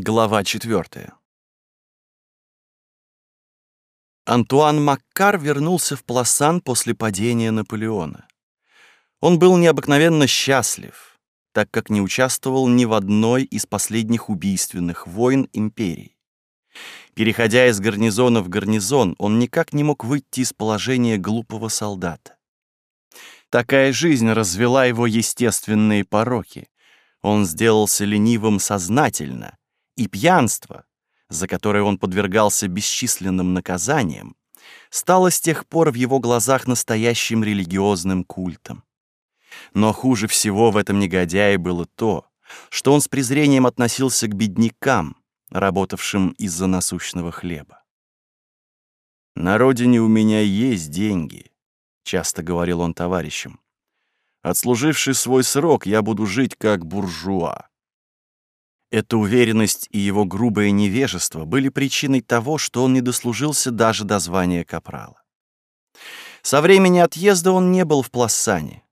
Глава 4. Антуан Маккар вернулся в Пласан после падения Наполеона. Он был необыкновенно счастлив, так как не участвовал ни в одной из последних убийственных войн империи. Переходя из гарнизона в гарнизон, он никак не мог выйти из положения глупого солдата. Такая жизнь развела его естественные пороки. Он сделался ленивым сознательно, и пьянство, за которое он подвергался бесчисленным наказаниям, стало с тех пор в его глазах настоящим религиозным культом. Но хуже всего в этом негодяе было то, что он с презрением относился к беднякам, работавшим из-за насущного хлеба. «На родине у меня есть деньги», — часто говорил он товарищам. «Отслуживший свой срок, я буду жить как буржуа. Эта уверенность и его грубое невежество были причиной того, что он не дослужился даже до звания капрала. Со времени отъезда он не был в Плассане.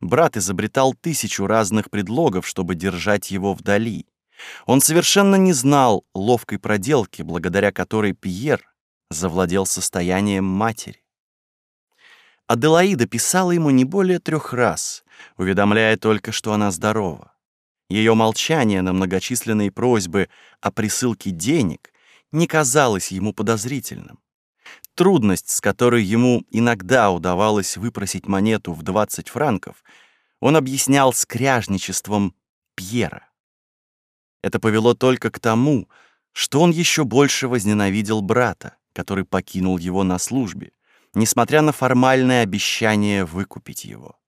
Брат изобретал тысячу разных предлогов, чтобы держать его вдали. Он совершенно не знал ловкой проделки, благодаря которой Пьер завладел состоянием матери. Аделаида писала ему не более трех раз, уведомляя только, что она здорова. Ее молчание на многочисленные просьбы о присылке денег не казалось ему подозрительным. Трудность, с которой ему иногда удавалось выпросить монету в 20 франков, он объяснял скряжничеством Пьера. Это повело только к тому, что он еще больше возненавидел брата, который покинул его на службе, несмотря на формальное обещание выкупить его.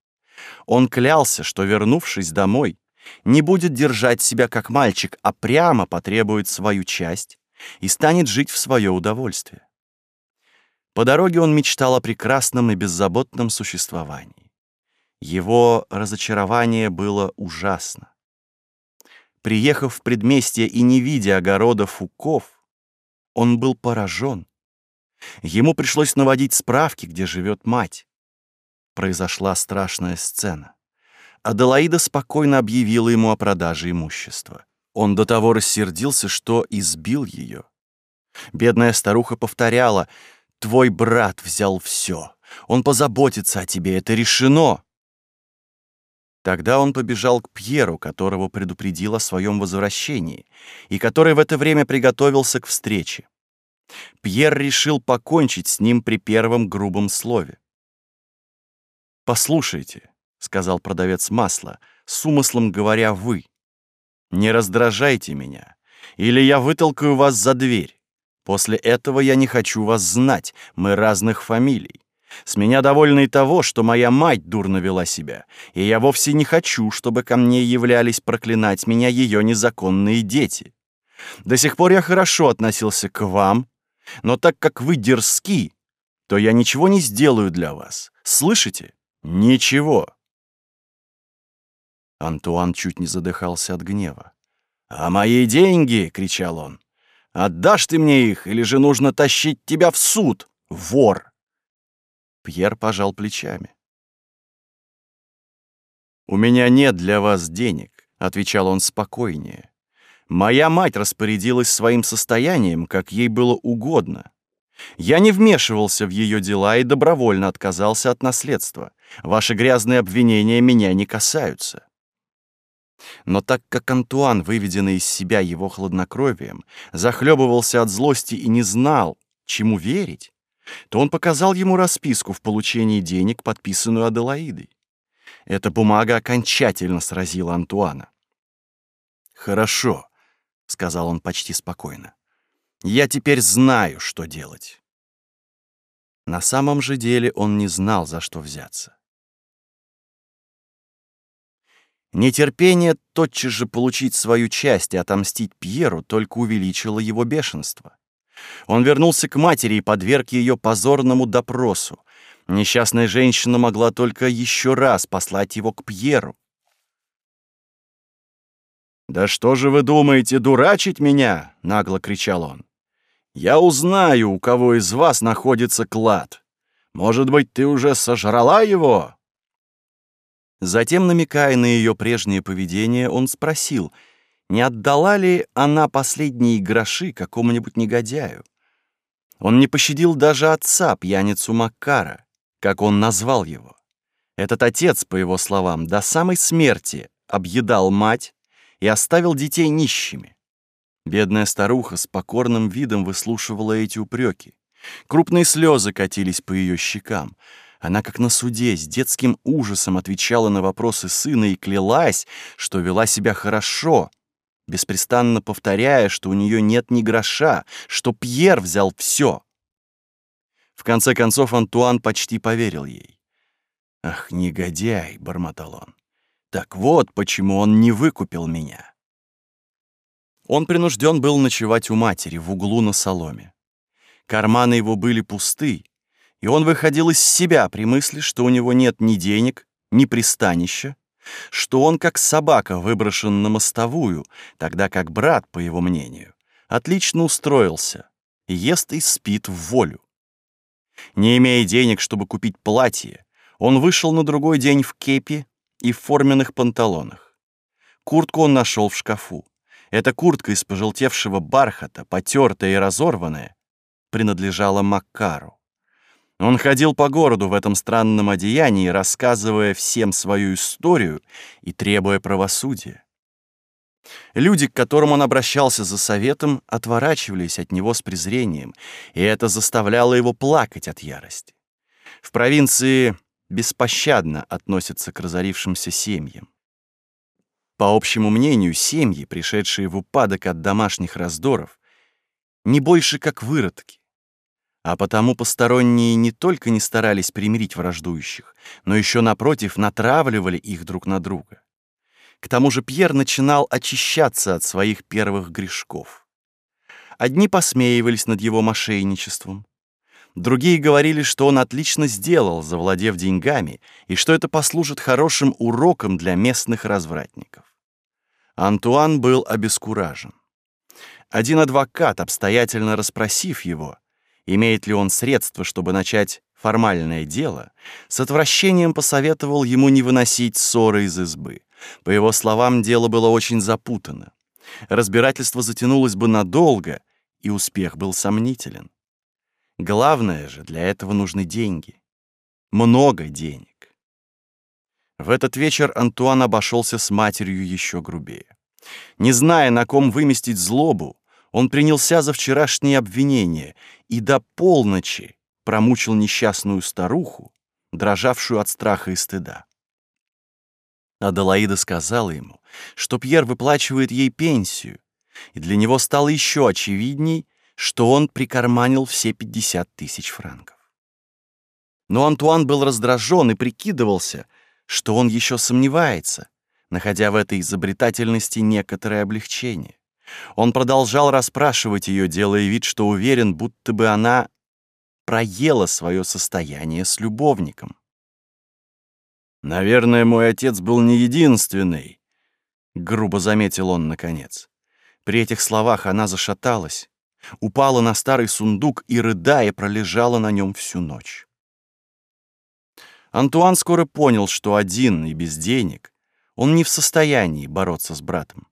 Он клялся, что, вернувшись домой, не будет держать себя как мальчик, а прямо потребует свою часть и станет жить в свое удовольствие. По дороге он мечтал о прекрасном и беззаботном существовании. Его разочарование было ужасно. Приехав в предместье и не видя огорода Фуков, он был поражен. Ему пришлось наводить справки, где живет мать. Произошла страшная сцена. Аделаида спокойно объявила ему о продаже имущества. Он до того рассердился, что избил ее. Бедная старуха повторяла, «Твой брат взял все. Он позаботится о тебе, это решено». Тогда он побежал к Пьеру, которого предупредил о своем возвращении, и который в это время приготовился к встрече. Пьер решил покончить с ним при первом грубом слове. «Послушайте», — сказал продавец масла, с умыслом говоря «вы». «Не раздражайте меня, или я вытолкаю вас за дверь. После этого я не хочу вас знать, мы разных фамилий. С меня довольно и того, что моя мать дурно вела себя, и я вовсе не хочу, чтобы ко мне являлись проклинать меня ее незаконные дети. До сих пор я хорошо относился к вам, но так как вы дерзки, то я ничего не сделаю для вас. Слышите? Ничего. Антуан чуть не задыхался от гнева. «А мои деньги!» — кричал он. «Отдашь ты мне их, или же нужно тащить тебя в суд, вор!» Пьер пожал плечами. «У меня нет для вас денег», — отвечал он спокойнее. «Моя мать распорядилась своим состоянием, как ей было угодно. Я не вмешивался в ее дела и добровольно отказался от наследства. Ваши грязные обвинения меня не касаются. Но так как Антуан, выведенный из себя его хладнокровием, захлебывался от злости и не знал, чему верить, то он показал ему расписку в получении денег, подписанную Аделаидой. Эта бумага окончательно сразила Антуана. «Хорошо», — сказал он почти спокойно. «Я теперь знаю, что делать». На самом же деле он не знал, за что взяться. Нетерпение тотчас же получить свою часть и отомстить Пьеру только увеличило его бешенство. Он вернулся к матери и подверг ее позорному допросу. Несчастная женщина могла только еще раз послать его к Пьеру. «Да что же вы думаете, дурачить меня?» — нагло кричал он. «Я узнаю, у кого из вас находится клад. Может быть, ты уже сожрала его?» Затем, намекая на ее прежнее поведение, он спросил, не отдала ли она последние гроши какому-нибудь негодяю. Он не пощадил даже отца, пьяницу Маккара, как он назвал его. Этот отец, по его словам, до самой смерти объедал мать и оставил детей нищими. Бедная старуха с покорным видом выслушивала эти упреки. Крупные слезы катились по ее щекам. Она, как на суде, с детским ужасом отвечала на вопросы сына и клялась, что вела себя хорошо, беспрестанно повторяя, что у нее нет ни гроша, что Пьер взял все. В конце концов Антуан почти поверил ей. «Ах, негодяй!» — бормотал он. «Так вот, почему он не выкупил меня». Он принужден был ночевать у матери в углу на соломе. Карманы его были пусты, и он выходил из себя при мысли, что у него нет ни денег, ни пристанища, что он как собака выброшен на мостовую, тогда как брат, по его мнению, отлично устроился, ест и спит в волю. Не имея денег, чтобы купить платье, он вышел на другой день в кепи и в форменных панталонах. Куртку он нашел в шкафу. Эта куртка из пожелтевшего бархата, потертая и разорванная, принадлежала Маккару. Он ходил по городу в этом странном одеянии, рассказывая всем свою историю и требуя правосудия. Люди, к которым он обращался за советом, отворачивались от него с презрением, и это заставляло его плакать от ярости. В провинции беспощадно относятся к разорившимся семьям. По общему мнению, семьи, пришедшие в упадок от домашних раздоров, не больше как выродки, а потому посторонние не только не старались примирить враждующих, но еще, напротив, натравливали их друг на друга. К тому же Пьер начинал очищаться от своих первых грешков. Одни посмеивались над его мошенничеством, другие говорили, что он отлично сделал, завладев деньгами, и что это послужит хорошим уроком для местных развратников. Антуан был обескуражен. Один адвокат, обстоятельно расспросив его, имеет ли он средства, чтобы начать формальное дело, с отвращением посоветовал ему не выносить ссоры из избы. По его словам, дело было очень запутано. Разбирательство затянулось бы надолго, и успех был сомнителен. Главное же, для этого нужны деньги. Много денег. В этот вечер Антуан обошелся с матерью еще грубее. Не зная, на ком выместить злобу, он принялся за вчерашние обвинения и до полночи промучил несчастную старуху, дрожавшую от страха и стыда. Аделаида сказала ему, что Пьер выплачивает ей пенсию, и для него стало еще очевидней, что он прикарманил все 50 тысяч франков. Но Антуан был раздражен и прикидывался, что он еще сомневается, находя в этой изобретательности некоторое облегчение. Он продолжал расспрашивать ее, делая вид, что уверен, будто бы она проела свое состояние с любовником. «Наверное, мой отец был не единственный», — грубо заметил он наконец. При этих словах она зашаталась, упала на старый сундук и, рыдая, пролежала на нем всю ночь. Антуан скоро понял, что один и без денег он не в состоянии бороться с братом.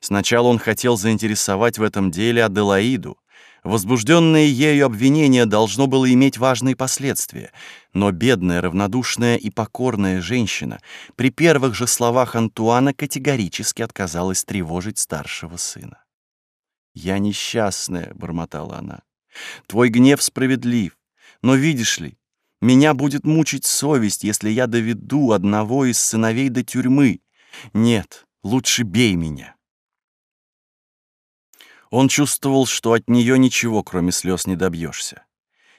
Сначала он хотел заинтересовать в этом деле Аделаиду. Возбужденное ею обвинение должно было иметь важные последствия, но бедная, равнодушная и покорная женщина при первых же словах Антуана категорически отказалась тревожить старшего сына. «Я несчастная», — бормотала она. «Твой гнев справедлив, но видишь ли, меня будет мучить совесть, если я доведу одного из сыновей до тюрьмы. Нет, лучше бей меня». Он чувствовал, что от нее ничего, кроме слез, не добьешься.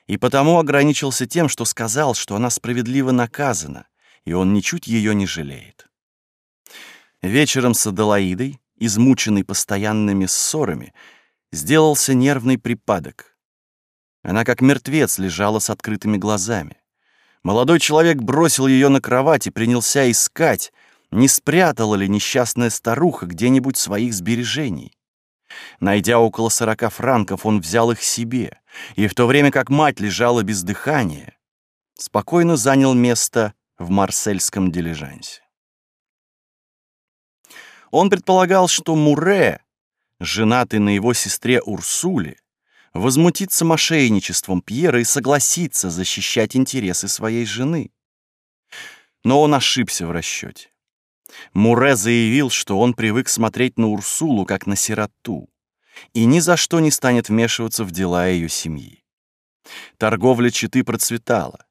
И потому ограничился тем, что сказал, что она справедливо наказана, и он ничуть ее не жалеет. Вечером с Аделаидой, измученный постоянными ссорами, сделался нервный припадок. Она как мертвец лежала с открытыми глазами. Молодой человек бросил ее на кровать и принялся искать, не спрятала ли несчастная старуха где-нибудь своих сбережений. Найдя около сорока франков, он взял их себе, и в то время как мать лежала без дыхания, спокойно занял место в марсельском дилижансе. Он предполагал, что Муре, женатый на его сестре Урсуле, возмутится мошенничеством Пьера и согласится защищать интересы своей жены. Но он ошибся в расчете. Муре заявил, что он привык смотреть на Урсулу как на сироту и ни за что не станет вмешиваться в дела ее семьи. Торговля Читы процветала.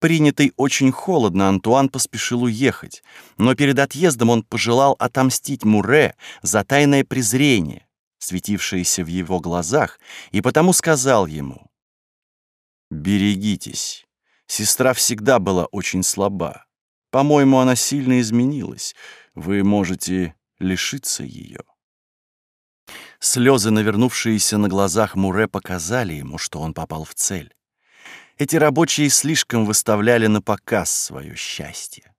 Принятый очень холодно, Антуан поспешил уехать, но перед отъездом он пожелал отомстить Муре за тайное презрение, светившееся в его глазах, и потому сказал ему «Берегитесь, сестра всегда была очень слаба. По-моему, она сильно изменилась. Вы можете лишиться ее». Слезы, навернувшиеся на глазах Муре, показали ему, что он попал в цель. Эти рабочие слишком выставляли на показ свое счастье.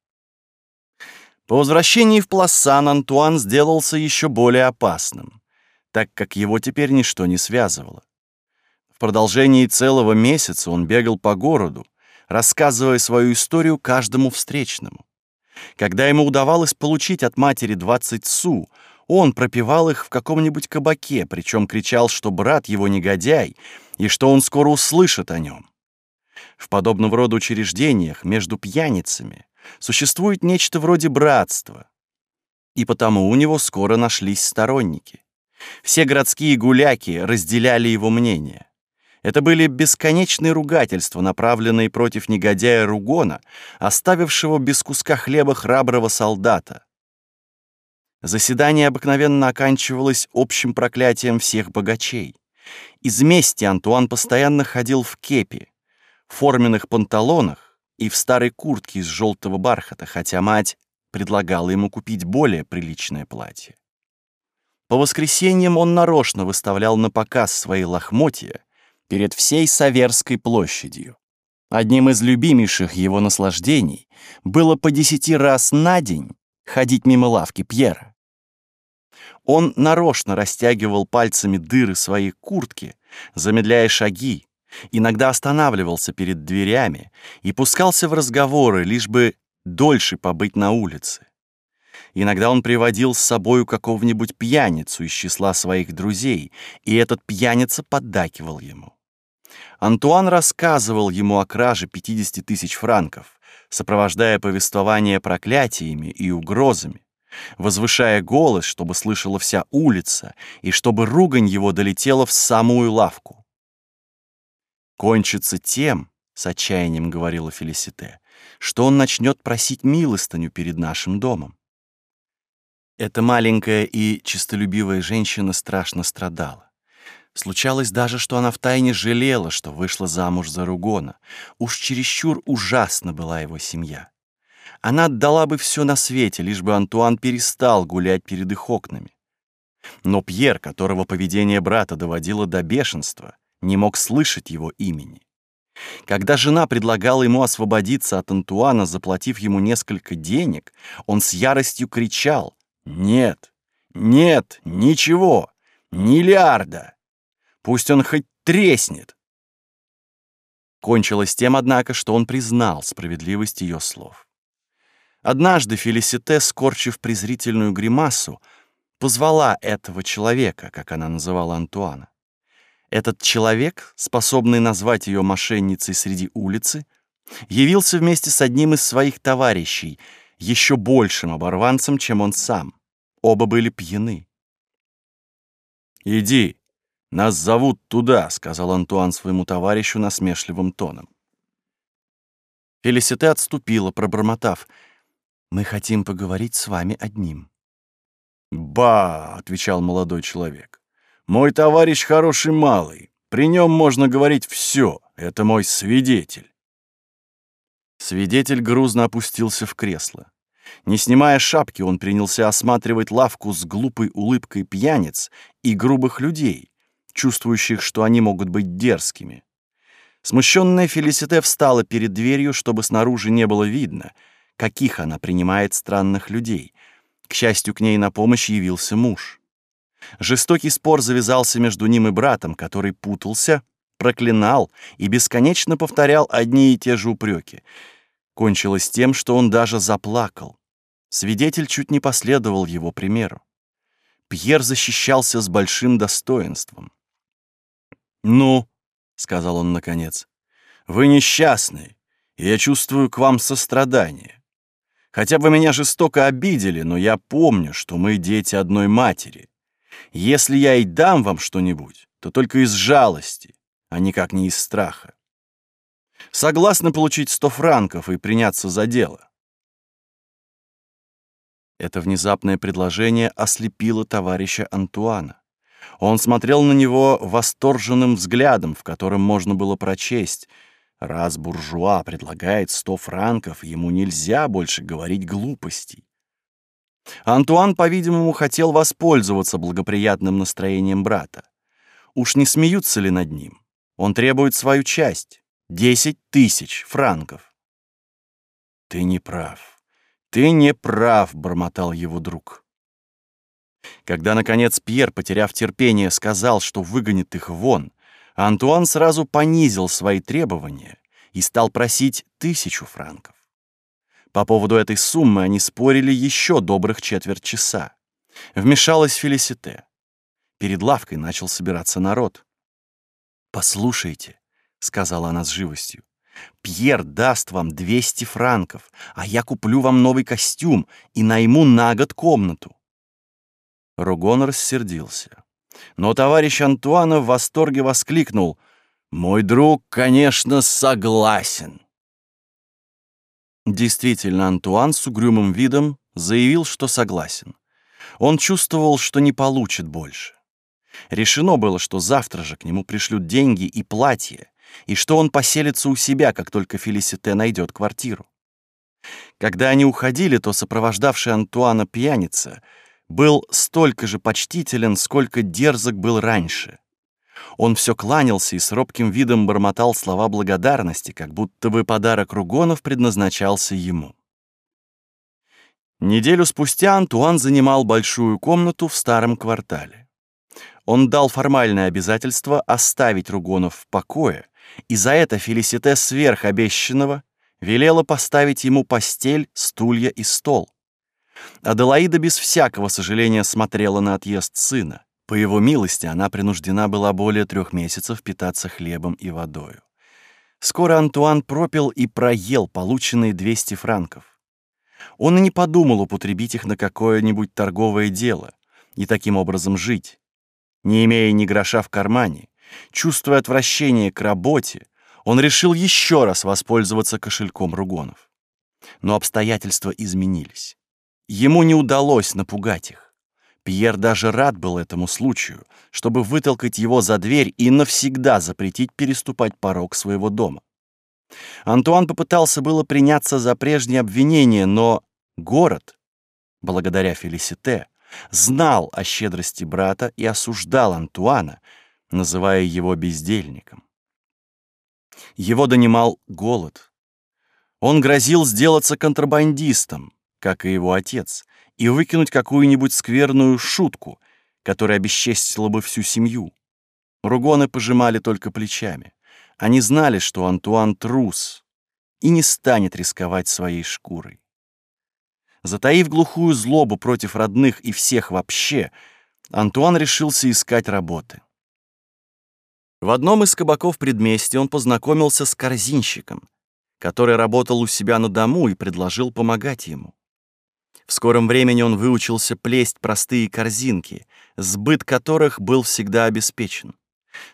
По возвращении в Пласан Антуан сделался еще более опасным, так как его теперь ничто не связывало. В продолжении целого месяца он бегал по городу, рассказывая свою историю каждому встречному. Когда ему удавалось получить от матери 20 су, он пропивал их в каком-нибудь кабаке, причем кричал, что брат его негодяй и что он скоро услышит о нем. В подобного рода учреждениях между пьяницами существует нечто вроде братства, и потому у него скоро нашлись сторонники. Все городские гуляки разделяли его мнение. Это были бесконечные ругательства, направленные против негодяя Ругона, оставившего без куска хлеба храброго солдата. Заседание обыкновенно оканчивалось общим проклятием всех богачей. Из мести Антуан постоянно ходил в кепи, форменных панталонах и в старой куртке из желтого бархата, хотя мать предлагала ему купить более приличное платье. По воскресеньям он нарочно выставлял на показ свои лохмотья перед всей Саверской площадью. Одним из любимейших его наслаждений было по десяти раз на день ходить мимо лавки Пьера. Он нарочно растягивал пальцами дыры своей куртки, замедляя шаги, иногда останавливался перед дверями и пускался в разговоры, лишь бы дольше побыть на улице. Иногда он приводил с собою какого-нибудь пьяницу из числа своих друзей, и этот пьяница поддакивал ему. Антуан рассказывал ему о краже 50 тысяч франков, сопровождая повествование проклятиями и угрозами, возвышая голос, чтобы слышала вся улица, и чтобы ругань его долетела в самую лавку. «Кончится тем, — с отчаянием говорила Фелисите, — что он начнет просить милостыню перед нашим домом. Эта маленькая и честолюбивая женщина страшно страдала. Случалось даже, что она втайне жалела, что вышла замуж за Ругона. Уж чересчур ужасна была его семья. Она отдала бы все на свете, лишь бы Антуан перестал гулять перед их окнами. Но Пьер, которого поведение брата доводило до бешенства, не мог слышать его имени. Когда жена предлагала ему освободиться от Антуана, заплатив ему несколько денег, он с яростью кричал «Нет, нет, ничего, миллиарда!» Пусть он хоть треснет. Кончилось тем, однако, что он признал справедливость ее слов. Однажды Фелисите, скорчив презрительную гримасу, позвала этого человека, как она называла Антуана. Этот человек, способный назвать ее мошенницей среди улицы, явился вместе с одним из своих товарищей, еще большим оборванцем, чем он сам. Оба были пьяны. «Иди», «Нас зовут туда», — сказал Антуан своему товарищу насмешливым тоном. Фелисите отступила, пробормотав. «Мы хотим поговорить с вами одним». «Ба!» — отвечал молодой человек. «Мой товарищ хороший малый. При нем можно говорить все. Это мой свидетель». Свидетель грузно опустился в кресло. Не снимая шапки, он принялся осматривать лавку с глупой улыбкой пьяниц и грубых людей, чувствующих, что они могут быть дерзкими. Смущенная Фелисите встала перед дверью, чтобы снаружи не было видно, каких она принимает странных людей. К счастью, к ней на помощь явился муж. Жестокий спор завязался между ним и братом, который путался, проклинал и бесконечно повторял одни и те же упреки. Кончилось тем, что он даже заплакал. Свидетель чуть не последовал его примеру. Пьер защищался с большим достоинством. «Ну», — сказал он наконец, — «вы несчастный, и я чувствую к вам сострадание. Хотя вы меня жестоко обидели, но я помню, что мы дети одной матери. Если я и дам вам что-нибудь, то только из жалости, а никак не из страха. Согласны получить сто франков и приняться за дело. Это внезапное предложение ослепило товарища Антуана. Он смотрел на него восторженным взглядом, в котором можно было прочесть «Раз буржуа предлагает сто франков, ему нельзя больше говорить глупостей». Антуан, по-видимому, хотел воспользоваться благоприятным настроением брата. Уж не смеются ли над ним? Он требует свою часть — десять тысяч франков. «Ты не прав», «Ты не прав», — бормотал его друг. Когда, наконец, Пьер, потеряв терпение, сказал, что выгонит их вон, Антуан сразу понизил свои требования и стал просить тысячу франков. По поводу этой суммы они спорили еще добрых четверть часа. Вмешалась Фелисите. Перед лавкой начал собираться народ. «Послушайте», — сказала она с живостью, Пьер даст вам 200 франков, а я куплю вам новый костюм и найму на год комнату. Ругон рассердился. Но товарищ Антуана в восторге воскликнул. «Мой друг, конечно, согласен». Действительно, Антуан с угрюмым видом заявил, что согласен. Он чувствовал, что не получит больше. Решено было, что завтра же к нему пришлют деньги и платье, и что он поселится у себя, как только Фелисите найдет квартиру. Когда они уходили, то сопровождавший Антуана пьяница был столько же почтителен, сколько дерзок был раньше. Он все кланялся и с робким видом бормотал слова благодарности, как будто бы подарок Ругонов предназначался ему. Неделю спустя Антуан занимал большую комнату в старом квартале. Он дал формальное обязательство оставить Ругонов в покое, и за это Фелисите сверх обещанного велела поставить ему постель, стулья и стол. Аделаида без всякого сожаления смотрела на отъезд сына. По его милости она принуждена была более трех месяцев питаться хлебом и водою. Скоро Антуан пропил и проел полученные 200 франков. Он и не подумал употребить их на какое-нибудь торговое дело и таким образом жить. Не имея ни гроша в кармане, Чувствуя отвращение к работе, он решил еще раз воспользоваться кошельком Ругонов. Но обстоятельства изменились. Ему не удалось напугать их. Пьер даже рад был этому случаю, чтобы вытолкать его за дверь и навсегда запретить переступать порог своего дома. Антуан попытался было приняться за прежние обвинения, но город, благодаря Фелисите, знал о щедрости брата и осуждал Антуана, называя его бездельником. Его донимал голод. Он грозил сделаться контрабандистом, как и его отец, и выкинуть какую-нибудь скверную шутку, которая обесчестила бы всю семью. Ругоны пожимали только плечами. Они знали, что Антуан трус и не станет рисковать своей шкурой. Затаив глухую злобу против родных и всех вообще, Антуан решился искать работы. В одном из кабаков предместья он познакомился с корзинщиком, который работал у себя на дому и предложил помогать ему. В скором времени он выучился плесть простые корзинки, сбыт которых был всегда обеспечен.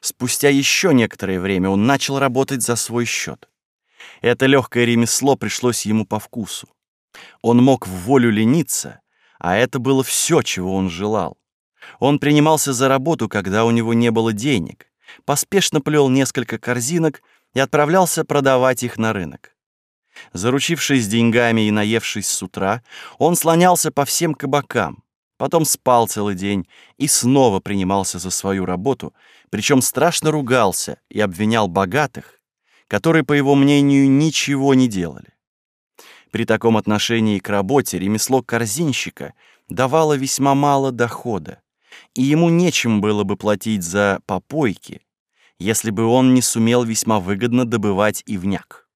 Спустя еще некоторое время он начал работать за свой счет. Это легкое ремесло пришлось ему по вкусу. Он мог в волю лениться, а это было все, чего он желал. Он принимался за работу, когда у него не было денег, поспешно плел несколько корзинок и отправлялся продавать их на рынок. Заручившись деньгами и наевшись с утра, он слонялся по всем кабакам, потом спал целый день и снова принимался за свою работу, причем страшно ругался и обвинял богатых, которые, по его мнению, ничего не делали. При таком отношении к работе ремесло корзинщика давало весьма мало дохода, и ему нечем было бы платить за попойки, если бы он не сумел весьма выгодно добывать ивняк.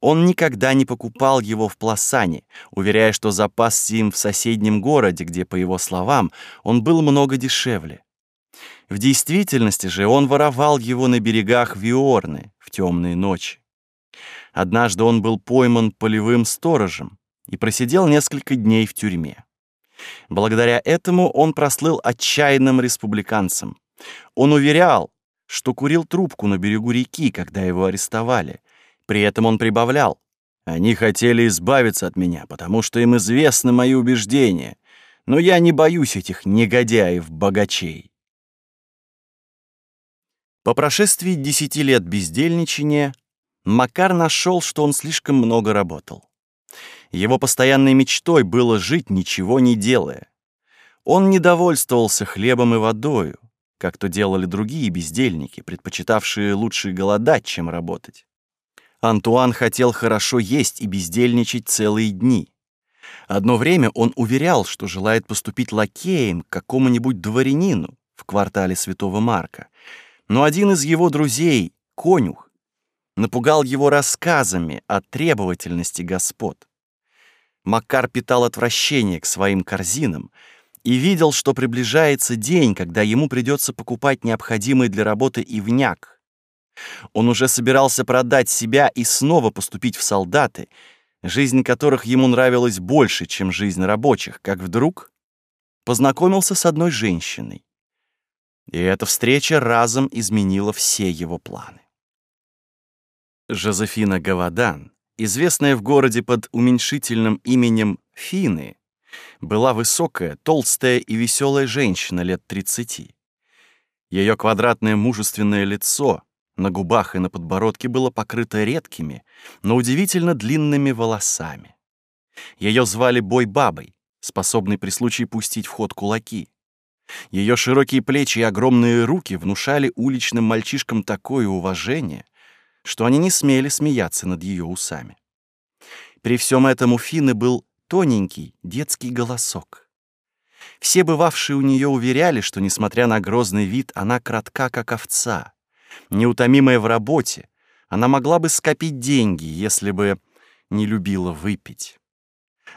Он никогда не покупал его в Пласане, уверяя, что запасся им в соседнем городе, где, по его словам, он был много дешевле. В действительности же он воровал его на берегах Виорны в темные ночи. Однажды он был пойман полевым сторожем и просидел несколько дней в тюрьме. Благодаря этому он прослыл отчаянным республиканцем. Он уверял, что курил трубку на берегу реки, когда его арестовали. При этом он прибавлял. Они хотели избавиться от меня, потому что им известны мои убеждения, но я не боюсь этих негодяев-богачей. По прошествии десяти лет бездельничания Макар нашел, что он слишком много работал. Его постоянной мечтой было жить, ничего не делая. Он не довольствовался хлебом и водою, как то делали другие бездельники, предпочитавшие лучше голодать, чем работать. Антуан хотел хорошо есть и бездельничать целые дни. Одно время он уверял, что желает поступить лакеем к какому-нибудь дворянину в квартале Святого Марка. Но один из его друзей, конюх, напугал его рассказами о требовательности господ. Макар питал отвращение к своим корзинам и видел, что приближается день, когда ему придется покупать необходимый для работы ивняк. Он уже собирался продать себя и снова поступить в солдаты, жизнь которых ему нравилась больше, чем жизнь рабочих, как вдруг познакомился с одной женщиной. И эта встреча разом изменила все его планы. Жозефина Гавадан известная в городе под уменьшительным именем Фины, была высокая, толстая и веселая женщина лет 30. Ее квадратное мужественное лицо на губах и на подбородке было покрыто редкими, но удивительно длинными волосами. Ее звали Бой-бабой, способной при случае пустить в ход кулаки. Ее широкие плечи и огромные руки внушали уличным мальчишкам такое уважение, что они не смели смеяться над ее усами. При всем этом у Фины был тоненький детский голосок. Все бывавшие у нее уверяли, что, несмотря на грозный вид, она кратка, как овца. Неутомимая в работе, она могла бы скопить деньги, если бы не любила выпить.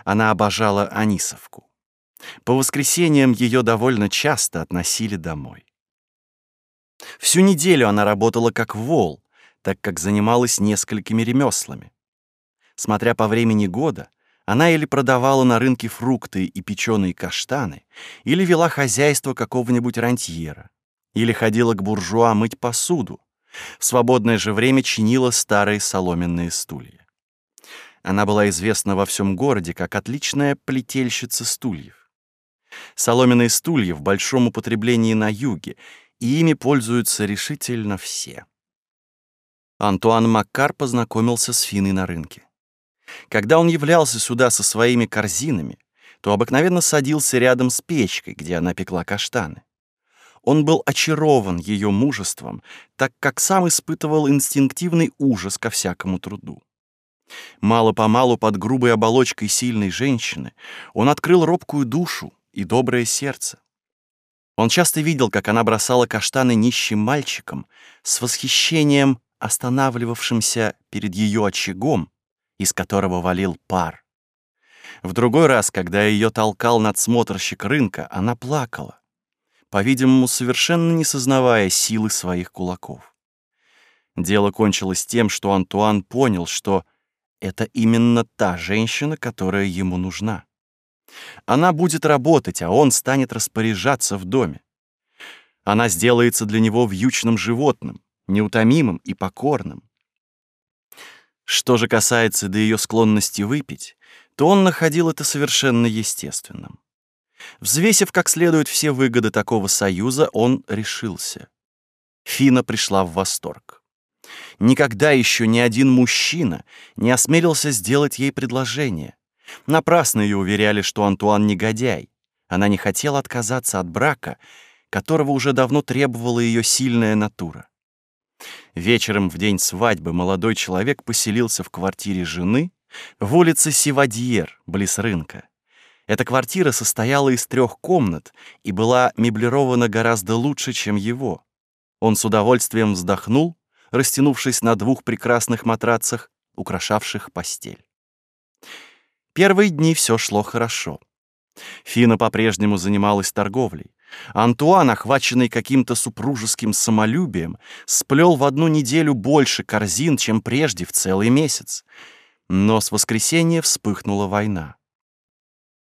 Она обожала Анисовку. По воскресеньям ее довольно часто относили домой. Всю неделю она работала как вол, так как занималась несколькими ремеслами. Смотря по времени года, она или продавала на рынке фрукты и печеные каштаны, или вела хозяйство какого-нибудь рантьера, или ходила к буржуа мыть посуду, в свободное же время чинила старые соломенные стулья. Она была известна во всем городе как отличная плетельщица стульев. Соломенные стулья в большом употреблении на юге, и ими пользуются решительно все. Антуан Маккар познакомился с Финой на рынке. Когда он являлся сюда со своими корзинами, то обыкновенно садился рядом с печкой, где она пекла каштаны. Он был очарован ее мужеством, так как сам испытывал инстинктивный ужас ко всякому труду. Мало-помалу под грубой оболочкой сильной женщины он открыл робкую душу и доброе сердце. Он часто видел, как она бросала каштаны нищим мальчикам с восхищением останавливавшимся перед ее очагом, из которого валил пар. В другой раз, когда ее толкал надсмотрщик рынка, она плакала, по-видимому, совершенно не сознавая силы своих кулаков. Дело кончилось тем, что Антуан понял, что это именно та женщина, которая ему нужна. Она будет работать, а он станет распоряжаться в доме. Она сделается для него вьючным животным, неутомимым и покорным. Что же касается до ее склонности выпить, то он находил это совершенно естественным. Взвесив как следует все выгоды такого союза, он решился. Фина пришла в восторг. Никогда еще ни один мужчина не осмелился сделать ей предложение. Напрасно ее уверяли, что Антуан негодяй. Она не хотела отказаться от брака, которого уже давно требовала ее сильная натура. Вечером в день свадьбы молодой человек поселился в квартире жены в улице Сивадьер, близ рынка. Эта квартира состояла из трех комнат и была меблирована гораздо лучше, чем его. Он с удовольствием вздохнул, растянувшись на двух прекрасных матрацах, украшавших постель. Первые дни все шло хорошо. Фина по-прежнему занималась торговлей. Антуан, охваченный каким-то супружеским самолюбием, сплел в одну неделю больше корзин, чем прежде в целый месяц. Но с воскресенья вспыхнула война.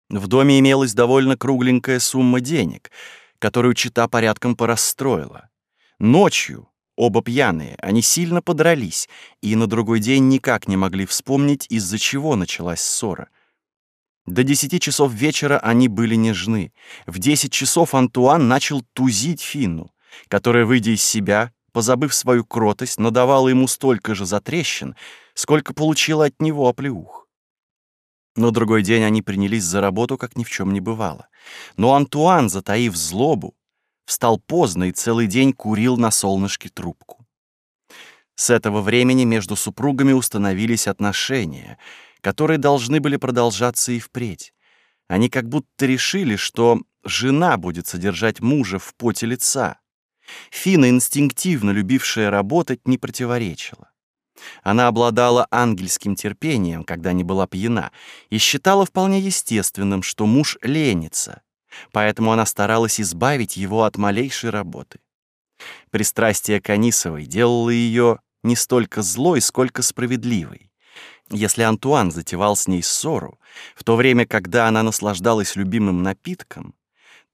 В доме имелась довольно кругленькая сумма денег, которую чита порядком порасстроила. Ночью, оба пьяные, они сильно подрались, и на другой день никак не могли вспомнить, из-за чего началась ссора. До десяти часов вечера они были нежны. В десять часов Антуан начал тузить Финну, которая, выйдя из себя, позабыв свою кротость, надавала ему столько же затрещин, сколько получила от него оплеух. На другой день они принялись за работу, как ни в чем не бывало. Но Антуан, затаив злобу, встал поздно и целый день курил на солнышке трубку. С этого времени между супругами установились отношения — которые должны были продолжаться и впредь. Они как будто решили, что жена будет содержать мужа в поте лица. Фина, инстинктивно любившая работать, не противоречила. Она обладала ангельским терпением, когда не была пьяна, и считала вполне естественным, что муж ленится, поэтому она старалась избавить его от малейшей работы. Пристрастие к Анисовой делало ее не столько злой, сколько справедливой. Если Антуан затевал с ней ссору, в то время, когда она наслаждалась любимым напитком,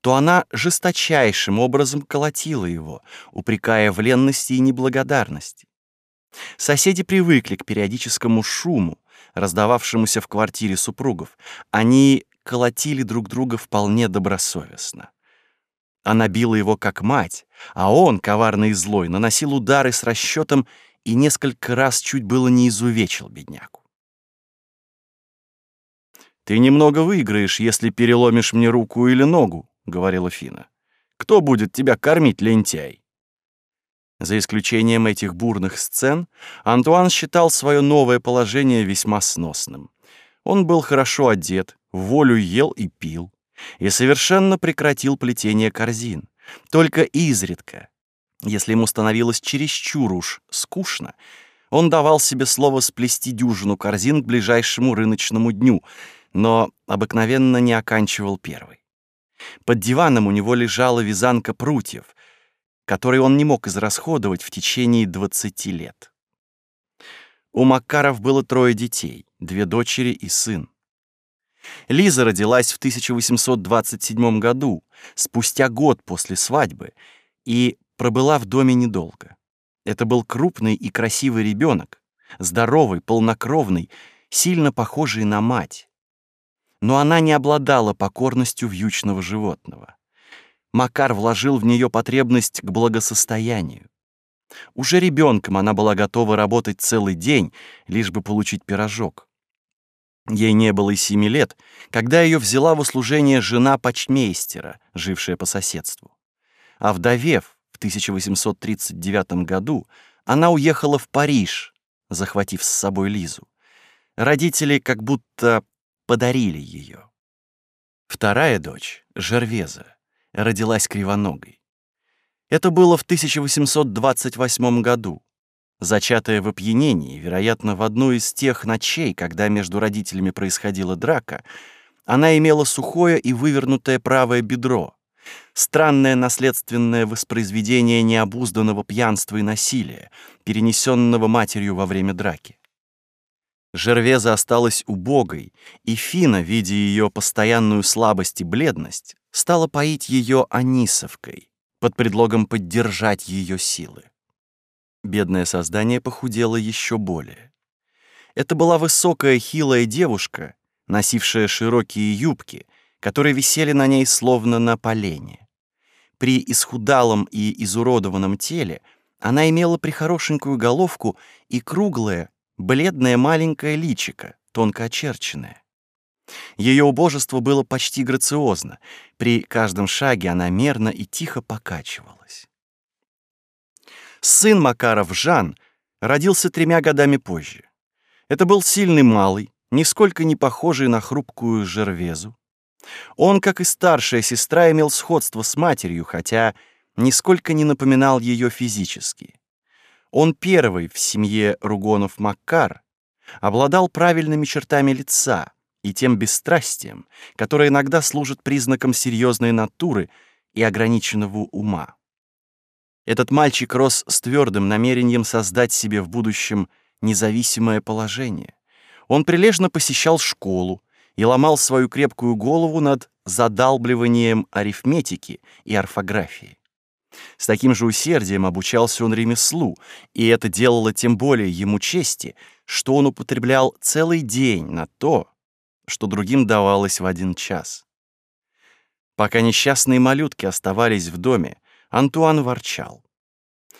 то она жесточайшим образом колотила его, упрекая в ленности и неблагодарности. Соседи привыкли к периодическому шуму, раздававшемуся в квартире супругов. Они колотили друг друга вполне добросовестно. Она била его как мать, а он, коварный и злой, наносил удары с расчетом и несколько раз чуть было не изувечил бедняку. «Ты немного выиграешь, если переломишь мне руку или ногу», — говорила Фина. «Кто будет тебя кормить, лентяй?» За исключением этих бурных сцен, Антуан считал свое новое положение весьма сносным. Он был хорошо одет, волю ел и пил, и совершенно прекратил плетение корзин. Только изредка, если ему становилось чересчур уж скучно, он давал себе слово сплести дюжину корзин к ближайшему рыночному дню — но обыкновенно не оканчивал первый. Под диваном у него лежала вязанка прутьев, которые он не мог израсходовать в течение 20 лет. У Макаров было трое детей, две дочери и сын. Лиза родилась в 1827 году, спустя год после свадьбы, и пробыла в доме недолго. Это был крупный и красивый ребенок, здоровый, полнокровный, сильно похожий на мать но она не обладала покорностью вьючного животного. Макар вложил в нее потребность к благосостоянию. Уже ребенком она была готова работать целый день, лишь бы получить пирожок. Ей не было и семи лет, когда ее взяла в услужение жена почмейстера, жившая по соседству. А вдовев в 1839 году, она уехала в Париж, захватив с собой Лизу. Родители как будто подарили ее. Вторая дочь, Жервеза, родилась кривоногой. Это было в 1828 году, зачатая в опьянении, вероятно, в одну из тех ночей, когда между родителями происходила драка, она имела сухое и вывернутое правое бедро, странное наследственное воспроизведение необузданного пьянства и насилия, перенесенного матерью во время драки. Жервеза осталась убогой, и Фина, видя ее постоянную слабость и бледность, стала поить ее анисовкой под предлогом поддержать ее силы. Бедное создание похудело еще более. Это была высокая хилая девушка, носившая широкие юбки, которые висели на ней словно на полене. При исхудалом и изуродованном теле она имела прихорошенькую головку и круглое, бледное маленькое личико, тонко очерченное. Ее убожество было почти грациозно. При каждом шаге она мерно и тихо покачивалась. Сын Макаров Жан родился тремя годами позже. Это был сильный малый, нисколько не похожий на хрупкую жервезу. Он, как и старшая сестра, имел сходство с матерью, хотя нисколько не напоминал ее физически. Он первый в семье Ругонов-Маккар, обладал правильными чертами лица и тем бесстрастием, которое иногда служит признаком серьезной натуры и ограниченного ума. Этот мальчик рос с твердым намерением создать себе в будущем независимое положение. Он прилежно посещал школу и ломал свою крепкую голову над задалбливанием арифметики и орфографии. С таким же усердием обучался он ремеслу, и это делало тем более ему чести, что он употреблял целый день на то, что другим давалось в один час. Пока несчастные малютки оставались в доме, Антуан ворчал.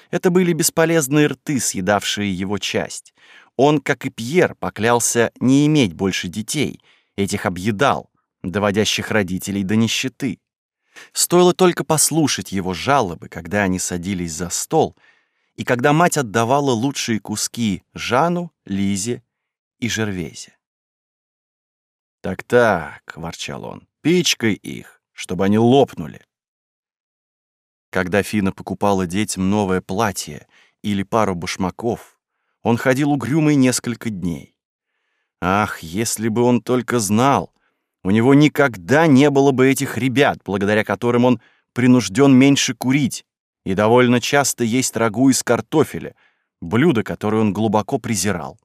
Это были бесполезные рты, съедавшие его часть. Он, как и Пьер, поклялся не иметь больше детей, этих объедал, доводящих родителей до нищеты. Стоило только послушать его жалобы, когда они садились за стол, и когда мать отдавала лучшие куски Жану, Лизе и Жервезе. «Так-так», — ворчал он, — «пичкай их, чтобы они лопнули». Когда Фина покупала детям новое платье или пару башмаков, он ходил угрюмый несколько дней. Ах, если бы он только знал, у него никогда не было бы этих ребят, благодаря которым он принужден меньше курить и довольно часто есть рагу из картофеля, блюдо, которое он глубоко презирал.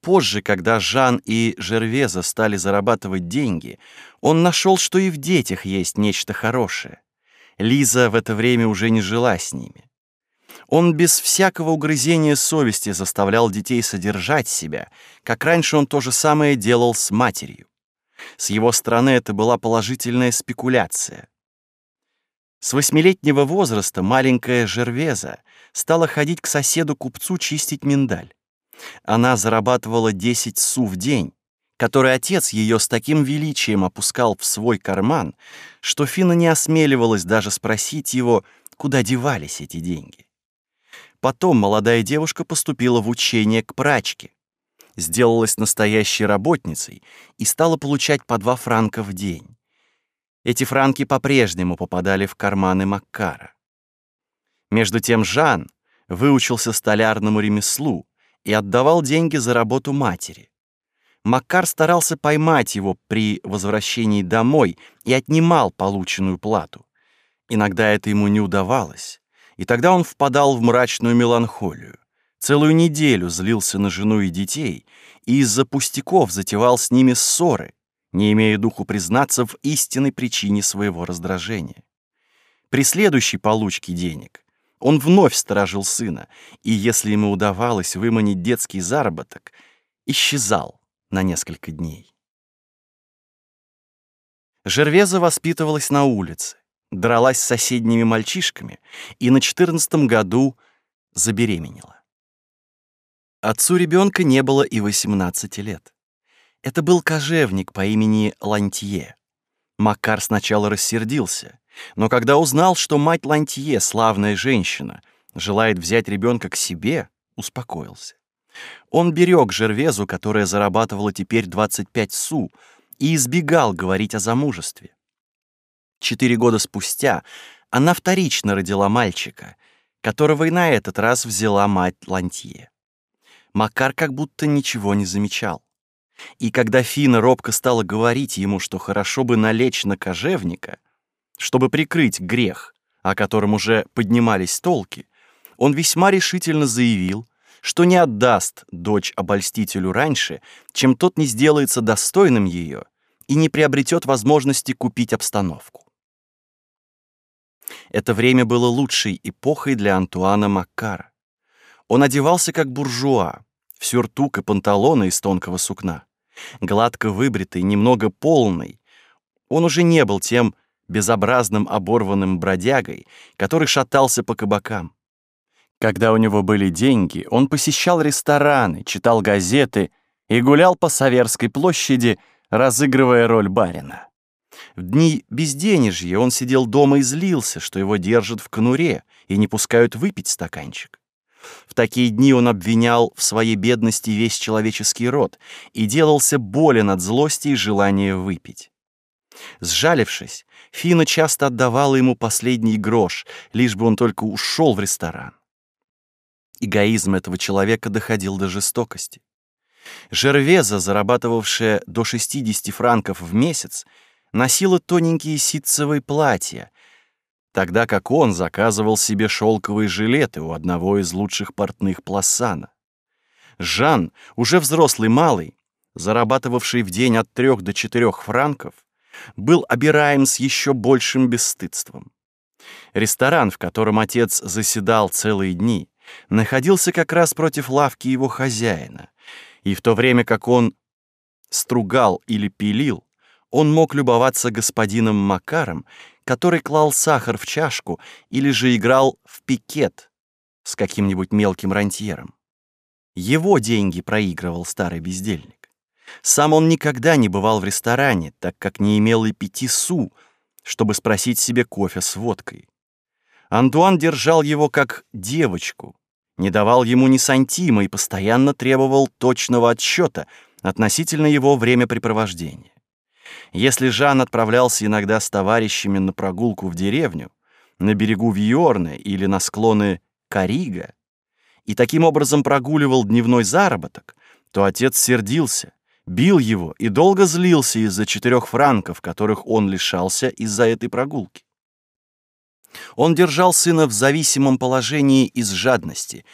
Позже, когда Жан и Жервеза стали зарабатывать деньги, он нашел, что и в детях есть нечто хорошее. Лиза в это время уже не жила с ними. Он без всякого угрызения совести заставлял детей содержать себя, как раньше он то же самое делал с матерью. С его стороны это была положительная спекуляция. С восьмилетнего возраста маленькая Жервеза стала ходить к соседу-купцу чистить миндаль. Она зарабатывала 10 су в день, который отец ее с таким величием опускал в свой карман, что Фина не осмеливалась даже спросить его, куда девались эти деньги. Потом молодая девушка поступила в учение к прачке, сделалась настоящей работницей и стала получать по два франка в день. Эти франки по-прежнему попадали в карманы Маккара. Между тем Жан выучился столярному ремеслу и отдавал деньги за работу матери. Маккар старался поймать его при возвращении домой и отнимал полученную плату. Иногда это ему не удавалось и тогда он впадал в мрачную меланхолию. Целую неделю злился на жену и детей и из-за пустяков затевал с ними ссоры, не имея духу признаться в истинной причине своего раздражения. При следующей получке денег он вновь сторожил сына, и если ему удавалось выманить детский заработок, исчезал на несколько дней. Жервеза воспитывалась на улице дралась с соседними мальчишками и на четырнадцатом году забеременела. Отцу ребенка не было и 18 лет. Это был кожевник по имени Лантье. Макар сначала рассердился, но когда узнал, что мать Лантье, славная женщина, желает взять ребенка к себе, успокоился. Он берег Жервезу, которая зарабатывала теперь 25 су, и избегал говорить о замужестве. Четыре года спустя она вторично родила мальчика, которого и на этот раз взяла мать Лантье. Макар как будто ничего не замечал. И когда Фина робко стала говорить ему, что хорошо бы налечь на кожевника, чтобы прикрыть грех, о котором уже поднимались толки, он весьма решительно заявил, что не отдаст дочь обольстителю раньше, чем тот не сделается достойным ее и не приобретет возможности купить обстановку. Это время было лучшей эпохой для Антуана Маккара. Он одевался как буржуа, в сюртук и панталоны из тонкого сукна. Гладко выбритый, немного полный, он уже не был тем безобразным оборванным бродягой, который шатался по кабакам. Когда у него были деньги, он посещал рестораны, читал газеты и гулял по Саверской площади, разыгрывая роль барина. В дни безденежья он сидел дома и злился, что его держат в конуре и не пускают выпить стаканчик. В такие дни он обвинял в своей бедности весь человеческий род и делался болен от злости и желания выпить. Сжалившись, Фина часто отдавала ему последний грош, лишь бы он только ушел в ресторан. Эгоизм этого человека доходил до жестокости. Жервеза, зарабатывавшая до 60 франков в месяц, носила тоненькие ситцевые платья, тогда как он заказывал себе шелковые жилеты у одного из лучших портных Пласана. Жан, уже взрослый малый, зарабатывавший в день от трех до четырех франков, был обираем с еще большим бесстыдством. Ресторан, в котором отец заседал целые дни, находился как раз против лавки его хозяина, и в то время как он стругал или пилил, он мог любоваться господином Макаром, который клал сахар в чашку или же играл в пикет с каким-нибудь мелким рантьером. Его деньги проигрывал старый бездельник. Сам он никогда не бывал в ресторане, так как не имел и пяти су, чтобы спросить себе кофе с водкой. Антуан держал его как девочку, не давал ему ни сантима и постоянно требовал точного отсчета относительно его времяпрепровождения. Если Жан отправлялся иногда с товарищами на прогулку в деревню, на берегу Вьорны или на склоны Карига, и таким образом прогуливал дневной заработок, то отец сердился, бил его и долго злился из-за четырех франков, которых он лишался из-за этой прогулки. Он держал сына в зависимом положении из жадности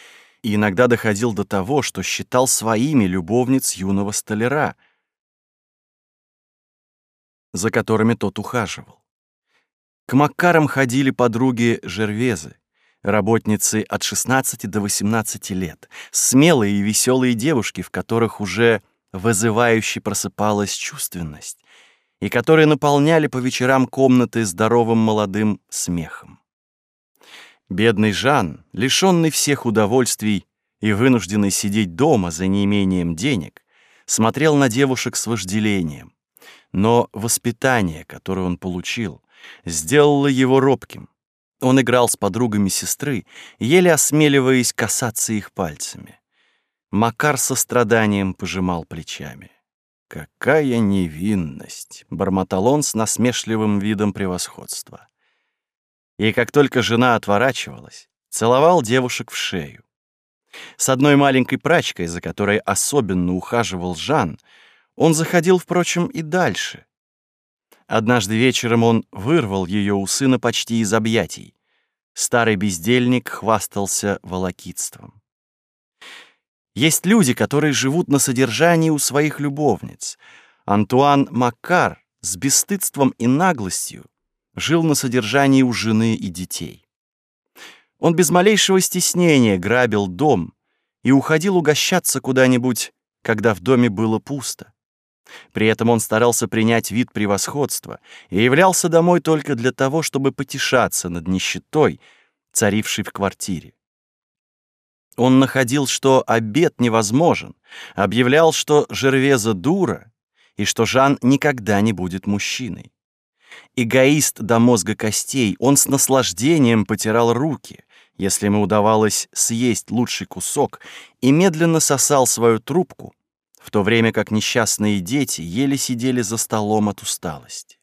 и иногда доходил до того, что считал своими любовниц юного столяра, за которыми тот ухаживал. К Макарам ходили подруги Жервезы, работницы от 16 до 18 лет, смелые и веселые девушки, в которых уже вызывающе просыпалась чувственность, и которые наполняли по вечерам комнаты здоровым молодым смехом. Бедный Жан, лишенный всех удовольствий и вынужденный сидеть дома за неимением денег, смотрел на девушек с вожделением. Но воспитание, которое он получил, сделало его робким. Он играл с подругами сестры, еле осмеливаясь касаться их пальцами. Макар со страданием пожимал плечами. «Какая невинность!» — бормотал он с насмешливым видом превосходства. И как только жена отворачивалась, целовал девушек в шею. С одной маленькой прачкой, за которой особенно ухаживал Жан, он заходил, впрочем, и дальше. Однажды вечером он вырвал ее у сына почти из объятий. Старый бездельник хвастался волокитством. Есть люди, которые живут на содержании у своих любовниц. Антуан Маккар с бесстыдством и наглостью жил на содержании у жены и детей. Он без малейшего стеснения грабил дом и уходил угощаться куда-нибудь, когда в доме было пусто. При этом он старался принять вид превосходства и являлся домой только для того, чтобы потешаться над нищетой, царившей в квартире. Он находил, что обед невозможен, объявлял, что Жервеза дура и что Жан никогда не будет мужчиной. Эгоист до мозга костей, он с наслаждением потирал руки, если ему удавалось съесть лучший кусок, и медленно сосал свою трубку, в то время как несчастные дети еле сидели за столом от усталости.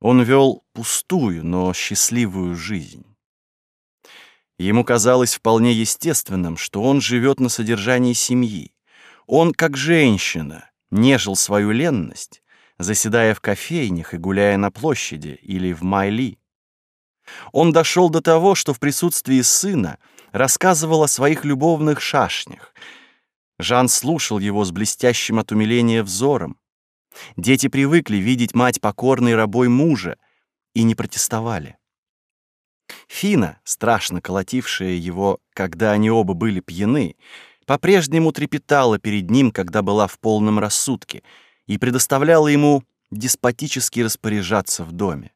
Он вел пустую, но счастливую жизнь. Ему казалось вполне естественным, что он живет на содержании семьи. Он, как женщина, нежил свою ленность, заседая в кофейнях и гуляя на площади или в Майли. Он дошел до того, что в присутствии сына рассказывал о своих любовных шашнях. Жан слушал его с блестящим от умиления взором. Дети привыкли видеть мать покорной рабой мужа и не протестовали. Фина, страшно колотившая его, когда они оба были пьяны, по-прежнему трепетала перед ним, когда была в полном рассудке, и предоставляла ему деспотически распоряжаться в доме.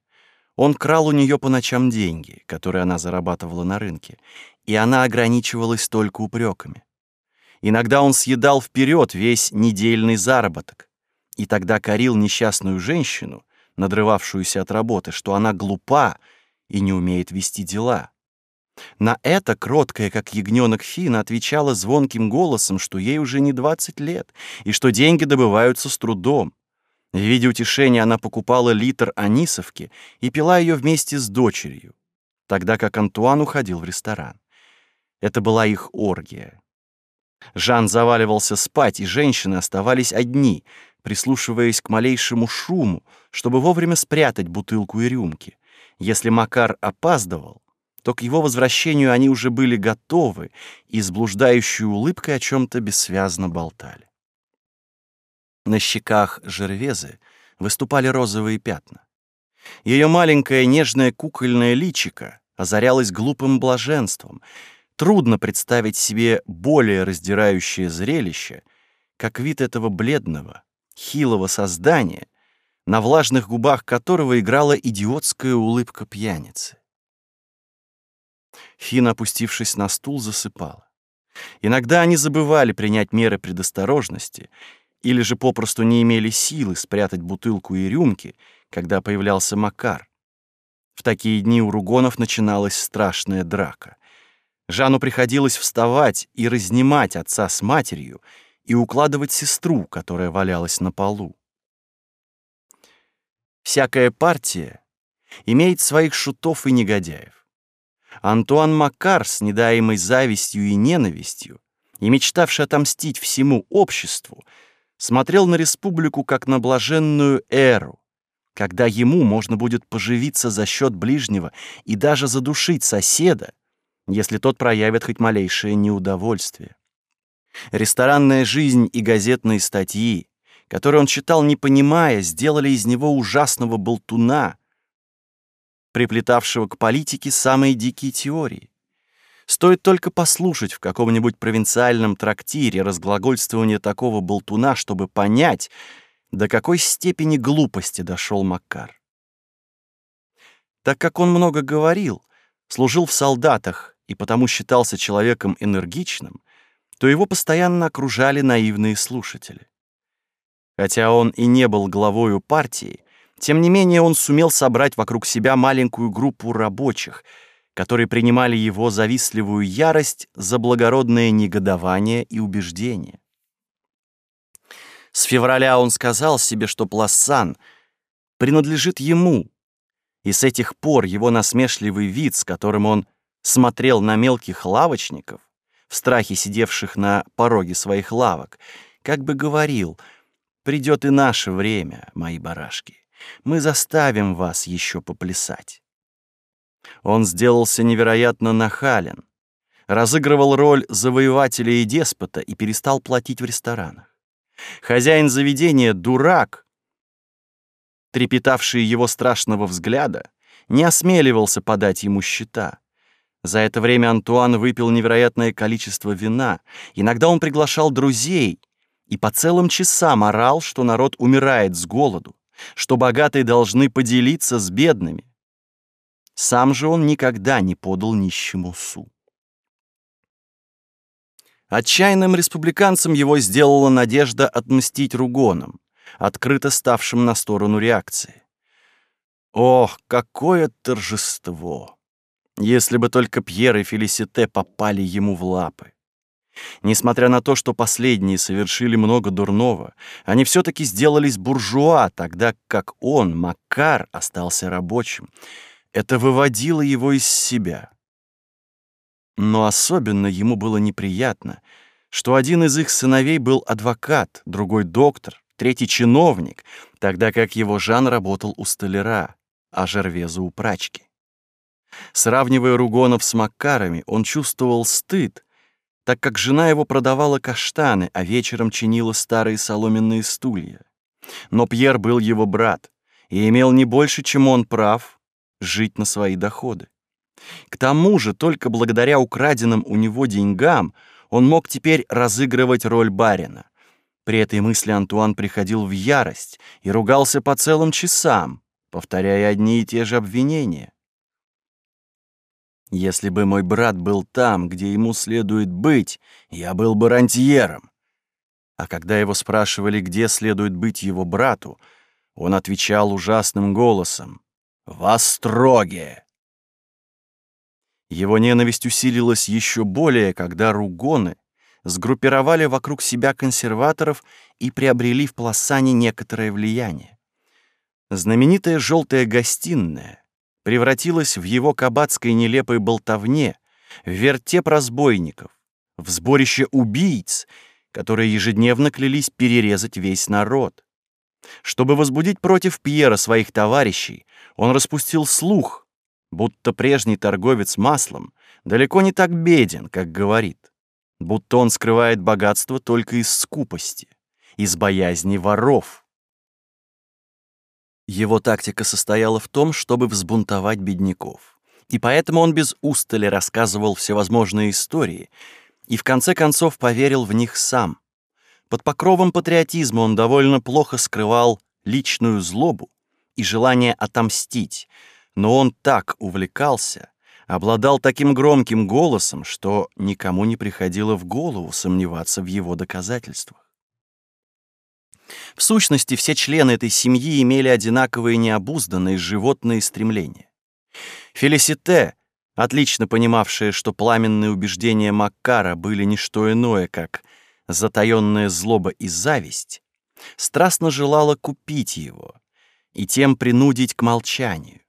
Он крал у нее по ночам деньги, которые она зарабатывала на рынке, и она ограничивалась только упреками. Иногда он съедал вперед весь недельный заработок, и тогда корил несчастную женщину, надрывавшуюся от работы, что она глупа и не умеет вести дела. На это кроткая, как ягненок Фина, отвечала звонким голосом, что ей уже не 20 лет, и что деньги добываются с трудом. В виде утешения она покупала литр анисовки и пила ее вместе с дочерью, тогда как Антуан уходил в ресторан. Это была их оргия. Жан заваливался спать, и женщины оставались одни, прислушиваясь к малейшему шуму, чтобы вовремя спрятать бутылку и рюмки. Если Макар опаздывал, то к его возвращению они уже были готовы и с блуждающей улыбкой о чем-то бессвязно болтали. На щеках Жервезы выступали розовые пятна. Ее маленькое нежное кукольное личико озарялось глупым блаженством. Трудно представить себе более раздирающее зрелище, как вид этого бледного, хилого создания, на влажных губах которого играла идиотская улыбка пьяницы. Фин, опустившись на стул, засыпала. Иногда они забывали принять меры предосторожности или же попросту не имели силы спрятать бутылку и рюмки, когда появлялся Макар. В такие дни у Ругонов начиналась страшная драка. Жану приходилось вставать и разнимать отца с матерью и укладывать сестру, которая валялась на полу. Всякая партия имеет своих шутов и негодяев. Антуан Макар с недаемой завистью и ненавистью и мечтавший отомстить всему обществу, смотрел на республику как на блаженную эру, когда ему можно будет поживиться за счет ближнего и даже задушить соседа, если тот проявит хоть малейшее неудовольствие. Ресторанная жизнь и газетные статьи, которые он читал не понимая, сделали из него ужасного болтуна, приплетавшего к политике самые дикие теории. Стоит только послушать в каком-нибудь провинциальном трактире разглагольствование такого болтуна, чтобы понять, до какой степени глупости дошел Макар. Так как он много говорил, служил в солдатах и потому считался человеком энергичным, то его постоянно окружали наивные слушатели. Хотя он и не был главою партии, тем не менее он сумел собрать вокруг себя маленькую группу рабочих, которые принимали его завистливую ярость за благородное негодование и убеждение. С февраля он сказал себе, что Плассан принадлежит ему, и с этих пор его насмешливый вид, с которым он смотрел на мелких лавочников, в страхе сидевших на пороге своих лавок, как бы говорил «Придет и наше время, мои барашки» мы заставим вас еще поплясать. Он сделался невероятно нахален, разыгрывал роль завоевателя и деспота и перестал платить в ресторанах. Хозяин заведения — дурак, трепетавший его страшного взгляда, не осмеливался подать ему счета. За это время Антуан выпил невероятное количество вина. Иногда он приглашал друзей и по целым часам орал, что народ умирает с голоду что богатые должны поделиться с бедными. Сам же он никогда не подал нищему су. Отчаянным республиканцем его сделала надежда отмстить Ругонам, открыто ставшим на сторону реакции. Ох, какое торжество! Если бы только Пьер и Фелисите попали ему в лапы. Несмотря на то, что последние совершили много дурного, они все-таки сделались буржуа, тогда как он, Макар, остался рабочим. Это выводило его из себя. Но особенно ему было неприятно, что один из их сыновей был адвокат, другой доктор, третий чиновник, тогда как его Жан работал у столяра, а Жервеза у прачки. Сравнивая Ругонов с Макарами, он чувствовал стыд, так как жена его продавала каштаны, а вечером чинила старые соломенные стулья. Но Пьер был его брат и имел не больше, чем он прав, жить на свои доходы. К тому же, только благодаря украденным у него деньгам он мог теперь разыгрывать роль барина. При этой мысли Антуан приходил в ярость и ругался по целым часам, повторяя одни и те же обвинения. Если бы мой брат был там, где ему следует быть, я был бы рантьером. А когда его спрашивали, где следует быть его брату, он отвечал ужасным голосом «В Остроге!». Его ненависть усилилась еще более, когда ругоны сгруппировали вокруг себя консерваторов и приобрели в Пласане некоторое влияние. Знаменитая желтая гостиная, превратилась в его кабацкой нелепой болтовне, в вертеп разбойников, в сборище убийц, которые ежедневно клялись перерезать весь народ. Чтобы возбудить против Пьера своих товарищей, он распустил слух, будто прежний торговец маслом далеко не так беден, как говорит, будто он скрывает богатство только из скупости, из боязни воров. Его тактика состояла в том, чтобы взбунтовать бедняков. И поэтому он без устали рассказывал всевозможные истории и в конце концов поверил в них сам. Под покровом патриотизма он довольно плохо скрывал личную злобу и желание отомстить, но он так увлекался, обладал таким громким голосом, что никому не приходило в голову сомневаться в его доказательствах. В сущности, все члены этой семьи имели одинаковые необузданные животные стремления. Фелисите, отлично понимавшая, что пламенные убеждения Маккара были не что иное, как затаённая злоба и зависть, страстно желала купить его и тем принудить к молчанию.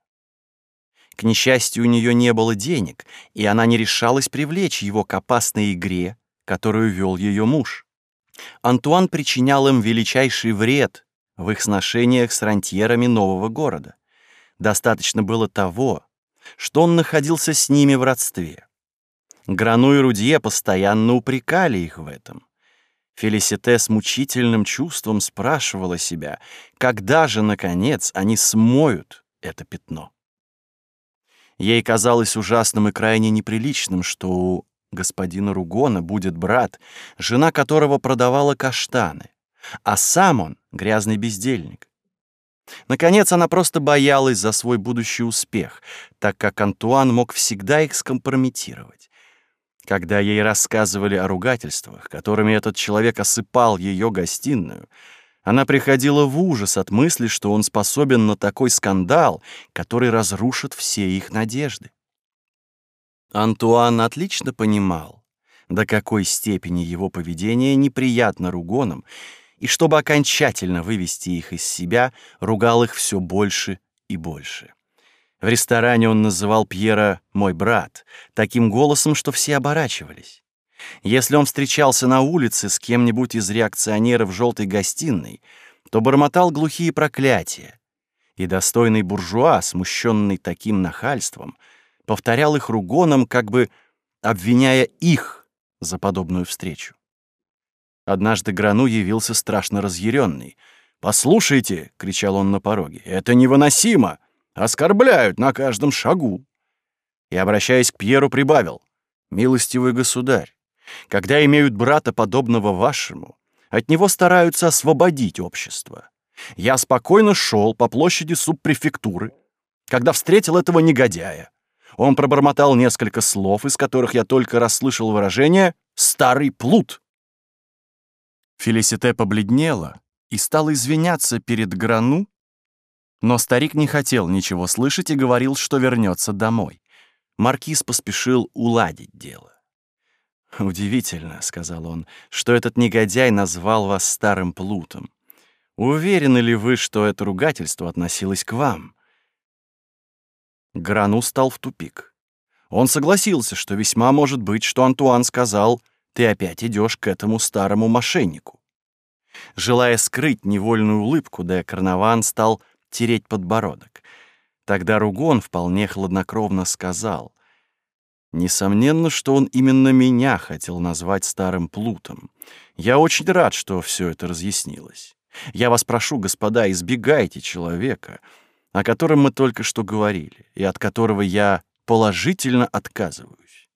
К несчастью, у нее не было денег, и она не решалась привлечь его к опасной игре, которую вел ее муж. Антуан причинял им величайший вред в их сношениях с рантьерами нового города. Достаточно было того, что он находился с ними в родстве. Грану и Рудье постоянно упрекали их в этом. Фелисите с мучительным чувством спрашивала себя, когда же, наконец, они смоют это пятно. Ей казалось ужасным и крайне неприличным, что у господина Ругона будет брат, жена которого продавала каштаны, а сам он — грязный бездельник. Наконец, она просто боялась за свой будущий успех, так как Антуан мог всегда их скомпрометировать. Когда ей рассказывали о ругательствах, которыми этот человек осыпал ее гостиную, она приходила в ужас от мысли, что он способен на такой скандал, который разрушит все их надежды. Антуан отлично понимал, до какой степени его поведение неприятно ругонам, и чтобы окончательно вывести их из себя, ругал их все больше и больше. В ресторане он называл Пьера «мой брат» таким голосом, что все оборачивались. Если он встречался на улице с кем-нибудь из реакционеров желтой гостиной, то бормотал глухие проклятия, и достойный буржуа, смущенный таким нахальством, повторял их ругоном, как бы обвиняя их за подобную встречу. Однажды Грану явился страшно разъяренный. «Послушайте!» — кричал он на пороге. «Это невыносимо! Оскорбляют на каждом шагу!» И, обращаясь к Пьеру, прибавил. «Милостивый государь, когда имеют брата, подобного вашему, от него стараются освободить общество. Я спокойно шел по площади субпрефектуры, когда встретил этого негодяя. Он пробормотал несколько слов, из которых я только расслышал выражение «старый плут». Фелисите побледнела и стала извиняться перед Грану, но старик не хотел ничего слышать и говорил, что вернется домой. Маркиз поспешил уладить дело. «Удивительно», — сказал он, — «что этот негодяй назвал вас старым плутом. Уверены ли вы, что это ругательство относилось к вам?» Грану стал в тупик. Он согласился, что весьма может быть, что Антуан сказал «ты опять идешь к этому старому мошеннику». Желая скрыть невольную улыбку, де Карнаван стал тереть подбородок. Тогда Ругон вполне хладнокровно сказал «Несомненно, что он именно меня хотел назвать старым плутом. Я очень рад, что все это разъяснилось. Я вас прошу, господа, избегайте человека, о котором мы только что говорили, и от которого я положительно отказываюсь.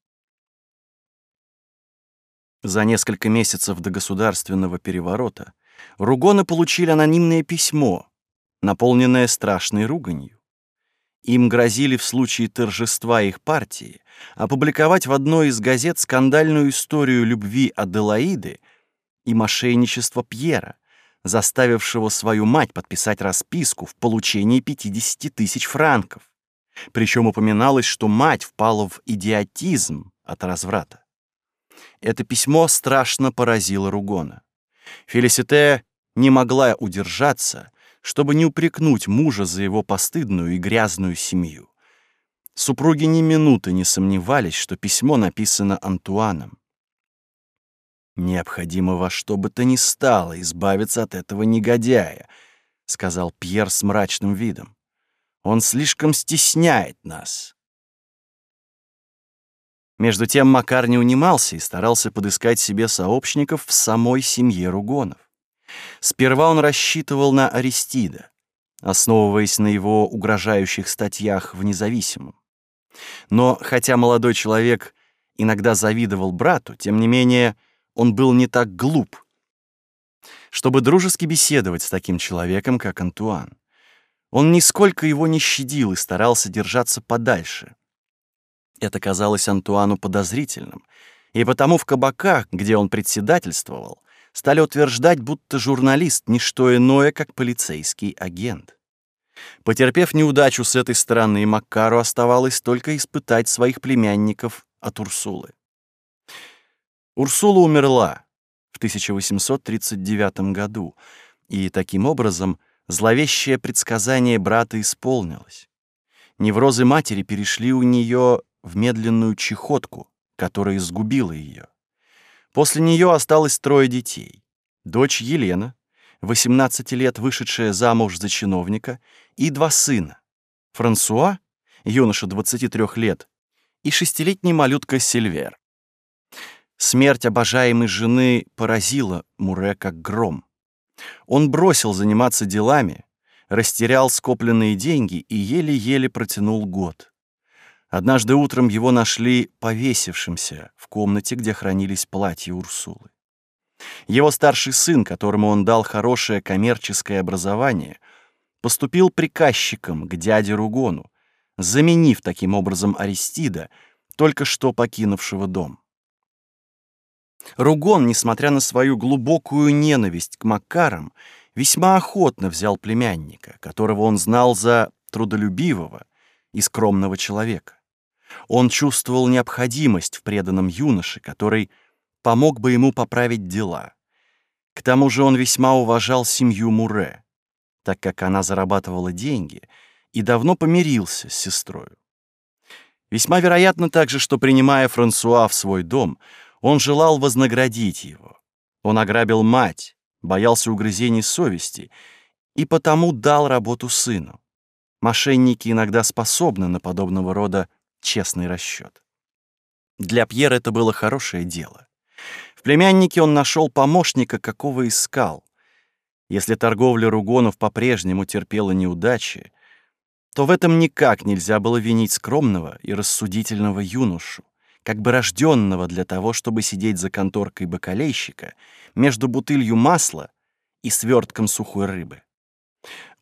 За несколько месяцев до государственного переворота Ругоны получили анонимное письмо, наполненное страшной руганью. Им грозили в случае торжества их партии опубликовать в одной из газет скандальную историю любви Аделаиды и мошенничества Пьера, заставившего свою мать подписать расписку в получении 50 тысяч франков. Причем упоминалось, что мать впала в идиотизм от разврата. Это письмо страшно поразило Ругона. Фелисите не могла удержаться, чтобы не упрекнуть мужа за его постыдную и грязную семью. Супруги ни минуты не сомневались, что письмо написано Антуаном. «Необходимо во что бы то ни стало избавиться от этого негодяя», — сказал Пьер с мрачным видом. «Он слишком стесняет нас». Между тем Макар не унимался и старался подыскать себе сообщников в самой семье Ругонов. Сперва он рассчитывал на Аристида, основываясь на его угрожающих статьях в «Независимом». Но хотя молодой человек иногда завидовал брату, тем не менее он был не так глуп, чтобы дружески беседовать с таким человеком, как Антуан. Он нисколько его не щадил и старался держаться подальше. Это казалось Антуану подозрительным, и потому в кабаках, где он председательствовал, стали утверждать, будто журналист — не что иное, как полицейский агент. Потерпев неудачу с этой стороны, Маккару оставалось только испытать своих племянников от Урсулы. Урсула умерла в 1839 году, и таким образом зловещее предсказание брата исполнилось. Неврозы матери перешли у нее в медленную чехотку, которая изгубила ее. После нее осталось трое детей. Дочь Елена, 18 лет вышедшая замуж за чиновника, и два сына. Франсуа, юноша 23 лет, и шестилетний малютка Сильвер. Смерть обожаемой жены поразила Муре как гром. Он бросил заниматься делами, растерял скопленные деньги и еле-еле протянул год. Однажды утром его нашли повесившимся в комнате, где хранились платья Урсулы. Его старший сын, которому он дал хорошее коммерческое образование, поступил приказчиком к дяде Ругону, заменив таким образом Аристида, только что покинувшего дом. Ругон, несмотря на свою глубокую ненависть к Макарам, весьма охотно взял племянника, которого он знал за трудолюбивого и скромного человека. Он чувствовал необходимость в преданном юноше, который помог бы ему поправить дела. К тому же он весьма уважал семью Муре, так как она зарабатывала деньги и давно помирился с сестрой. Весьма вероятно также, что, принимая Франсуа в свой дом, он желал вознаградить его. Он ограбил мать, боялся угрызений совести и потому дал работу сыну. Мошенники иногда способны на подобного рода честный расчет. Для Пьера это было хорошее дело племяннике он нашел помощника, какого искал. Если торговля Ругонов по-прежнему терпела неудачи, то в этом никак нельзя было винить скромного и рассудительного юношу, как бы рожденного для того, чтобы сидеть за конторкой бакалейщика между бутылью масла и свертком сухой рыбы.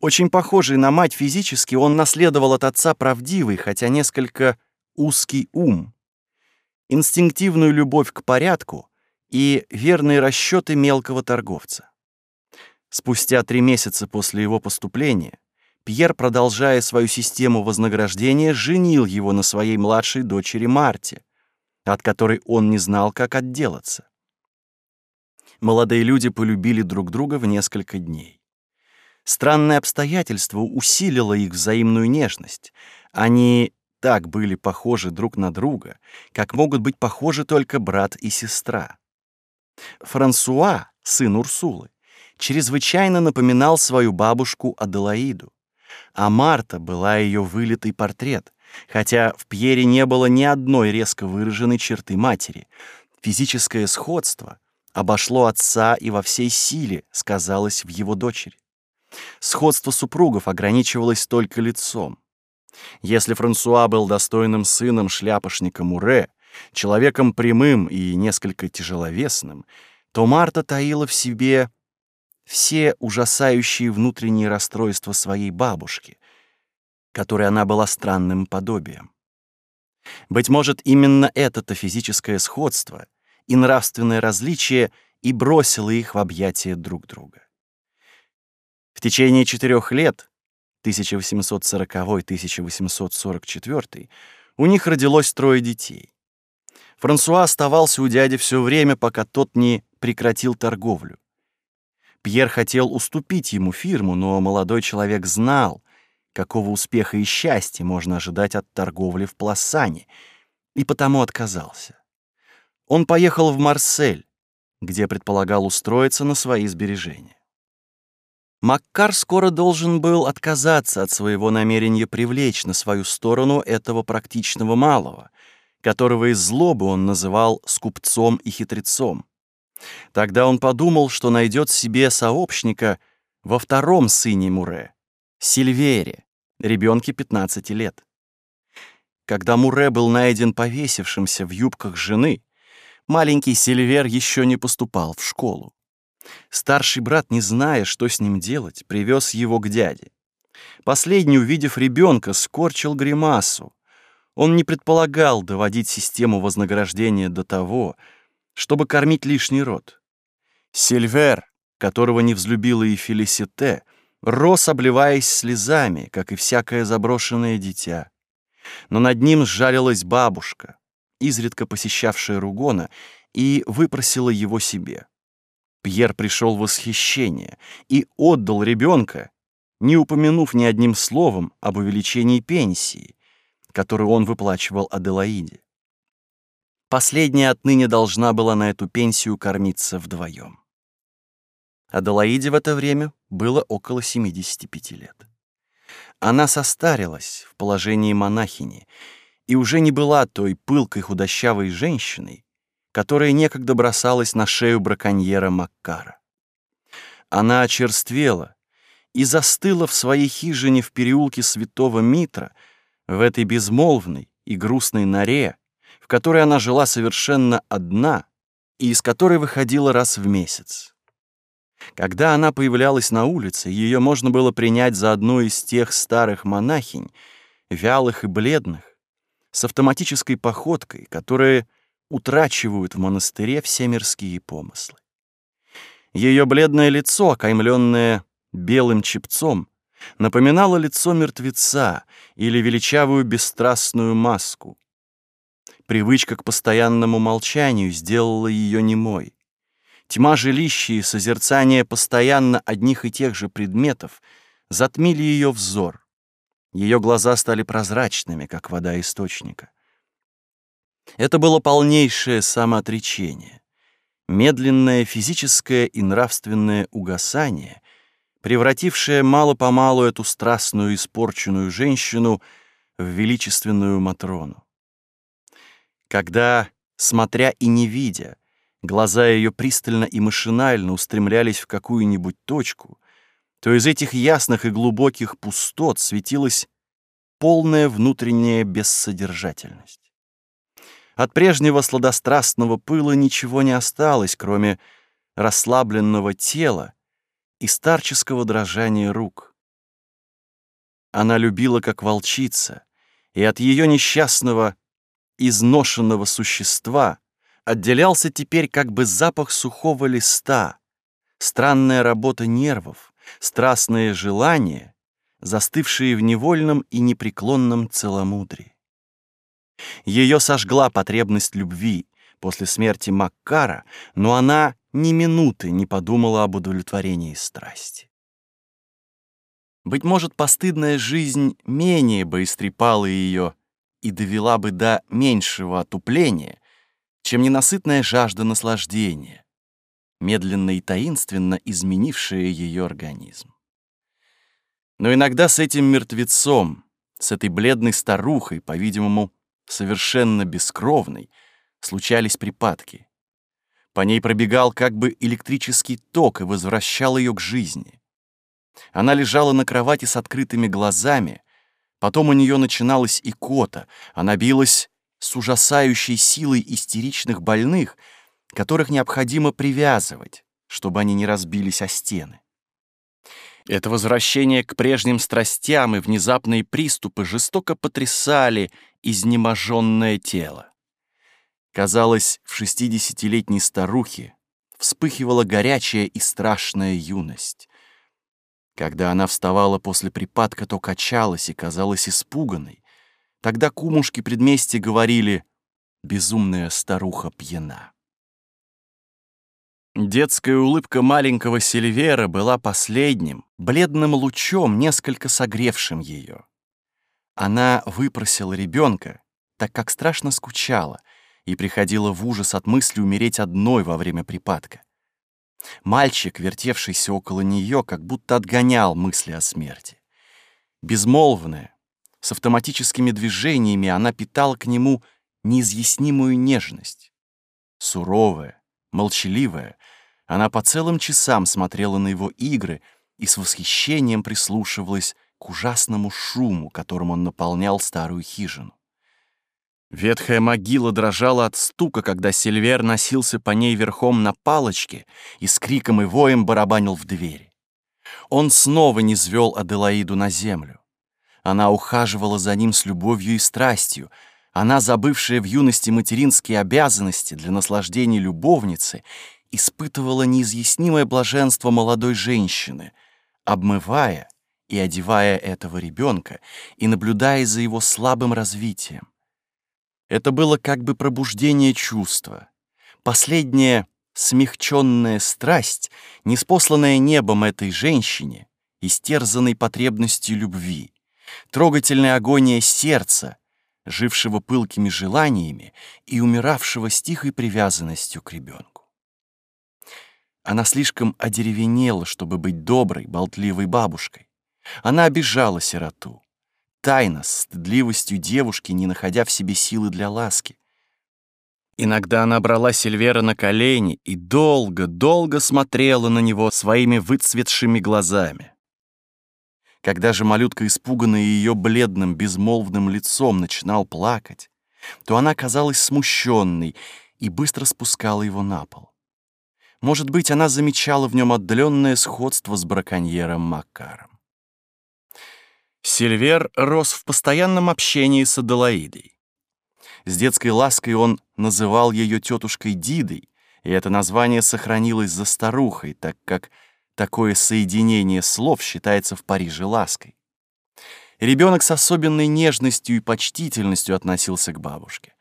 Очень похожий на мать физически, он наследовал от отца правдивый, хотя несколько узкий ум, инстинктивную любовь к порядку и верные расчеты мелкого торговца. Спустя три месяца после его поступления Пьер, продолжая свою систему вознаграждения, женил его на своей младшей дочери Марте, от которой он не знал, как отделаться. Молодые люди полюбили друг друга в несколько дней. Странное обстоятельство усилило их взаимную нежность. Они так были похожи друг на друга, как могут быть похожи только брат и сестра. Франсуа, сын Урсулы, чрезвычайно напоминал свою бабушку Аделаиду, а Марта была ее вылитый портрет, хотя в Пьере не было ни одной резко выраженной черты матери. Физическое сходство обошло отца и во всей силе сказалось в его дочери. Сходство супругов ограничивалось только лицом. Если Франсуа был достойным сыном шляпошника Муре, человеком прямым и несколько тяжеловесным, то Марта таила в себе все ужасающие внутренние расстройства своей бабушки, которой она была странным подобием. Быть может, именно это-то физическое сходство и нравственное различие и бросило их в объятия друг друга. В течение четырех лет, 1840-1844, у них родилось трое детей. Франсуа оставался у дяди все время, пока тот не прекратил торговлю. Пьер хотел уступить ему фирму, но молодой человек знал, какого успеха и счастья можно ожидать от торговли в Пласане, и потому отказался. Он поехал в Марсель, где предполагал устроиться на свои сбережения. Маккар скоро должен был отказаться от своего намерения привлечь на свою сторону этого практичного малого, которого из злобы он называл скупцом и хитрецом. Тогда он подумал, что найдет себе сообщника во втором сыне Муре, Сильвере, ребенке 15 лет. Когда Муре был найден повесившимся в юбках жены, маленький Сильвер еще не поступал в школу. Старший брат, не зная, что с ним делать, привез его к дяде. Последний, увидев ребенка, скорчил гримасу. Он не предполагал доводить систему вознаграждения до того, чтобы кормить лишний род. Сильвер, которого не взлюбила и Фелисите, рос, обливаясь слезами, как и всякое заброшенное дитя. Но над ним сжалилась бабушка, изредка посещавшая Ругона, и выпросила его себе. Пьер пришел в восхищение и отдал ребенка, не упомянув ни одним словом об увеличении пенсии, которую он выплачивал Аделаиде. Последняя отныне должна была на эту пенсию кормиться вдвоем. Аделаиде в это время было около 75 лет. Она состарилась в положении монахини и уже не была той пылкой худощавой женщиной, которая некогда бросалась на шею браконьера Маккара. Она очерствела и застыла в своей хижине в переулке Святого Митра, в этой безмолвной и грустной норе, в которой она жила совершенно одна и из которой выходила раз в месяц. Когда она появлялась на улице, ее можно было принять за одну из тех старых монахинь, вялых и бледных, с автоматической походкой, которые утрачивают в монастыре все мирские помыслы. Ее бледное лицо, окаймленное белым чепцом, напоминало лицо мертвеца или величавую бесстрастную маску. Привычка к постоянному молчанию сделала ее немой. Тьма жилища и созерцание постоянно одних и тех же предметов затмили ее взор. Ее глаза стали прозрачными, как вода источника. Это было полнейшее самоотречение, медленное физическое и нравственное угасание, превратившее мало-помалу эту страстную испорченную женщину в величественную Матрону. Когда, смотря и не видя, глаза ее пристально и машинально устремлялись в какую-нибудь точку, то из этих ясных и глубоких пустот светилась полная внутренняя бессодержательность. От прежнего сладострастного пыла ничего не осталось, кроме расслабленного тела и старческого дрожания рук. Она любила как волчица, и от ее несчастного, изношенного существа отделялся теперь как бы запах сухого листа, странная работа нервов, страстные желания, застывшие в невольном и непреклонном целомудрии. Ее сожгла потребность любви после смерти Маккара, но она ни минуты не подумала об удовлетворении страсти. Быть может, постыдная жизнь менее бы истрепала ее и довела бы до меньшего отупления, чем ненасытная жажда наслаждения, медленно и таинственно изменившая ее организм. Но иногда с этим мертвецом, с этой бледной старухой, по-видимому, совершенно бескровной, случались припадки. По ней пробегал как бы электрический ток и возвращал ее к жизни. Она лежала на кровати с открытыми глазами, потом у нее начиналась икота, она билась с ужасающей силой истеричных больных, которых необходимо привязывать, чтобы они не разбились о стены. Это возвращение к прежним страстям и внезапные приступы жестоко потрясали изнеможенное тело. Казалось, в шестидесятилетней старухе вспыхивала горячая и страшная юность. Когда она вставала после припадка, то качалась и казалась испуганной. Тогда кумушки предместья говорили «безумная старуха пьяна». Детская улыбка маленького Сильвера была последним, бледным лучом, несколько согревшим ее. Она выпросила ребенка, так как страшно скучала, и приходила в ужас от мысли умереть одной во время припадка. Мальчик, вертевшийся около нее, как будто отгонял мысли о смерти. Безмолвная, с автоматическими движениями она питала к нему неизъяснимую нежность. Суровая, молчаливая, она по целым часам смотрела на его игры и с восхищением прислушивалась ужасному шуму, которым он наполнял старую хижину. Ветхая могила дрожала от стука, когда Сильвер носился по ней верхом на палочке и с криком и воем барабанил в двери. Он снова не звел Аделаиду на землю. Она ухаживала за ним с любовью и страстью. Она, забывшая в юности материнские обязанности для наслаждения любовницы, испытывала неизъяснимое блаженство молодой женщины, обмывая и одевая этого ребенка и наблюдая за его слабым развитием. Это было как бы пробуждение чувства, последняя смягченная страсть, неспосланная небом этой женщине, истерзанной потребностью любви, трогательная агония сердца, жившего пылкими желаниями и умиравшего с тихой привязанностью к ребенку. Она слишком одеревенела, чтобы быть доброй, болтливой бабушкой. Она обижала сироту. Тайно, с стыдливостью девушки, не находя в себе силы для ласки. Иногда она брала Сильвера на колени и долго-долго смотрела на него своими выцветшими глазами. Когда же малютка, испуганная ее бледным, безмолвным лицом, начинал плакать, то она казалась смущенной и быстро спускала его на пол. Может быть, она замечала в нем отдаленное сходство с браконьером Макаром. Сильвер рос в постоянном общении с Аделаидой. С детской лаской он называл ее тетушкой Дидой, и это название сохранилось за старухой, так как такое соединение слов считается в Париже лаской. Ребенок с особенной нежностью и почтительностью относился к бабушке.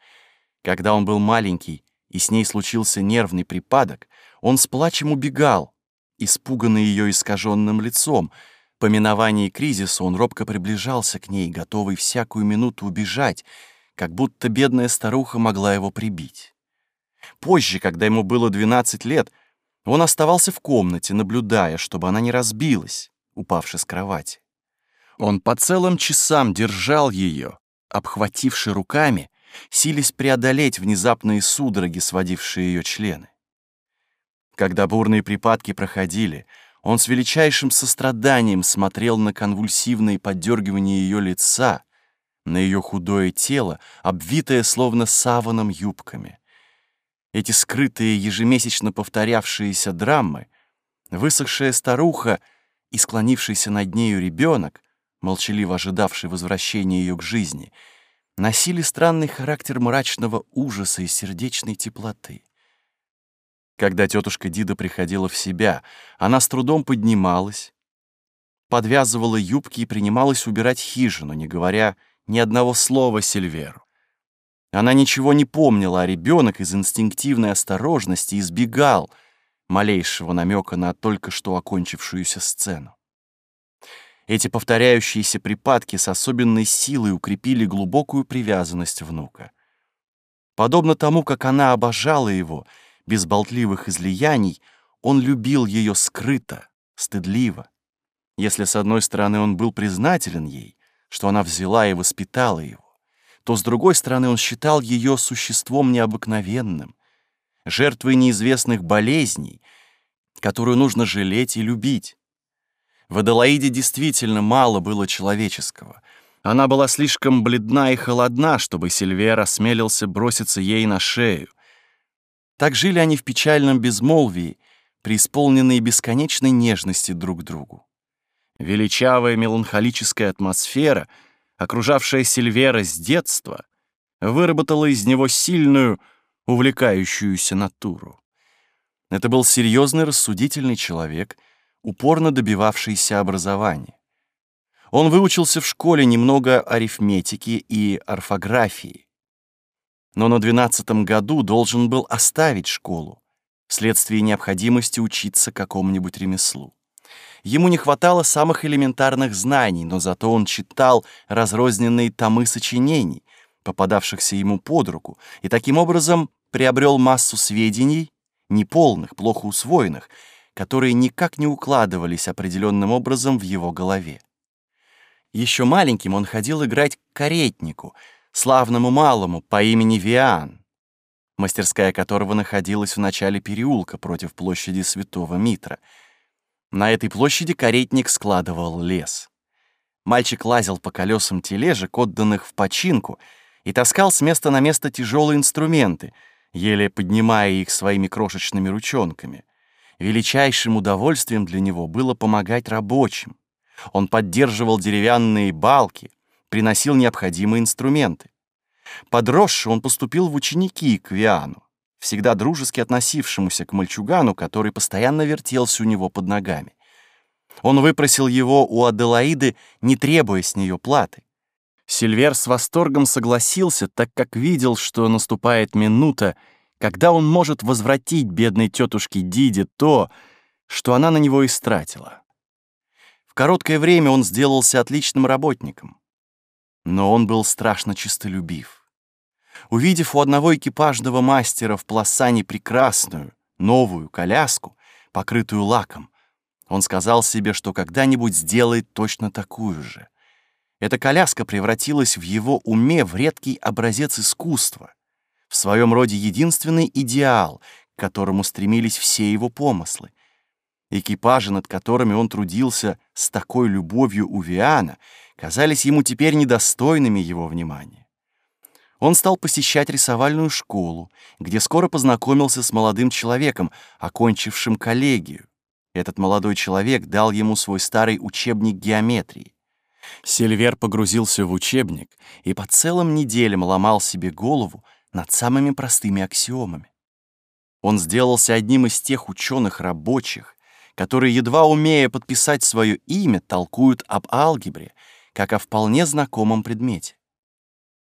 Когда он был маленький и с ней случился нервный припадок, он с плачем убегал, испуганный ее искаженным лицом — по миновании кризиса он робко приближался к ней, готовый всякую минуту убежать, как будто бедная старуха могла его прибить. Позже, когда ему было 12 лет, он оставался в комнате, наблюдая, чтобы она не разбилась, упавши с кровати. Он по целым часам держал ее, обхвативши руками, силясь преодолеть внезапные судороги, сводившие ее члены. Когда бурные припадки проходили, он с величайшим состраданием смотрел на конвульсивные поддергивания ее лица, на ее худое тело, обвитое словно саваном юбками. Эти скрытые, ежемесячно повторявшиеся драмы, высохшая старуха и склонившийся над нею ребенок, молчаливо ожидавший возвращения ее к жизни, носили странный характер мрачного ужаса и сердечной теплоты. Когда тетушка Дида приходила в себя, она с трудом поднималась, подвязывала юбки и принималась убирать хижину, не говоря ни одного слова Сильверу. Она ничего не помнила, а ребенок из инстинктивной осторожности избегал малейшего намека на только что окончившуюся сцену. Эти повторяющиеся припадки с особенной силой укрепили глубокую привязанность внука. Подобно тому, как она обожала его — без болтливых излияний, он любил ее скрыто, стыдливо. Если с одной стороны он был признателен ей, что она взяла и воспитала его, то с другой стороны он считал ее существом необыкновенным, жертвой неизвестных болезней, которую нужно жалеть и любить. В Аделаиде действительно мало было человеческого. Она была слишком бледна и холодна, чтобы Сильвер осмелился броситься ей на шею — так жили они в печальном безмолвии, преисполненные бесконечной нежности друг к другу. Величавая меланхолическая атмосфера, окружавшая Сильвера с детства, выработала из него сильную, увлекающуюся натуру. Это был серьезный рассудительный человек, упорно добивавшийся образования. Он выучился в школе немного арифметики и орфографии, но на двенадцатом году должен был оставить школу, вследствие необходимости учиться какому-нибудь ремеслу. Ему не хватало самых элементарных знаний, но зато он читал разрозненные томы сочинений, попадавшихся ему под руку, и таким образом приобрел массу сведений, неполных, плохо усвоенных, которые никак не укладывались определенным образом в его голове. Еще маленьким он ходил играть каретнику, славному малому по имени Виан, мастерская которого находилась в начале переулка против площади Святого Митра. На этой площади каретник складывал лес. Мальчик лазил по колесам тележек, отданных в починку, и таскал с места на место тяжелые инструменты, еле поднимая их своими крошечными ручонками. Величайшим удовольствием для него было помогать рабочим. Он поддерживал деревянные балки, приносил необходимые инструменты. Подросший он поступил в ученики к Виану, всегда дружески относившемуся к мальчугану, который постоянно вертелся у него под ногами. Он выпросил его у Аделаиды, не требуя с нее платы. Сильвер с восторгом согласился, так как видел, что наступает минута, когда он может возвратить бедной тетушке Диде то, что она на него истратила. В короткое время он сделался отличным работником. Но он был страшно честолюбив. Увидев у одного экипажного мастера в Пласане прекрасную, новую коляску, покрытую лаком, он сказал себе, что когда-нибудь сделает точно такую же. Эта коляска превратилась в его уме в редкий образец искусства, в своем роде единственный идеал, к которому стремились все его помыслы. Экипажи, над которыми он трудился с такой любовью у Виана, казались ему теперь недостойными его внимания. Он стал посещать рисовальную школу, где скоро познакомился с молодым человеком, окончившим коллегию. Этот молодой человек дал ему свой старый учебник геометрии. Сильвер погрузился в учебник и по целым неделям ломал себе голову над самыми простыми аксиомами. Он сделался одним из тех ученых рабочих, которые, едва умея подписать свое имя, толкуют об алгебре, как о вполне знакомом предмете.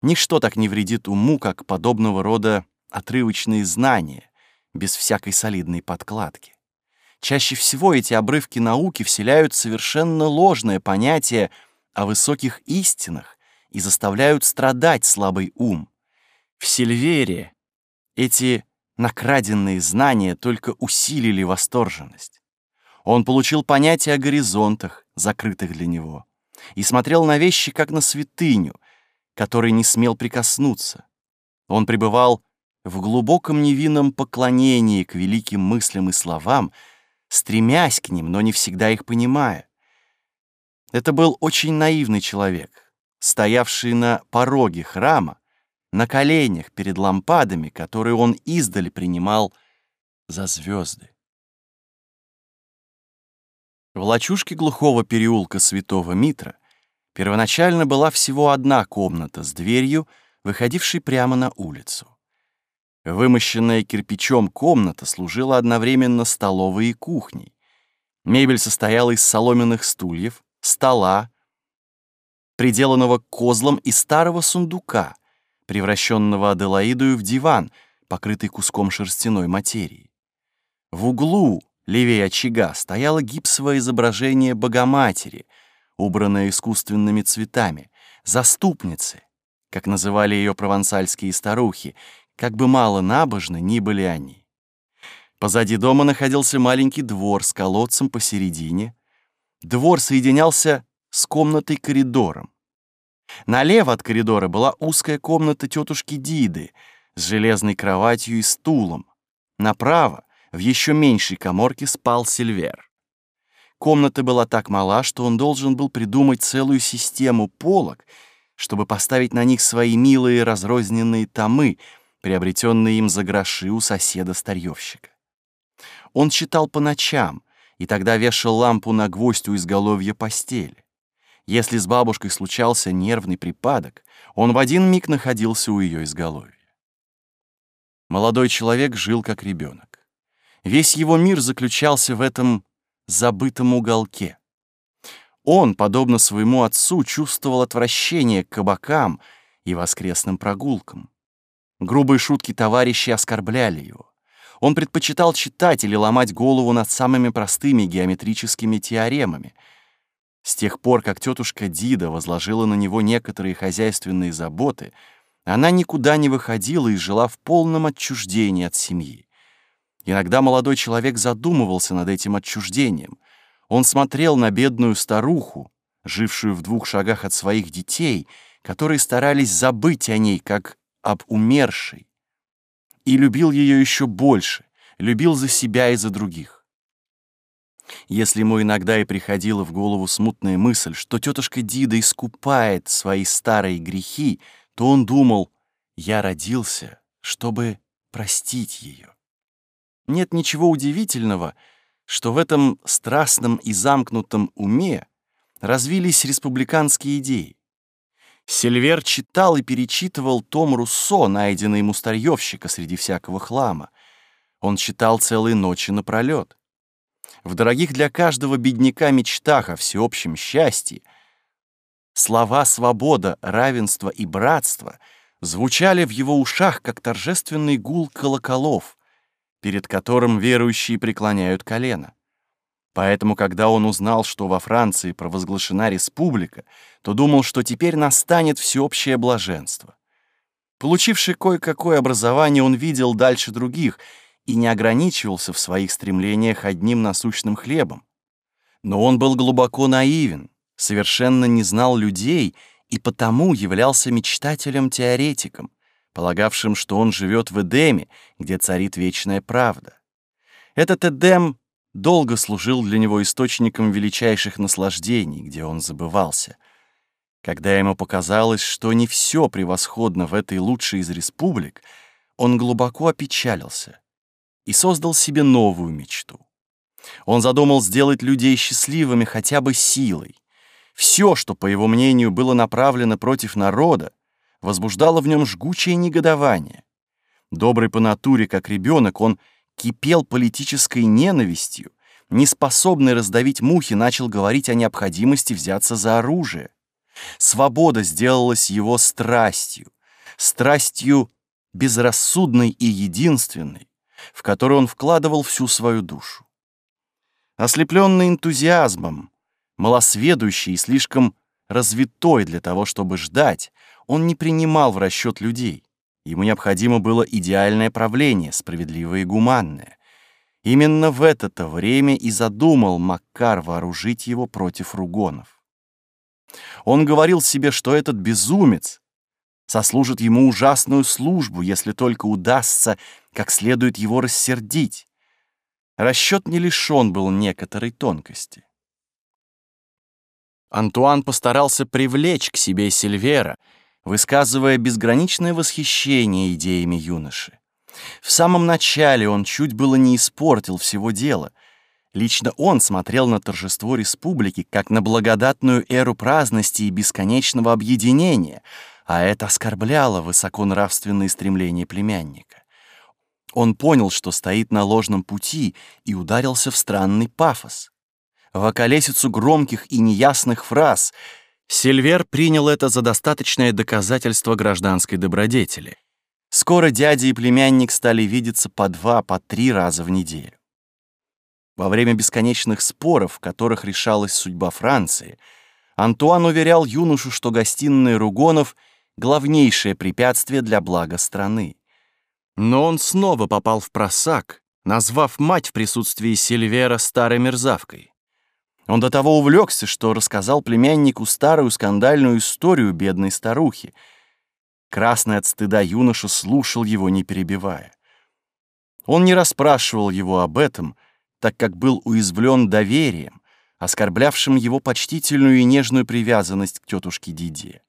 Ничто так не вредит уму, как подобного рода отрывочные знания, без всякой солидной подкладки. Чаще всего эти обрывки науки вселяют совершенно ложное понятие о высоких истинах и заставляют страдать слабый ум. В Сильвере эти накраденные знания только усилили восторженность. Он получил понятие о горизонтах, закрытых для него, и смотрел на вещи как на святыню, которой не смел прикоснуться. Он пребывал в глубоком невинном поклонении к великим мыслям и словам, стремясь к ним, но не всегда их понимая. Это был очень наивный человек, стоявший на пороге храма, на коленях перед лампадами, которые он издали принимал за звезды. В лачушке глухого переулка Святого Митра первоначально была всего одна комната с дверью, выходившей прямо на улицу. Вымощенная кирпичом комната служила одновременно столовой и кухней. Мебель состояла из соломенных стульев, стола, приделанного козлом и старого сундука, превращенного Аделаидою в диван, покрытый куском шерстяной материи. В углу Левее очага стояло гипсовое изображение Богоматери, убранное искусственными цветами, заступницы, как называли ее провансальские старухи, как бы мало набожны ни были они. Позади дома находился маленький двор с колодцем посередине. Двор соединялся с комнатой-коридором. Налево от коридора была узкая комната тетушки Диды с железной кроватью и стулом. Направо в еще меньшей коморке спал Сильвер. Комната была так мала, что он должен был придумать целую систему полок, чтобы поставить на них свои милые разрозненные томы, приобретенные им за гроши у соседа-старьевщика. Он читал по ночам, и тогда вешал лампу на гвоздь у изголовья постели. Если с бабушкой случался нервный припадок, он в один миг находился у ее изголовья. Молодой человек жил как ребенок. Весь его мир заключался в этом забытом уголке. Он, подобно своему отцу, чувствовал отвращение к кабакам и воскресным прогулкам. Грубые шутки товарищей оскорбляли его. Он предпочитал читать или ломать голову над самыми простыми геометрическими теоремами. С тех пор, как тетушка Дида возложила на него некоторые хозяйственные заботы, она никуда не выходила и жила в полном отчуждении от семьи. Иногда молодой человек задумывался над этим отчуждением. Он смотрел на бедную старуху, жившую в двух шагах от своих детей, которые старались забыть о ней, как об умершей, и любил ее еще больше, любил за себя и за других. Если ему иногда и приходила в голову смутная мысль, что тетушка Дида искупает свои старые грехи, то он думал, я родился, чтобы простить ее. Нет ничего удивительного, что в этом страстном и замкнутом уме развились республиканские идеи. Сильвер читал и перечитывал том Руссо, найденный ему старьевщика среди всякого хлама. Он читал целые ночи напролет. В дорогих для каждого бедняка мечтах о всеобщем счастье слова «свобода», «равенство» и «братство» звучали в его ушах, как торжественный гул колоколов, перед которым верующие преклоняют колено. Поэтому, когда он узнал, что во Франции провозглашена республика, то думал, что теперь настанет всеобщее блаженство. Получивший кое-какое образование, он видел дальше других и не ограничивался в своих стремлениях одним насущным хлебом. Но он был глубоко наивен, совершенно не знал людей и потому являлся мечтателем-теоретиком, полагавшим, что он живет в Эдеме, где царит вечная правда. Этот Эдем долго служил для него источником величайших наслаждений, где он забывался. Когда ему показалось, что не все превосходно в этой лучшей из республик, он глубоко опечалился и создал себе новую мечту. Он задумал сделать людей счастливыми хотя бы силой. Все, что, по его мнению, было направлено против народа, возбуждало в нем жгучее негодование. Добрый по натуре, как ребенок, он кипел политической ненавистью, неспособный раздавить мухи, начал говорить о необходимости взяться за оружие. Свобода сделалась его страстью, страстью безрассудной и единственной, в которую он вкладывал всю свою душу. Ослепленный энтузиазмом, малосведущий и слишком развитой для того, чтобы ждать, он не принимал в расчет людей. Ему необходимо было идеальное правление, справедливое и гуманное. Именно в это-то время и задумал Маккар вооружить его против ругонов. Он говорил себе, что этот безумец сослужит ему ужасную службу, если только удастся как следует его рассердить. Расчет не лишен был некоторой тонкости. Антуан постарался привлечь к себе Сильвера, высказывая безграничное восхищение идеями юноши. В самом начале он чуть было не испортил всего дела. Лично он смотрел на торжество республики как на благодатную эру праздности и бесконечного объединения, а это оскорбляло высоконравственные стремления племянника. Он понял, что стоит на ложном пути, и ударился в странный пафос. В околесицу громких и неясных фраз — Сильвер принял это за достаточное доказательство гражданской добродетели. Скоро дядя и племянник стали видеться по два, по три раза в неделю. Во время бесконечных споров, в которых решалась судьба Франции, Антуан уверял юношу, что гостиная Ругонов — главнейшее препятствие для блага страны. Но он снова попал в просак, назвав мать в присутствии Сильвера старой мерзавкой. Он до того увлекся, что рассказал племяннику старую скандальную историю бедной старухи. Красный от стыда юноша слушал его, не перебивая. Он не расспрашивал его об этом, так как был уязвлен доверием, оскорблявшим его почтительную и нежную привязанность к тетушке Диде.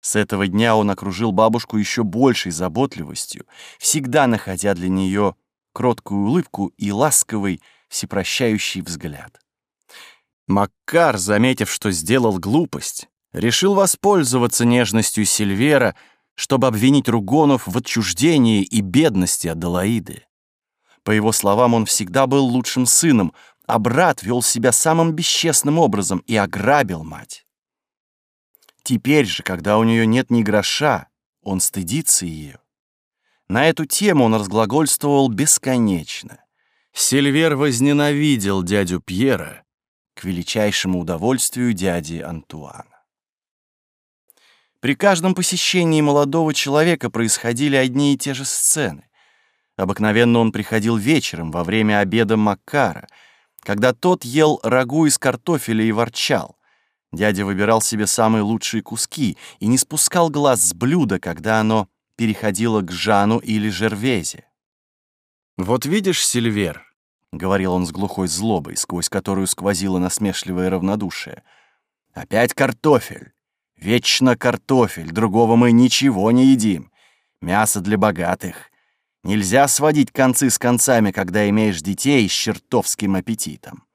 С этого дня он окружил бабушку еще большей заботливостью, всегда находя для нее кроткую улыбку и ласковый, всепрощающий взгляд. Маккар, заметив, что сделал глупость, решил воспользоваться нежностью Сильвера, чтобы обвинить Ругонов в отчуждении и бедности Аделаиды. По его словам, он всегда был лучшим сыном, а брат вел себя самым бесчестным образом и ограбил мать. Теперь же, когда у нее нет ни гроша, он стыдится ее. На эту тему он разглагольствовал бесконечно. Сильвер возненавидел дядю Пьера к величайшему удовольствию дяди Антуана. При каждом посещении молодого человека происходили одни и те же сцены. Обыкновенно он приходил вечером во время обеда Маккара, когда тот ел рагу из картофеля и ворчал. Дядя выбирал себе самые лучшие куски и не спускал глаз с блюда, когда оно переходило к Жану или Жервезе. «Вот видишь, Сильвер», — говорил он с глухой злобой, сквозь которую сквозило насмешливое равнодушие, — «опять картофель. Вечно картофель, другого мы ничего не едим. Мясо для богатых. Нельзя сводить концы с концами, когда имеешь детей с чертовским аппетитом».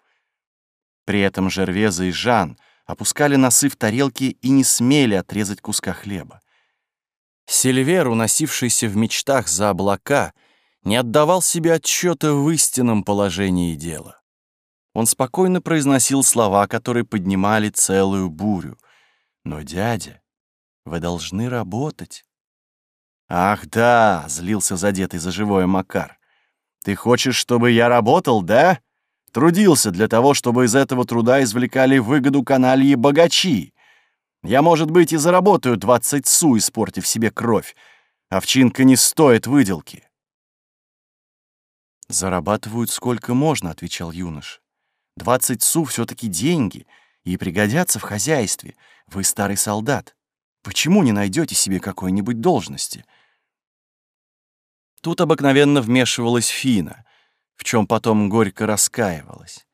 При этом Жервеза и Жан опускали носы в тарелки и не смели отрезать куска хлеба. Сильвер, уносившийся в мечтах за облака, не отдавал себе отчета в истинном положении дела. Он спокойно произносил слова, которые поднимали целую бурю. «Но, дядя, вы должны работать». «Ах да!» — злился задетый за живое Макар. «Ты хочешь, чтобы я работал, да? Трудился для того, чтобы из этого труда извлекали выгоду канальи богачи. Я, может быть, и заработаю двадцать су, испортив себе кровь. Овчинка не стоит выделки». «Зарабатывают сколько можно», — отвечал юнош. «Двадцать су все-таки деньги и пригодятся в хозяйстве. Вы старый солдат. Почему не найдете себе какой-нибудь должности?» Тут обыкновенно вмешивалась Фина, в чем потом горько раскаивалась.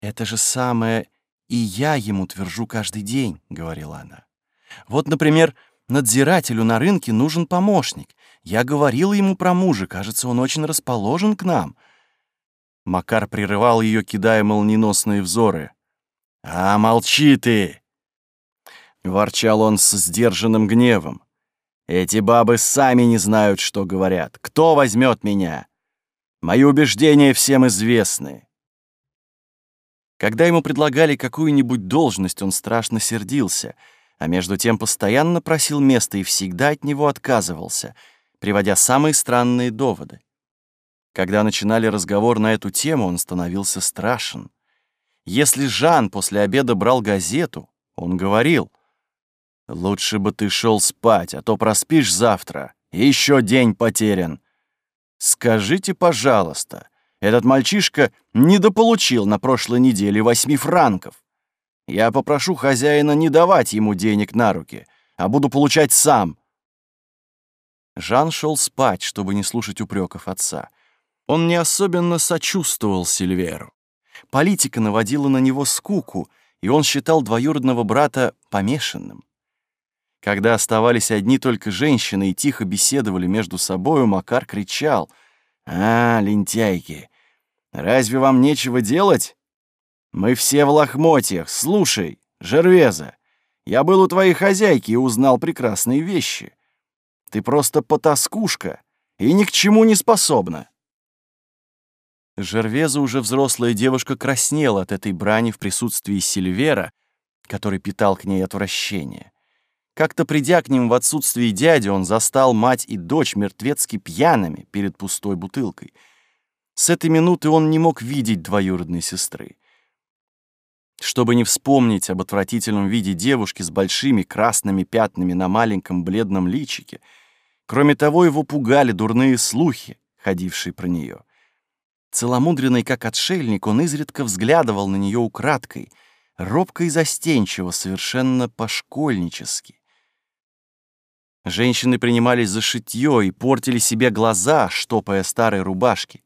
«Это же самое и я ему твержу каждый день», — говорила она. «Вот, например, надзирателю на рынке нужен помощник, я говорила ему про мужа, кажется, он очень расположен к нам». Макар прерывал ее, кидая молниеносные взоры. «А, молчи ты!» Ворчал он с сдержанным гневом. «Эти бабы сами не знают, что говорят. Кто возьмет меня? Мои убеждения всем известны». Когда ему предлагали какую-нибудь должность, он страшно сердился, а между тем постоянно просил места и всегда от него отказывался — приводя самые странные доводы. Когда начинали разговор на эту тему, он становился страшен. Если Жан после обеда брал газету, он говорил, «Лучше бы ты шел спать, а то проспишь завтра, еще день потерян. Скажите, пожалуйста, этот мальчишка недополучил на прошлой неделе восьми франков. Я попрошу хозяина не давать ему денег на руки, а буду получать сам, Жан шел спать, чтобы не слушать упреков отца. Он не особенно сочувствовал Сильверу. Политика наводила на него скуку, и он считал двоюродного брата помешанным. Когда оставались одни только женщины и тихо беседовали между собою, Макар кричал. «А, лентяйки, разве вам нечего делать? Мы все в лохмотьях. Слушай, Жервеза, я был у твоей хозяйки и узнал прекрасные вещи. Ты просто потаскушка и ни к чему не способна. Жервеза, уже взрослая девушка, краснела от этой брани в присутствии Сильвера, который питал к ней отвращение. Как-то придя к ним в отсутствие дяди, он застал мать и дочь мертвецки пьяными перед пустой бутылкой. С этой минуты он не мог видеть двоюродной сестры. Чтобы не вспомнить об отвратительном виде девушки с большими красными пятнами на маленьком бледном личике — Кроме того, его пугали дурные слухи, ходившие про нее. Целомудренный как отшельник, он изредка взглядывал на нее украдкой, робко и застенчиво, совершенно по-школьнически. Женщины принимались за шитье и портили себе глаза, штопая старые рубашки.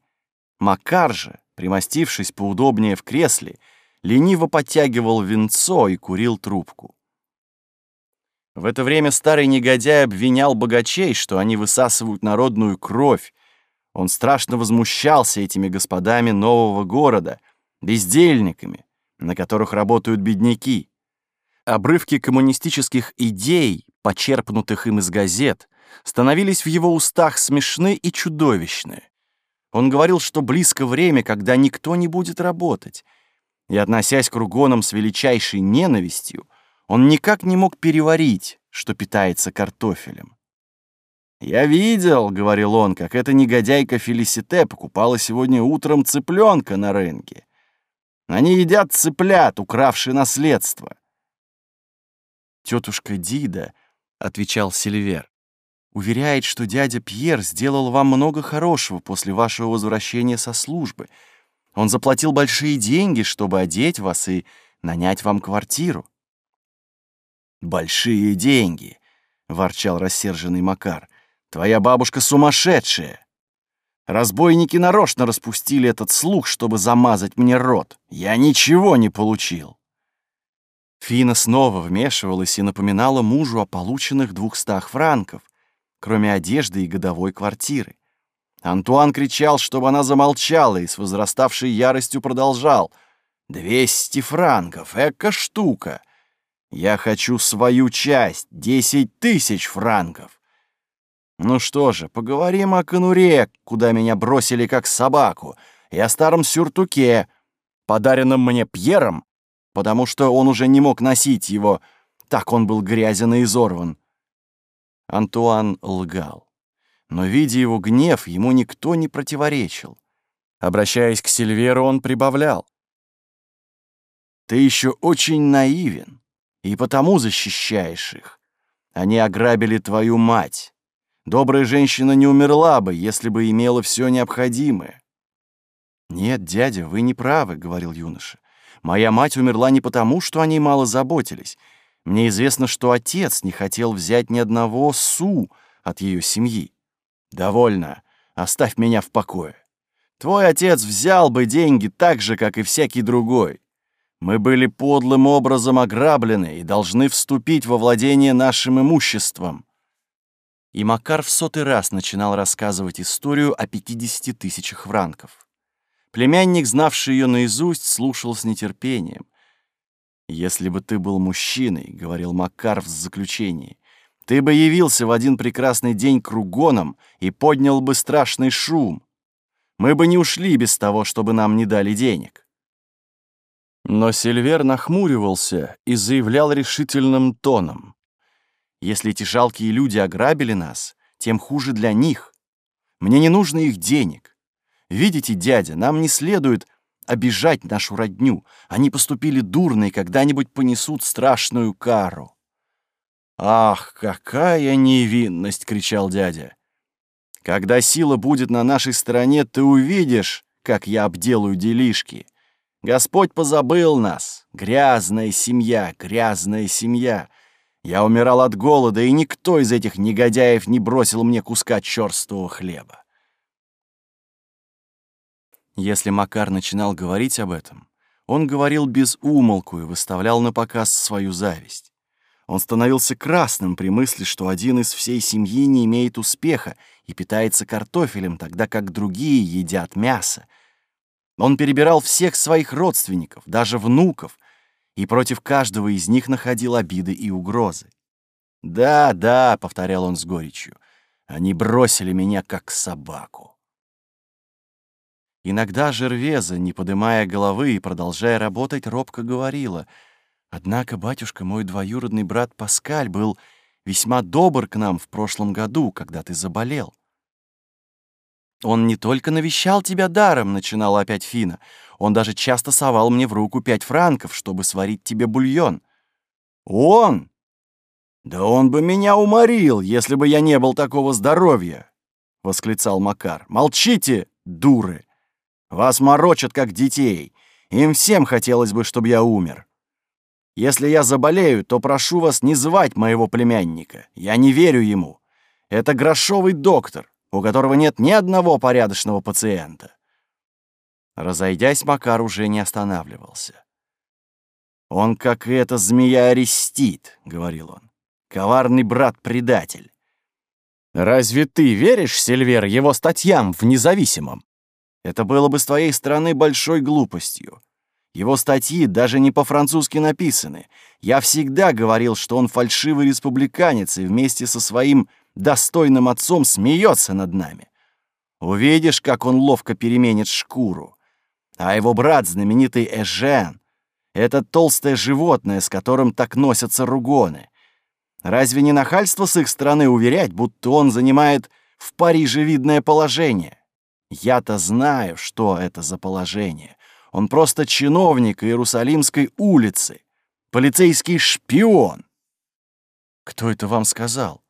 Макар же, примостившись поудобнее в кресле, лениво подтягивал венцо и курил трубку. В это время старый негодяй обвинял богачей, что они высасывают народную кровь. Он страшно возмущался этими господами нового города, бездельниками, на которых работают бедняки. Обрывки коммунистических идей, почерпнутых им из газет, становились в его устах смешны и чудовищны. Он говорил, что близко время, когда никто не будет работать, и, относясь к Ругонам с величайшей ненавистью, он никак не мог переварить, что питается картофелем. «Я видел, — говорил он, — как эта негодяйка Фелисите покупала сегодня утром цыпленка на рынке. Они едят цыплят, укравшие наследство». «Тетушка Дида, — отвечал Сильвер, — уверяет, что дядя Пьер сделал вам много хорошего после вашего возвращения со службы. Он заплатил большие деньги, чтобы одеть вас и нанять вам квартиру». «Большие деньги!» — ворчал рассерженный Макар. «Твоя бабушка сумасшедшая! Разбойники нарочно распустили этот слух, чтобы замазать мне рот. Я ничего не получил!» Фина снова вмешивалась и напоминала мужу о полученных двухстах франков, кроме одежды и годовой квартиры. Антуан кричал, чтобы она замолчала, и с возраставшей яростью продолжал. «Двести франков! Эка штука! Я хочу свою часть, десять тысяч франков. Ну что же, поговорим о конуре, куда меня бросили как собаку, и о старом сюртуке, подаренном мне Пьером, потому что он уже не мог носить его, так он был грязен и изорван. Антуан лгал. Но, видя его гнев, ему никто не противоречил. Обращаясь к Сильверу, он прибавлял. «Ты еще очень наивен и потому защищаешь их. Они ограбили твою мать. Добрая женщина не умерла бы, если бы имела все необходимое. «Нет, дядя, вы не правы», — говорил юноша. «Моя мать умерла не потому, что они мало заботились. Мне известно, что отец не хотел взять ни одного су от ее семьи. Довольно, оставь меня в покое. Твой отец взял бы деньги так же, как и всякий другой. Мы были подлым образом ограблены и должны вступить во владение нашим имуществом». И Макар в сотый раз начинал рассказывать историю о 50 тысячах франков. Племянник, знавший ее наизусть, слушал с нетерпением. «Если бы ты был мужчиной», — говорил Макар в заключении, «ты бы явился в один прекрасный день кругоном и поднял бы страшный шум. Мы бы не ушли без того, чтобы нам не дали денег». Но Сильвер нахмуривался и заявлял решительным тоном. «Если эти жалкие люди ограбили нас, тем хуже для них. Мне не нужно их денег. Видите, дядя, нам не следует обижать нашу родню. Они поступили дурно и когда-нибудь понесут страшную кару». «Ах, какая невинность!» — кричал дядя. «Когда сила будет на нашей стороне, ты увидишь, как я обделаю делишки. Господь позабыл нас. Грязная семья, грязная семья. Я умирал от голода, и никто из этих негодяев не бросил мне куска черствого хлеба. Если Макар начинал говорить об этом, он говорил без умолку и выставлял на показ свою зависть. Он становился красным при мысли, что один из всей семьи не имеет успеха и питается картофелем, тогда как другие едят мясо, он перебирал всех своих родственников, даже внуков, и против каждого из них находил обиды и угрозы. «Да, да», — повторял он с горечью, — «они бросили меня как собаку». Иногда Жервеза, не поднимая головы и продолжая работать, робко говорила, «Однако, батюшка, мой двоюродный брат Паскаль был весьма добр к нам в прошлом году, когда ты заболел. «Он не только навещал тебя даром», — начинала опять Фина. «Он даже часто совал мне в руку пять франков, чтобы сварить тебе бульон». «Он? Да он бы меня уморил, если бы я не был такого здоровья!» — восклицал Макар. «Молчите, дуры! Вас морочат, как детей. Им всем хотелось бы, чтобы я умер. Если я заболею, то прошу вас не звать моего племянника. Я не верю ему. Это грошовый доктор у которого нет ни одного порядочного пациента. Разойдясь, Макар уже не останавливался. «Он, как эта змея, арестит», — говорил он. «Коварный брат-предатель». «Разве ты веришь, Сильвер, его статьям в независимом?» Это было бы с твоей стороны большой глупостью. Его статьи даже не по-французски написаны. Я всегда говорил, что он фальшивый республиканец и вместе со своим достойным отцом смеется над нами. Увидишь, как он ловко переменит шкуру. А его брат, знаменитый Эжен, это толстое животное, с которым так носятся ругоны. Разве не нахальство с их стороны уверять, будто он занимает в Париже видное положение? Я-то знаю, что это за положение. Он просто чиновник Иерусалимской улицы, полицейский шпион. Кто это вам сказал?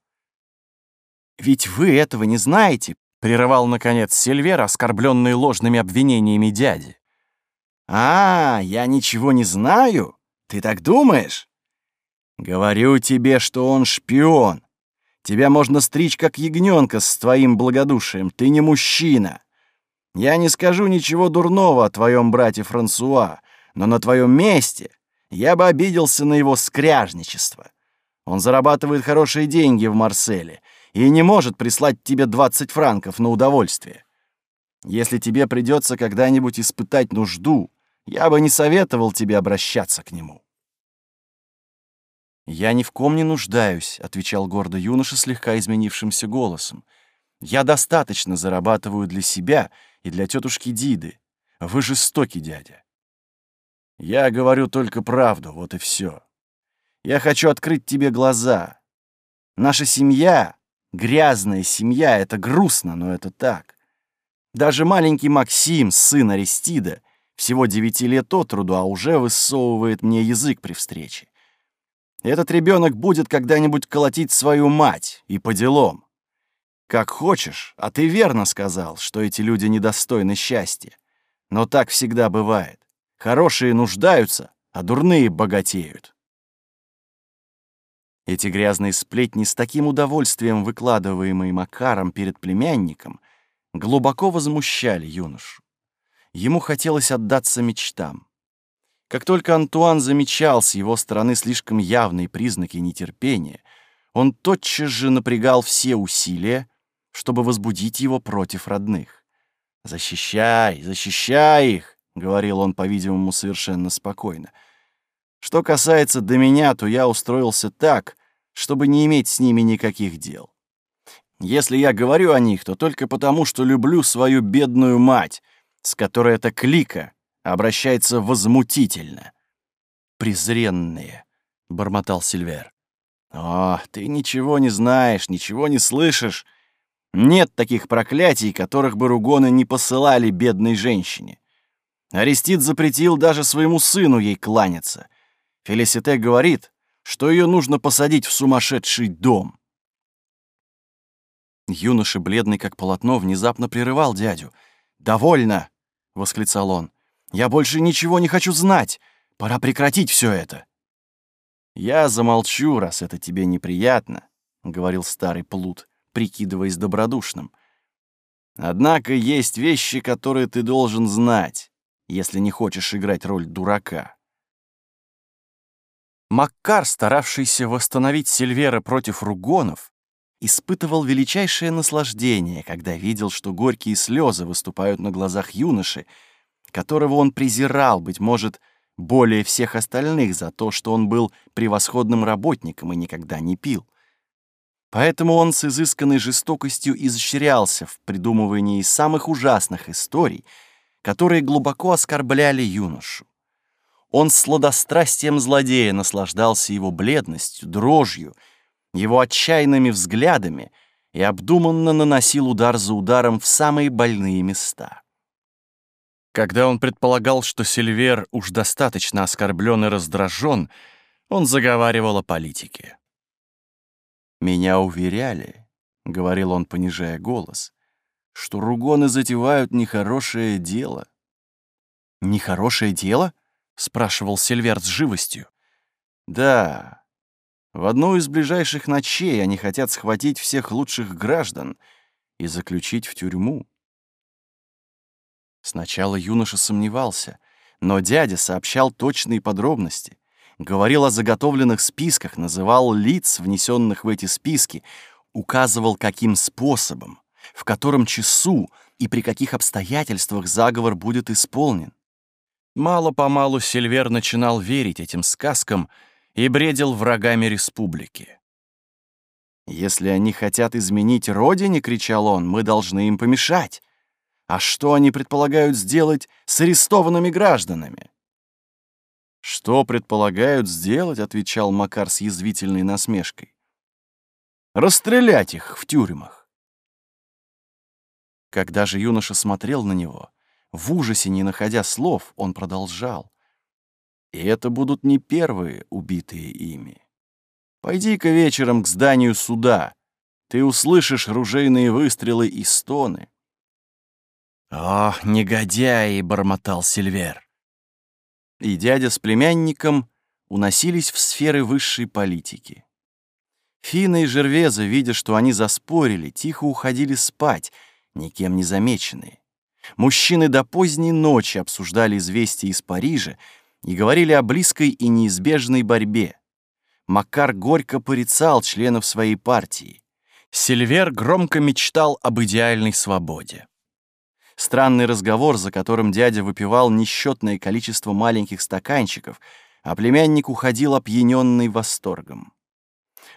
Ведь вы этого не знаете, прерывал наконец Сильвер, оскорбленный ложными обвинениями дяди. А, я ничего не знаю? Ты так думаешь? Говорю тебе, что он шпион. Тебя можно стричь как ягненка с твоим благодушием. Ты не мужчина. Я не скажу ничего дурного о твоем брате Франсуа, но на твоем месте я бы обиделся на его скряжничество. Он зарабатывает хорошие деньги в Марселе и не может прислать тебе 20 франков на удовольствие. Если тебе придется когда-нибудь испытать нужду, я бы не советовал тебе обращаться к нему. «Я ни в ком не нуждаюсь», — отвечал гордо юноша слегка изменившимся голосом. «Я достаточно зарабатываю для себя и для тетушки Диды. Вы жестокий дядя». «Я говорю только правду, вот и все. Я хочу открыть тебе глаза. Наша семья, грязная семья, это грустно, но это так. Даже маленький Максим, сын Аристида, всего девяти лет от труду, а уже высовывает мне язык при встрече. Этот ребенок будет когда-нибудь колотить свою мать, и по делам. Как хочешь, а ты верно сказал, что эти люди недостойны счастья. Но так всегда бывает. Хорошие нуждаются, а дурные богатеют. Эти грязные сплетни с таким удовольствием, выкладываемые Макаром перед племянником, глубоко возмущали юношу. Ему хотелось отдаться мечтам. Как только Антуан замечал с его стороны слишком явные признаки нетерпения, он тотчас же напрягал все усилия, чтобы возбудить его против родных. «Защищай, защищай их!» — говорил он, по-видимому, совершенно спокойно. «Что касается до меня, то я устроился так, чтобы не иметь с ними никаких дел. Если я говорю о них, то только потому, что люблю свою бедную мать, с которой эта клика обращается возмутительно. «Презренные», — бормотал Сильвер. «О, ты ничего не знаешь, ничего не слышишь. Нет таких проклятий, которых бы ругоны не посылали бедной женщине. Арестит запретил даже своему сыну ей кланяться. Фелисите говорит, что ее нужно посадить в сумасшедший дом». Юноша, бледный как полотно, внезапно прерывал дядю. «Довольно!» — восклицал он. Я больше ничего не хочу знать. Пора прекратить все это. Я замолчу, раз это тебе неприятно, говорил старый плут, прикидываясь добродушным. Однако есть вещи, которые ты должен знать, если не хочешь играть роль дурака. Маккар, старавшийся восстановить Сильвера против ругонов, испытывал величайшее наслаждение, когда видел, что горькие слезы выступают на глазах юноши, которого он презирал, быть может, более всех остальных за то, что он был превосходным работником и никогда не пил. Поэтому он с изысканной жестокостью изощрялся в придумывании самых ужасных историй, которые глубоко оскорбляли юношу. Он с сладострастием злодея наслаждался его бледностью, дрожью, его отчаянными взглядами и обдуманно наносил удар за ударом в самые больные места. Когда он предполагал, что Сильвер уж достаточно оскорблен и раздражен, он заговаривал о политике. «Меня уверяли», — говорил он, понижая голос, «что ругоны затевают нехорошее дело». «Нехорошее дело?» — спрашивал Сильвер с живостью. «Да. В одну из ближайших ночей они хотят схватить всех лучших граждан и заключить в тюрьму. Сначала юноша сомневался, но дядя сообщал точные подробности, говорил о заготовленных списках, называл лиц, внесенных в эти списки, указывал, каким способом, в котором часу и при каких обстоятельствах заговор будет исполнен. Мало-помалу Сильвер начинал верить этим сказкам и бредил врагами республики. «Если они хотят изменить родине, — кричал он, — мы должны им помешать. А что они предполагают сделать с арестованными гражданами? «Что предполагают сделать?» — отвечал Макар с язвительной насмешкой. расстрелять их в тюрьмах. Когда же юноша смотрел на него, в ужасе не находя слов, он продолжал. И это будут не первые убитые ими. Пойди-ка вечером к зданию суда. Ты услышишь ружейные выстрелы и стоны. «О, негодяи!» — бормотал Сильвер. И дядя с племянником уносились в сферы высшей политики. Фина и Жервеза, видя, что они заспорили, тихо уходили спать, никем не замеченные. Мужчины до поздней ночи обсуждали известия из Парижа и говорили о близкой и неизбежной борьбе. Макар горько порицал членов своей партии. Сильвер громко мечтал об идеальной свободе. Странный разговор, за которым дядя выпивал несчетное количество маленьких стаканчиков, а племянник уходил опьяненный восторгом.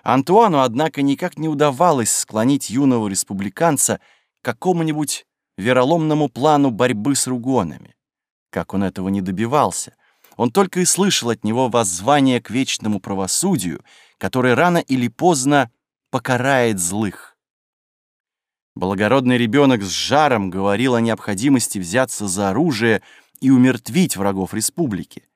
Антуану, однако, никак не удавалось склонить юного республиканца к какому-нибудь вероломному плану борьбы с ругонами. Как он этого не добивался, он только и слышал от него воззвание к вечному правосудию, которое рано или поздно покарает злых. Благородный ребенок с жаром говорил о необходимости взяться за оружие и умертвить врагов республики.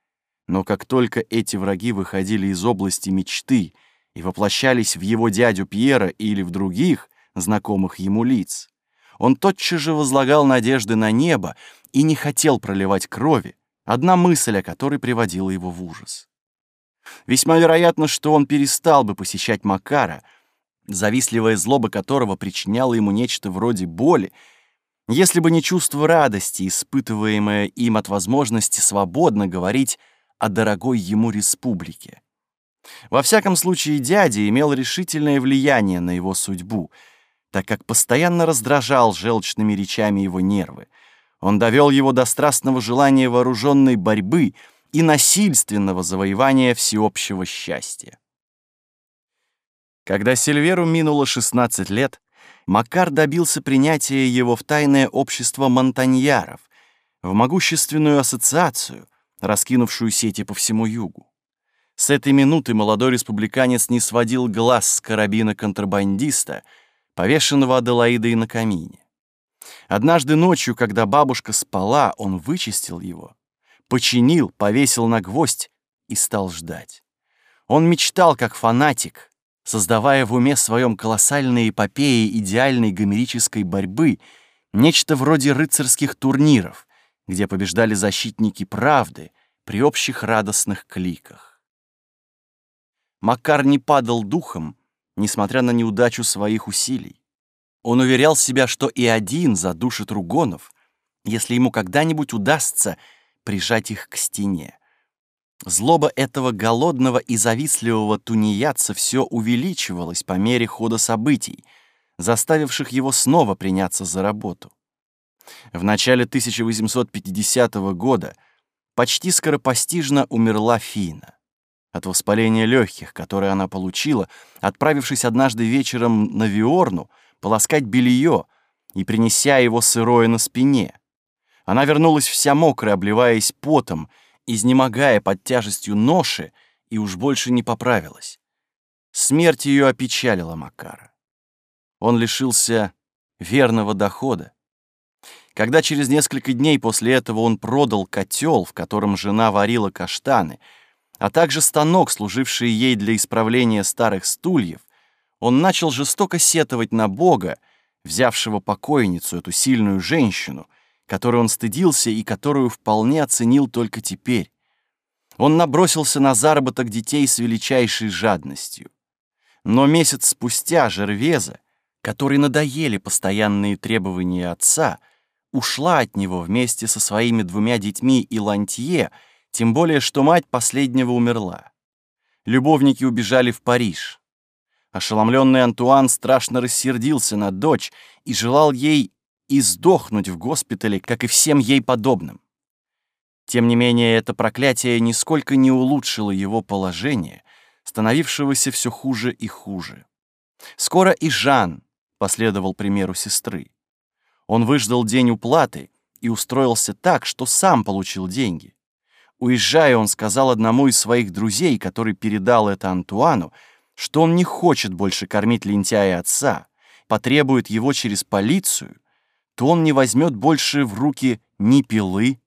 Но как только эти враги выходили из области мечты и воплощались в его дядю Пьера или в других, знакомых ему лиц, он тотчас же возлагал надежды на небо и не хотел проливать крови, одна мысль о которой приводила его в ужас. Весьма вероятно, что он перестал бы посещать Макара, завистливая злоба которого причиняла ему нечто вроде боли, если бы не чувство радости, испытываемое им от возможности свободно говорить о дорогой ему республике. Во всяком случае, дядя имел решительное влияние на его судьбу, так как постоянно раздражал желчными речами его нервы. Он довел его до страстного желания вооруженной борьбы и насильственного завоевания всеобщего счастья. Когда Сильверу минуло 16 лет, Макар добился принятия его в тайное общество монтаньяров, в могущественную ассоциацию, раскинувшую сети по всему югу. С этой минуты молодой республиканец не сводил глаз с карабина контрабандиста, повешенного Аделаидой на камине. Однажды ночью, когда бабушка спала, он вычистил его, починил, повесил на гвоздь и стал ждать. Он мечтал, как фанатик, создавая в уме своем колоссальные эпопеи идеальной гомерической борьбы, нечто вроде рыцарских турниров, где побеждали защитники правды при общих радостных кликах. Макар не падал духом, несмотря на неудачу своих усилий. Он уверял себя, что и один задушит ругонов, если ему когда-нибудь удастся прижать их к стене. Злоба этого голодного и завистливого тунеядца все увеличивалась по мере хода событий, заставивших его снова приняться за работу. В начале 1850 года почти скоропостижно умерла Фина от воспаления легких, которое она получила, отправившись однажды вечером на Виорну полоскать белье и принеся его сырое на спине. Она вернулась вся мокрая, обливаясь потом, изнемогая под тяжестью ноши, и уж больше не поправилась. Смерть ее опечалила Макара. Он лишился верного дохода. Когда через несколько дней после этого он продал котел, в котором жена варила каштаны, а также станок, служивший ей для исправления старых стульев, он начал жестоко сетовать на Бога, взявшего покойницу, эту сильную женщину, которой он стыдился и которую вполне оценил только теперь. Он набросился на заработок детей с величайшей жадностью. Но месяц спустя Жервеза, которой надоели постоянные требования отца, ушла от него вместе со своими двумя детьми и Лантье — тем более, что мать последнего умерла. Любовники убежали в Париж. Ошеломленный Антуан страшно рассердился на дочь и желал ей издохнуть в госпитале, как и всем ей подобным. Тем не менее, это проклятие нисколько не улучшило его положение, становившегося все хуже и хуже. Скоро и Жан последовал примеру сестры. Он выждал день уплаты и устроился так, что сам получил деньги. Уезжая, он сказал одному из своих друзей, который передал это Антуану, что он не хочет больше кормить лентяя отца, потребует его через полицию, то он не возьмет больше в руки ни пилы,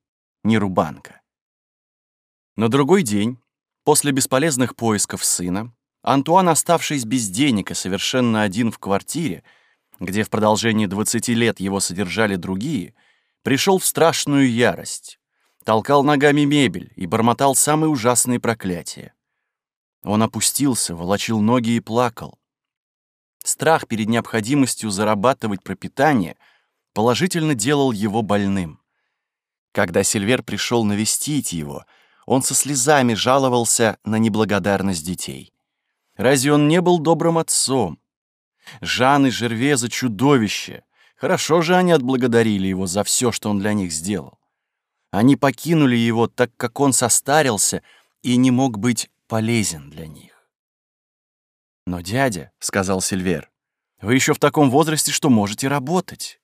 ни рубанка. На другой день, после бесполезных поисков сына, Антуан, оставшись без денег и совершенно один в квартире, где в продолжении 20 лет его содержали другие, пришел в страшную ярость, толкал ногами мебель и бормотал самые ужасные проклятия. Он опустился, волочил ноги и плакал. Страх перед необходимостью зарабатывать пропитание положительно делал его больным. Когда Сильвер пришел навестить его, он со слезами жаловался на неблагодарность детей. Разве он не был добрым отцом? Жан и Жерве за чудовище. Хорошо же они отблагодарили его за все, что он для них сделал. Они покинули его, так как он состарился и не мог быть полезен для них. «Но, дядя», — сказал Сильвер, — «вы еще в таком возрасте, что можете работать».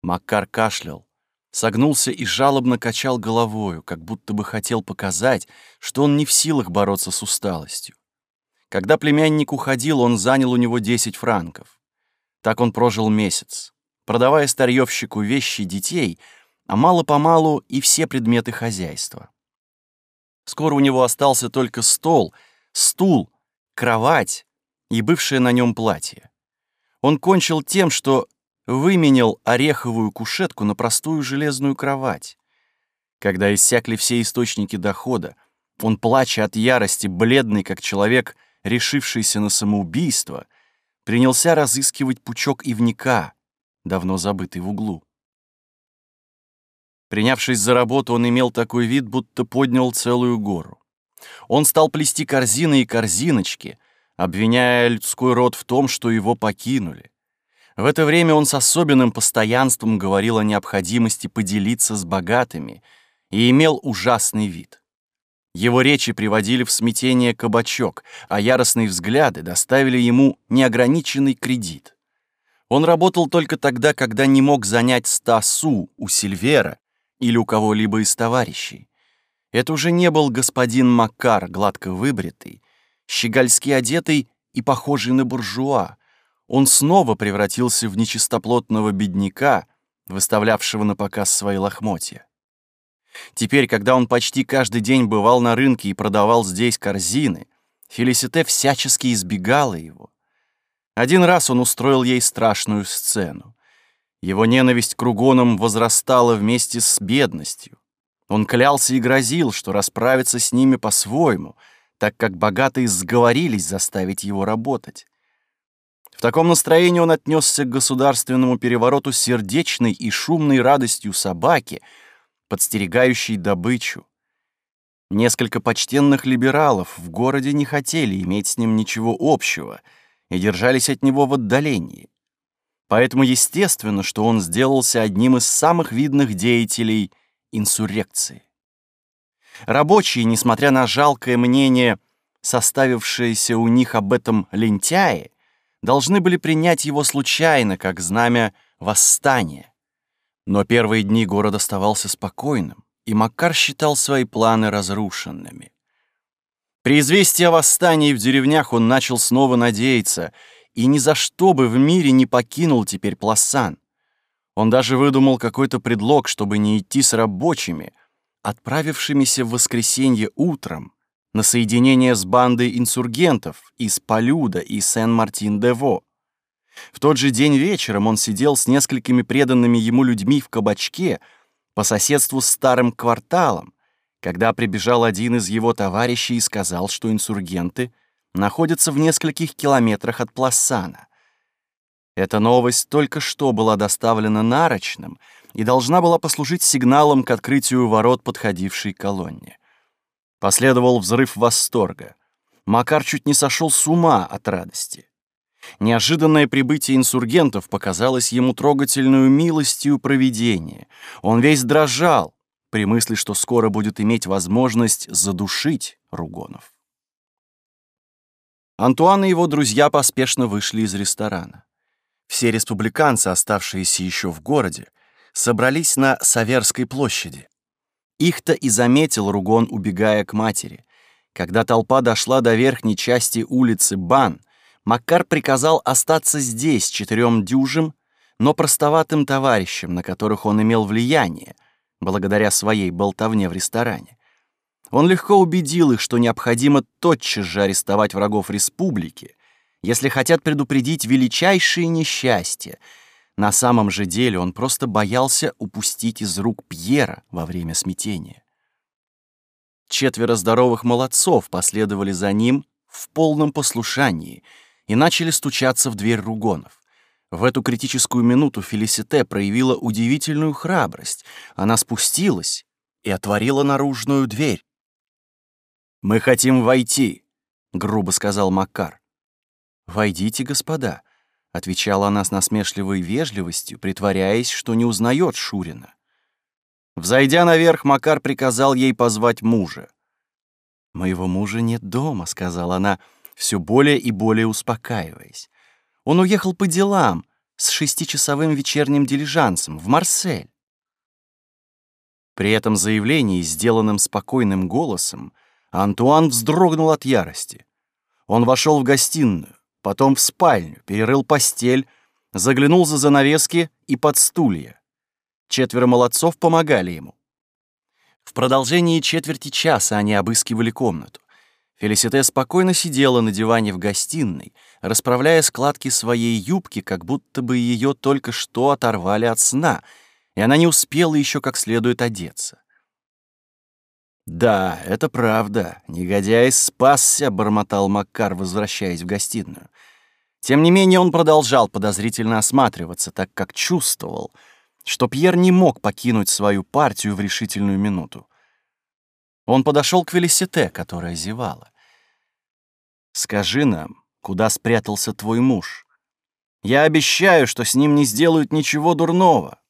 Маккар кашлял, согнулся и жалобно качал головою, как будто бы хотел показать, что он не в силах бороться с усталостью. Когда племянник уходил, он занял у него 10 франков. Так он прожил месяц, продавая старьевщику вещи детей, а мало-помалу и все предметы хозяйства. Скоро у него остался только стол, стул, кровать и бывшее на нем платье. Он кончил тем, что выменял ореховую кушетку на простую железную кровать. Когда иссякли все источники дохода, он, плача от ярости, бледный как человек, решившийся на самоубийство, принялся разыскивать пучок ивника, давно забытый в углу. Принявшись за работу, он имел такой вид, будто поднял целую гору. Он стал плести корзины и корзиночки, обвиняя людской род в том, что его покинули. В это время он с особенным постоянством говорил о необходимости поделиться с богатыми и имел ужасный вид. Его речи приводили в смятение кабачок, а яростные взгляды доставили ему неограниченный кредит. Он работал только тогда, когда не мог занять ста су у Сильвера или у кого-либо из товарищей. Это уже не был господин Макар, гладко выбритый, щегольски одетый и похожий на буржуа, он снова превратился в нечистоплотного бедняка, выставлявшего на показ свои лохмотья. Теперь, когда он почти каждый день бывал на рынке и продавал здесь корзины, Фелисите всячески избегала его. Один раз он устроил ей страшную сцену. Его ненависть к Ругонам возрастала вместе с бедностью. Он клялся и грозил, что расправится с ними по-своему, так как богатые сговорились заставить его работать. В таком настроении он отнесся к государственному перевороту сердечной и шумной радостью собаки, подстерегающей добычу. Несколько почтенных либералов в городе не хотели иметь с ним ничего общего и держались от него в отдалении. Поэтому естественно, что он сделался одним из самых видных деятелей инсуррекции. Рабочие, несмотря на жалкое мнение, составившееся у них об этом лентяе, должны были принять его случайно, как знамя восстания. Но первые дни город оставался спокойным, и Макар считал свои планы разрушенными. При известии о восстании в деревнях он начал снова надеяться и ни за что бы в мире не покинул теперь Пласан. Он даже выдумал какой-то предлог, чтобы не идти с рабочими, отправившимися в воскресенье утром, на соединение с бандой инсургентов из Полюда и Сен-Мартин-де-Во. В тот же день вечером он сидел с несколькими преданными ему людьми в кабачке по соседству с старым кварталом, когда прибежал один из его товарищей и сказал, что инсургенты находятся в нескольких километрах от Пласана. Эта новость только что была доставлена нарочным и должна была послужить сигналом к открытию ворот подходившей колонне. Последовал взрыв восторга. Макар чуть не сошел с ума от радости. Неожиданное прибытие инсургентов показалось ему трогательную милостью провидения. Он весь дрожал при мысли, что скоро будет иметь возможность задушить Ругонов. Антуан и его друзья поспешно вышли из ресторана. Все республиканцы, оставшиеся еще в городе, собрались на Саверской площади. Их-то и заметил Ругон, убегая к матери. Когда толпа дошла до верхней части улицы Бан, Макар приказал остаться здесь четырем дюжим, но простоватым товарищам, на которых он имел влияние, благодаря своей болтовне в ресторане. Он легко убедил их, что необходимо тотчас же арестовать врагов республики, если хотят предупредить величайшие несчастья. На самом же деле он просто боялся упустить из рук Пьера во время смятения. Четверо здоровых молодцов последовали за ним в полном послушании и начали стучаться в дверь Ругонов. В эту критическую минуту Фелисите проявила удивительную храбрость. Она спустилась и отворила наружную дверь. «Мы хотим войти», — грубо сказал Макар. «Войдите, господа», — отвечала она с насмешливой вежливостью, притворяясь, что не узнает Шурина. Взойдя наверх, Макар приказал ей позвать мужа. «Моего мужа нет дома», — сказала она, все более и более успокаиваясь. «Он уехал по делам с шестичасовым вечерним дилижансом в Марсель». При этом заявлении, сделанным спокойным голосом, Антуан вздрогнул от ярости. Он вошел в гостиную, потом в спальню, перерыл постель, заглянул за занавески и под стулья. Четверо молодцов помогали ему. В продолжении четверти часа они обыскивали комнату. Фелисите спокойно сидела на диване в гостиной, расправляя складки своей юбки, как будто бы ее только что оторвали от сна, и она не успела еще как следует одеться. «Да, это правда. Негодяй спасся», — бормотал Маккар, возвращаясь в гостиную. Тем не менее он продолжал подозрительно осматриваться, так как чувствовал — что Пьер не мог покинуть свою партию в решительную минуту. Он подошел к Велисите, которая зевала. «Скажи нам, куда спрятался твой муж? Я обещаю, что с ним не сделают ничего дурного».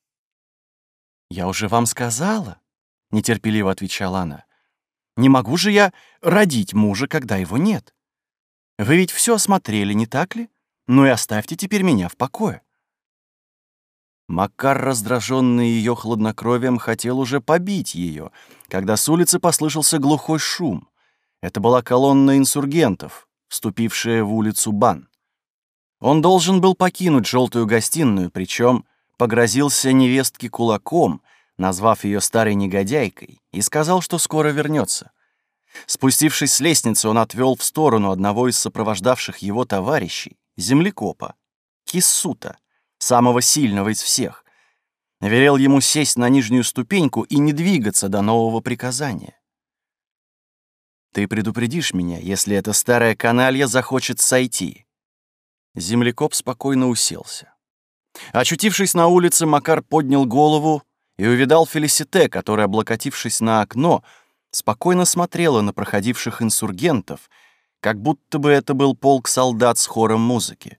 «Я уже вам сказала», — нетерпеливо отвечала она. «Не могу же я родить мужа, когда его нет. Вы ведь все осмотрели, не так ли? Ну и оставьте теперь меня в покое». Макар, раздраженный ее хладнокровием, хотел уже побить ее, когда с улицы послышался глухой шум. Это была колонна инсургентов, вступившая в улицу Бан. Он должен был покинуть желтую гостиную, причем погрозился невестке кулаком, назвав ее старой негодяйкой, и сказал, что скоро вернется. Спустившись с лестницы, он отвел в сторону одного из сопровождавших его товарищей, землекопа, Киссута, самого сильного из всех, велел ему сесть на нижнюю ступеньку и не двигаться до нового приказания. «Ты предупредишь меня, если эта старая каналья захочет сойти». Землекоп спокойно уселся. Очутившись на улице, Макар поднял голову и увидал Фелисите, которая, облокотившись на окно, спокойно смотрела на проходивших инсургентов, как будто бы это был полк солдат с хором музыки.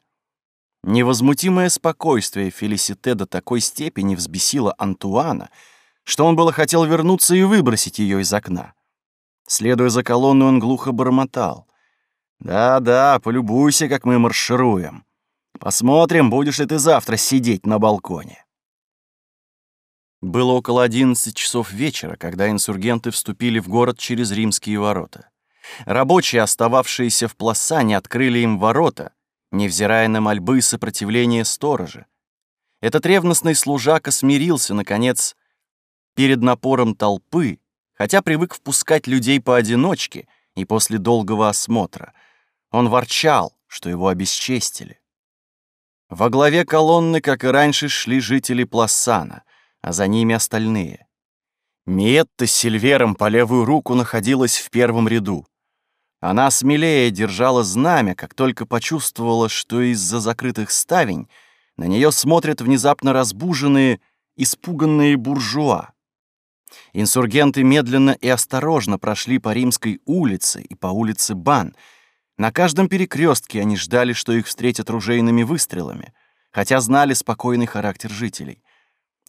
Невозмутимое спокойствие Фелисите до такой степени взбесило Антуана, что он было хотел вернуться и выбросить ее из окна. Следуя за колонной, он глухо бормотал. «Да-да, полюбуйся, как мы маршируем. Посмотрим, будешь ли ты завтра сидеть на балконе». Было около одиннадцати часов вечера, когда инсургенты вступили в город через римские ворота. Рабочие, остававшиеся в Пласане, открыли им ворота, невзирая на мольбы и сопротивление сторожа. Этот ревностный служака смирился, наконец, перед напором толпы, хотя привык впускать людей поодиночке и после долгого осмотра. Он ворчал, что его обесчестили. Во главе колонны, как и раньше, шли жители Пласана, а за ними остальные. Миетта с Сильвером по левую руку находилась в первом ряду. Она смелее держала знамя, как только почувствовала, что из-за закрытых ставень на нее смотрят внезапно разбуженные, испуганные буржуа. Инсургенты медленно и осторожно прошли по Римской улице и по улице Бан. На каждом перекрестке они ждали, что их встретят ружейными выстрелами, хотя знали спокойный характер жителей.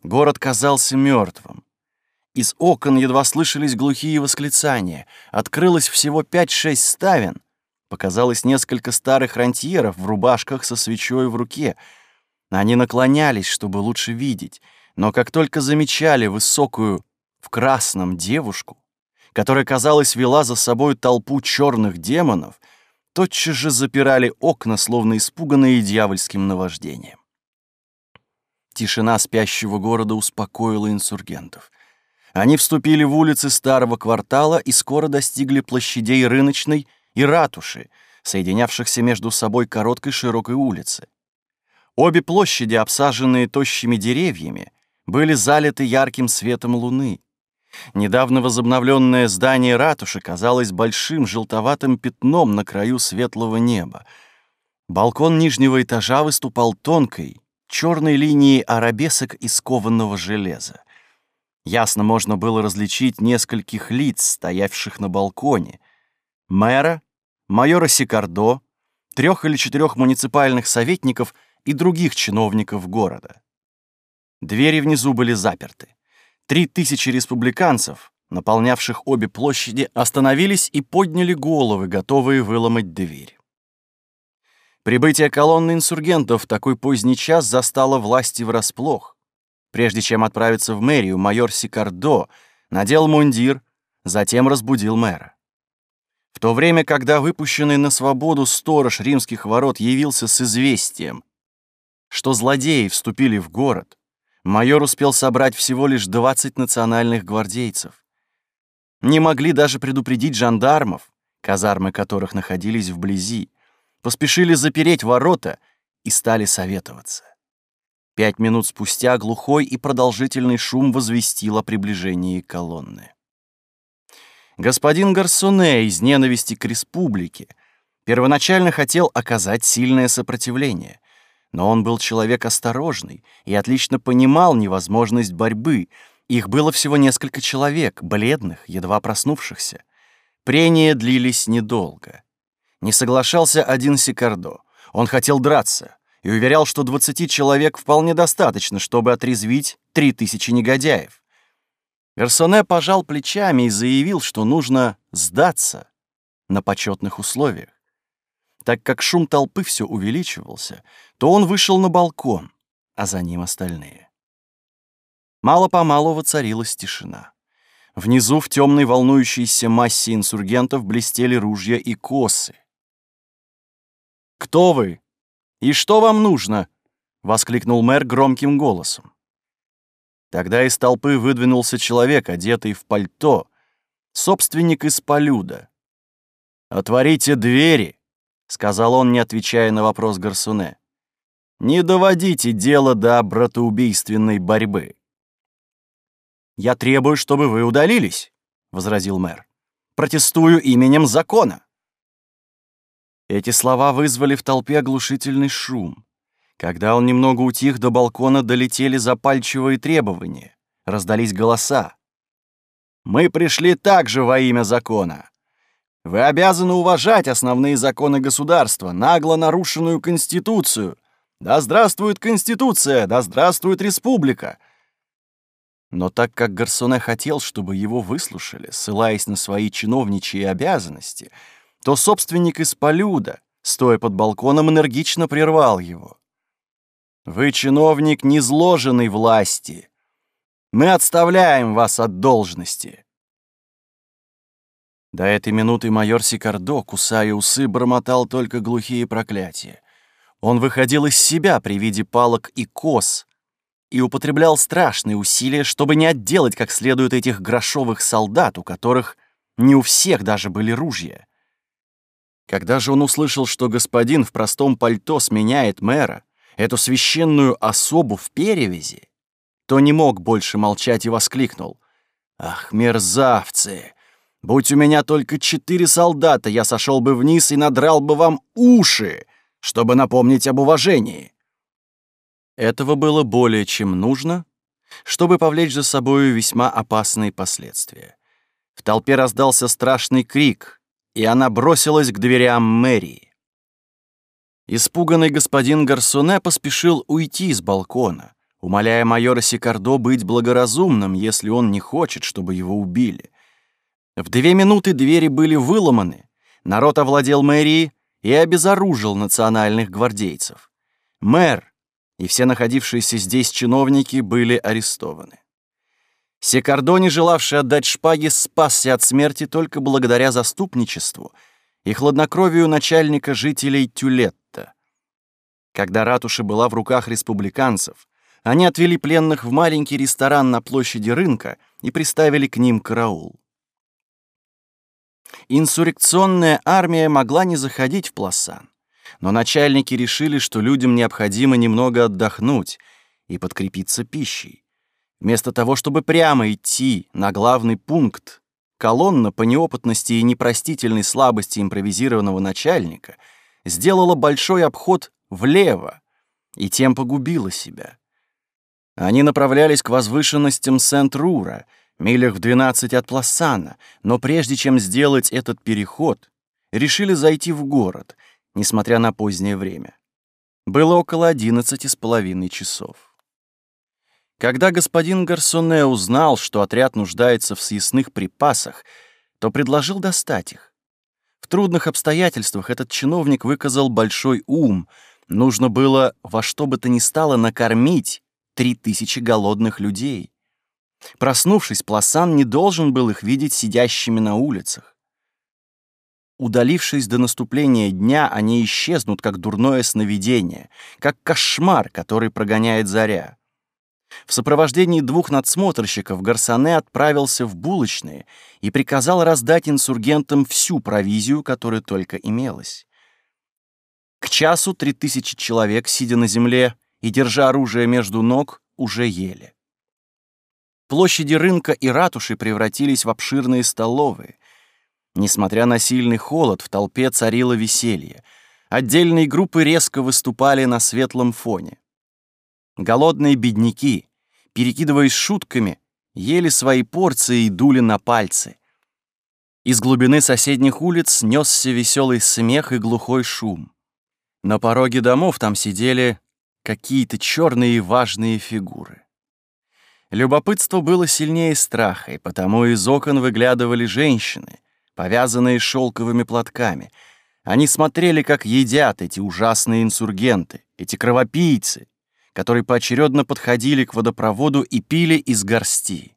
Город казался мертвым. Из окон едва слышались глухие восклицания. Открылось всего пять-шесть ставен. Показалось несколько старых рантьеров в рубашках со свечой в руке. Они наклонялись, чтобы лучше видеть, но как только замечали высокую в красном девушку, которая, казалось, вела за собой толпу черных демонов, тотчас же запирали окна, словно испуганные дьявольским наваждением. Тишина спящего города успокоила инсургентов. Они вступили в улицы старого квартала и скоро достигли площадей рыночной и ратуши, соединявшихся между собой короткой широкой улицы. Обе площади, обсаженные тощими деревьями, были залиты ярким светом луны. Недавно возобновленное здание ратуши казалось большим желтоватым пятном на краю светлого неба. Балкон нижнего этажа выступал тонкой, черной линией арабесок из кованого железа. Ясно можно было различить нескольких лиц, стоявших на балконе. Мэра, майора Сикардо, трех или четырех муниципальных советников и других чиновников города. Двери внизу были заперты. Три тысячи республиканцев, наполнявших обе площади, остановились и подняли головы, готовые выломать дверь. Прибытие колонны инсургентов в такой поздний час застало власти врасплох. Прежде чем отправиться в мэрию, майор Сикардо надел мундир, затем разбудил мэра. В то время, когда выпущенный на свободу сторож римских ворот явился с известием, что злодеи вступили в город, майор успел собрать всего лишь 20 национальных гвардейцев. Не могли даже предупредить жандармов, казармы которых находились вблизи, поспешили запереть ворота и стали советоваться. Пять минут спустя глухой и продолжительный шум возвестил о приближении колонны. Господин Гарсоне из ненависти к республике первоначально хотел оказать сильное сопротивление, но он был человек осторожный и отлично понимал невозможность борьбы. Их было всего несколько человек, бледных, едва проснувшихся. Прения длились недолго. Не соглашался один Сикардо. Он хотел драться и уверял, что 20 человек вполне достаточно, чтобы отрезвить 3000 негодяев. Гарсоне пожал плечами и заявил, что нужно сдаться на почетных условиях. Так как шум толпы все увеличивался, то он вышел на балкон, а за ним остальные. Мало-помалу воцарилась тишина. Внизу в темной волнующейся массе инсургентов блестели ружья и косы. «Кто вы? И что вам нужно?» — воскликнул мэр громким голосом. Тогда из толпы выдвинулся человек, одетый в пальто, собственник из полюда. «Отворите двери!» — сказал он, не отвечая на вопрос Гарсуне. «Не доводите дело до братоубийственной борьбы». «Я требую, чтобы вы удалились», — возразил мэр. «Протестую именем закона». Эти слова вызвали в толпе оглушительный шум. Когда он немного утих, до балкона долетели запальчивые требования. Раздались голоса. «Мы пришли также во имя закона. Вы обязаны уважать основные законы государства, нагло нарушенную Конституцию. Да здравствует Конституция! Да здравствует Республика!» Но так как Гарсоне хотел, чтобы его выслушали, ссылаясь на свои чиновничьи обязанности — то собственник из полюда, стоя под балконом, энергично прервал его. «Вы чиновник незложенной власти. Мы отставляем вас от должности». До этой минуты майор Сикардо, кусая усы, бормотал только глухие проклятия. Он выходил из себя при виде палок и кос и употреблял страшные усилия, чтобы не отделать как следует этих грошовых солдат, у которых не у всех даже были ружья. Когда же он услышал, что господин в простом пальто сменяет мэра, эту священную особу в перевязи, то не мог больше молчать и воскликнул. «Ах, мерзавцы! Будь у меня только четыре солдата, я сошел бы вниз и надрал бы вам уши, чтобы напомнить об уважении!» Этого было более чем нужно, чтобы повлечь за собою весьма опасные последствия. В толпе раздался страшный крик — и она бросилась к дверям мэрии. Испуганный господин Гарсоне поспешил уйти с балкона, умоляя майора Сикардо быть благоразумным, если он не хочет, чтобы его убили. В две минуты двери были выломаны, народ овладел мэрией и обезоружил национальных гвардейцев. Мэр и все находившиеся здесь чиновники были арестованы. Секардони, желавший отдать шпаги, спасся от смерти только благодаря заступничеству и хладнокровию начальника жителей Тюлетта. Когда ратуша была в руках республиканцев, они отвели пленных в маленький ресторан на площади рынка и приставили к ним караул. Инсуррекционная армия могла не заходить в Пласан, но начальники решили, что людям необходимо немного отдохнуть и подкрепиться пищей. Вместо того, чтобы прямо идти на главный пункт, колонна по неопытности и непростительной слабости импровизированного начальника сделала большой обход влево и тем погубила себя. Они направлялись к возвышенностям Сент-Рура, милях в 12 от Пласана, но прежде чем сделать этот переход, решили зайти в город, несмотря на позднее время. Было около одиннадцати с половиной часов. Когда господин Гарсоне узнал, что отряд нуждается в съестных припасах, то предложил достать их. В трудных обстоятельствах этот чиновник выказал большой ум. Нужно было во что бы то ни стало накормить три тысячи голодных людей. Проснувшись, Пласан не должен был их видеть сидящими на улицах. Удалившись до наступления дня, они исчезнут, как дурное сновидение, как кошмар, который прогоняет заря. В сопровождении двух надсмотрщиков Гарсоне отправился в булочные и приказал раздать инсургентам всю провизию, которая только имелась. К часу три тысячи человек, сидя на земле и держа оружие между ног, уже ели. Площади рынка и ратуши превратились в обширные столовые. Несмотря на сильный холод, в толпе царило веселье. Отдельные группы резко выступали на светлом фоне. Голодные бедняки, перекидываясь шутками, ели свои порции и дули на пальцы. Из глубины соседних улиц несся веселый смех и глухой шум. На пороге домов там сидели какие-то черные важные фигуры. Любопытство было сильнее страха, и потому из окон выглядывали женщины, повязанные шелковыми платками. Они смотрели, как едят эти ужасные инсургенты, эти кровопийцы, которые поочередно подходили к водопроводу и пили из горсти.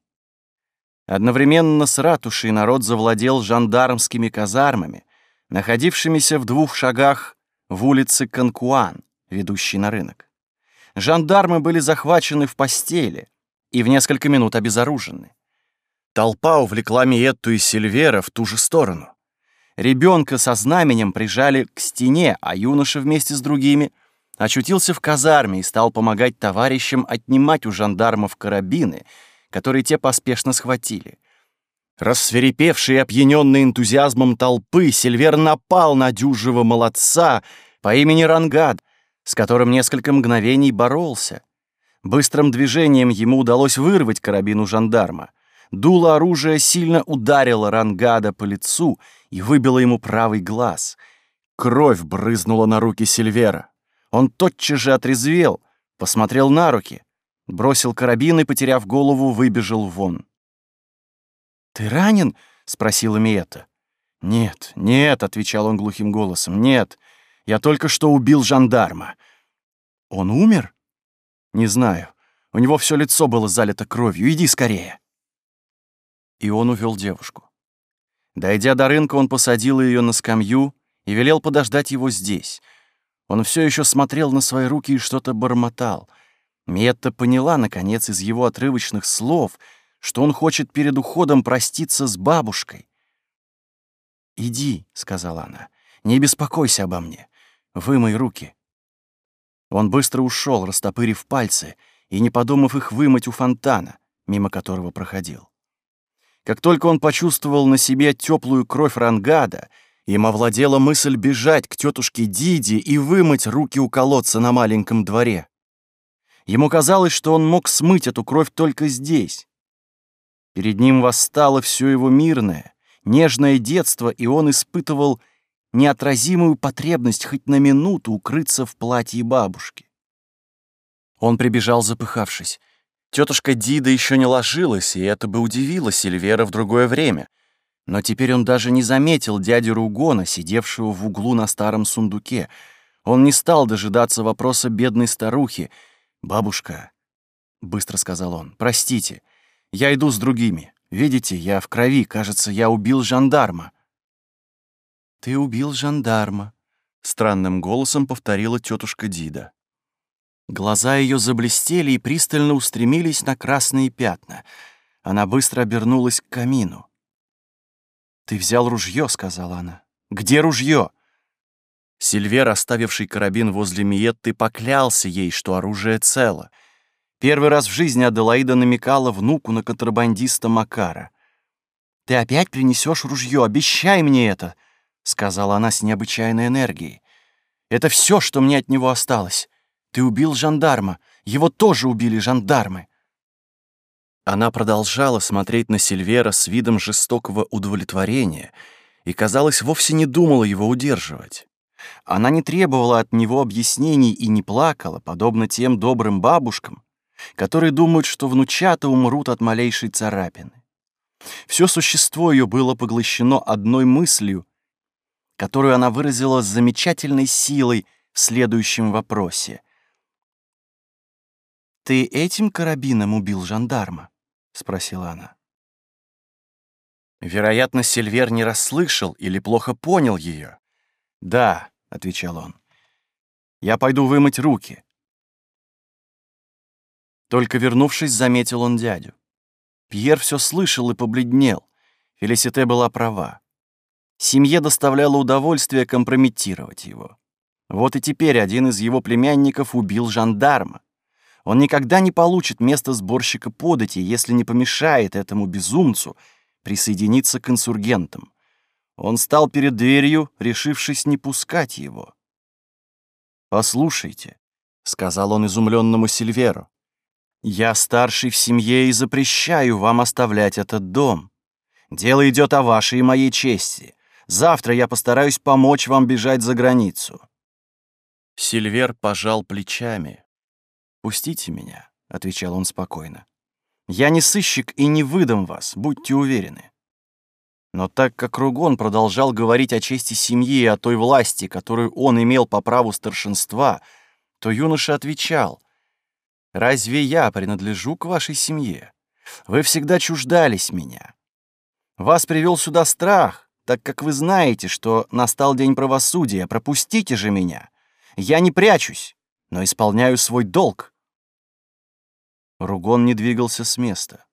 Одновременно с ратушей народ завладел жандармскими казармами, находившимися в двух шагах в улице Конкуан, ведущей на рынок. Жандармы были захвачены в постели и в несколько минут обезоружены. Толпа увлекла Миетту и Сильвера в ту же сторону. Ребенка со знаменем прижали к стене, а юноша вместе с другими — очутился в казарме и стал помогать товарищам отнимать у жандармов карабины, которые те поспешно схватили. Рассверепевший и опьяненный энтузиазмом толпы, Сильвер напал на дюжего молодца по имени Рангад, с которым несколько мгновений боролся. Быстрым движением ему удалось вырвать карабин у жандарма. Дуло оружия сильно ударило Рангада по лицу и выбило ему правый глаз. Кровь брызнула на руки Сильвера. Он тотчас же отрезвел, посмотрел на руки, бросил карабин и, потеряв голову, выбежал вон. «Ты ранен?» — спросила Миета. «Нет, нет», — отвечал он глухим голосом, — «нет, я только что убил жандарма». «Он умер?» «Не знаю. У него все лицо было залито кровью. Иди скорее». И он увел девушку. Дойдя до рынка, он посадил ее на скамью и велел подождать его здесь — он все еще смотрел на свои руки и что-то бормотал. Метта поняла, наконец, из его отрывочных слов, что он хочет перед уходом проститься с бабушкой. «Иди», — сказала она, — «не беспокойся обо мне. Вымой руки». Он быстро ушел, растопырив пальцы и не подумав их вымыть у фонтана, мимо которого проходил. Как только он почувствовал на себе теплую кровь рангада — им овладела мысль бежать к тетушке Диди и вымыть руки у колодца на маленьком дворе. Ему казалось, что он мог смыть эту кровь только здесь. Перед ним восстало все его мирное, нежное детство, и он испытывал неотразимую потребность хоть на минуту укрыться в платье бабушки. Он прибежал, запыхавшись. Тетушка Дида еще не ложилась, и это бы удивило Сильвера в другое время — но теперь он даже не заметил дядю Ругона, сидевшего в углу на старом сундуке. Он не стал дожидаться вопроса бедной старухи. «Бабушка», — быстро сказал он, — «простите, Я иду с другими. Видите, я в крови. Кажется, я убил жандарма». «Ты убил жандарма», — странным голосом повторила тетушка Дида. Глаза ее заблестели и пристально устремились на красные пятна. Она быстро обернулась к камину. «Ты взял ружье», — сказала она. «Где ружье?» Сильвер, оставивший карабин возле Миетты, поклялся ей, что оружие цело. Первый раз в жизни Аделаида намекала внуку на контрабандиста Макара. «Ты опять принесешь ружье, обещай мне это!» — сказала она с необычайной энергией. «Это все, что мне от него осталось. Ты убил жандарма. Его тоже убили жандармы». Она продолжала смотреть на Сильвера с видом жестокого удовлетворения и, казалось, вовсе не думала его удерживать. Она не требовала от него объяснений и не плакала, подобно тем добрым бабушкам, которые думают, что внучата умрут от малейшей царапины. Все существо ее было поглощено одной мыслью, которую она выразила с замечательной силой в следующем вопросе. «Ты этим карабином убил жандарма?» — спросила она. Вероятно, Сильвер не расслышал или плохо понял ее. «Да», — отвечал он, — «я пойду вымыть руки». Только вернувшись, заметил он дядю. Пьер все слышал и побледнел. Фелисите была права. Семье доставляло удовольствие компрометировать его. Вот и теперь один из его племянников убил жандарма. Он никогда не получит место сборщика подати, если не помешает этому безумцу присоединиться к инсургентам. Он стал перед дверью, решившись не пускать его. «Послушайте», — сказал он изумленному Сильверу, «я старший в семье и запрещаю вам оставлять этот дом. Дело идет о вашей и моей чести. Завтра я постараюсь помочь вам бежать за границу». Сильвер пожал плечами. «Пустите меня», — отвечал он спокойно. «Я не сыщик и не выдам вас, будьте уверены». Но так как Ругон продолжал говорить о чести семьи и о той власти, которую он имел по праву старшинства, то юноша отвечал, «Разве я принадлежу к вашей семье? Вы всегда чуждались меня. Вас привел сюда страх, так как вы знаете, что настал день правосудия. Пропустите же меня. Я не прячусь, но исполняю свой долг». Ругон не двигался с места.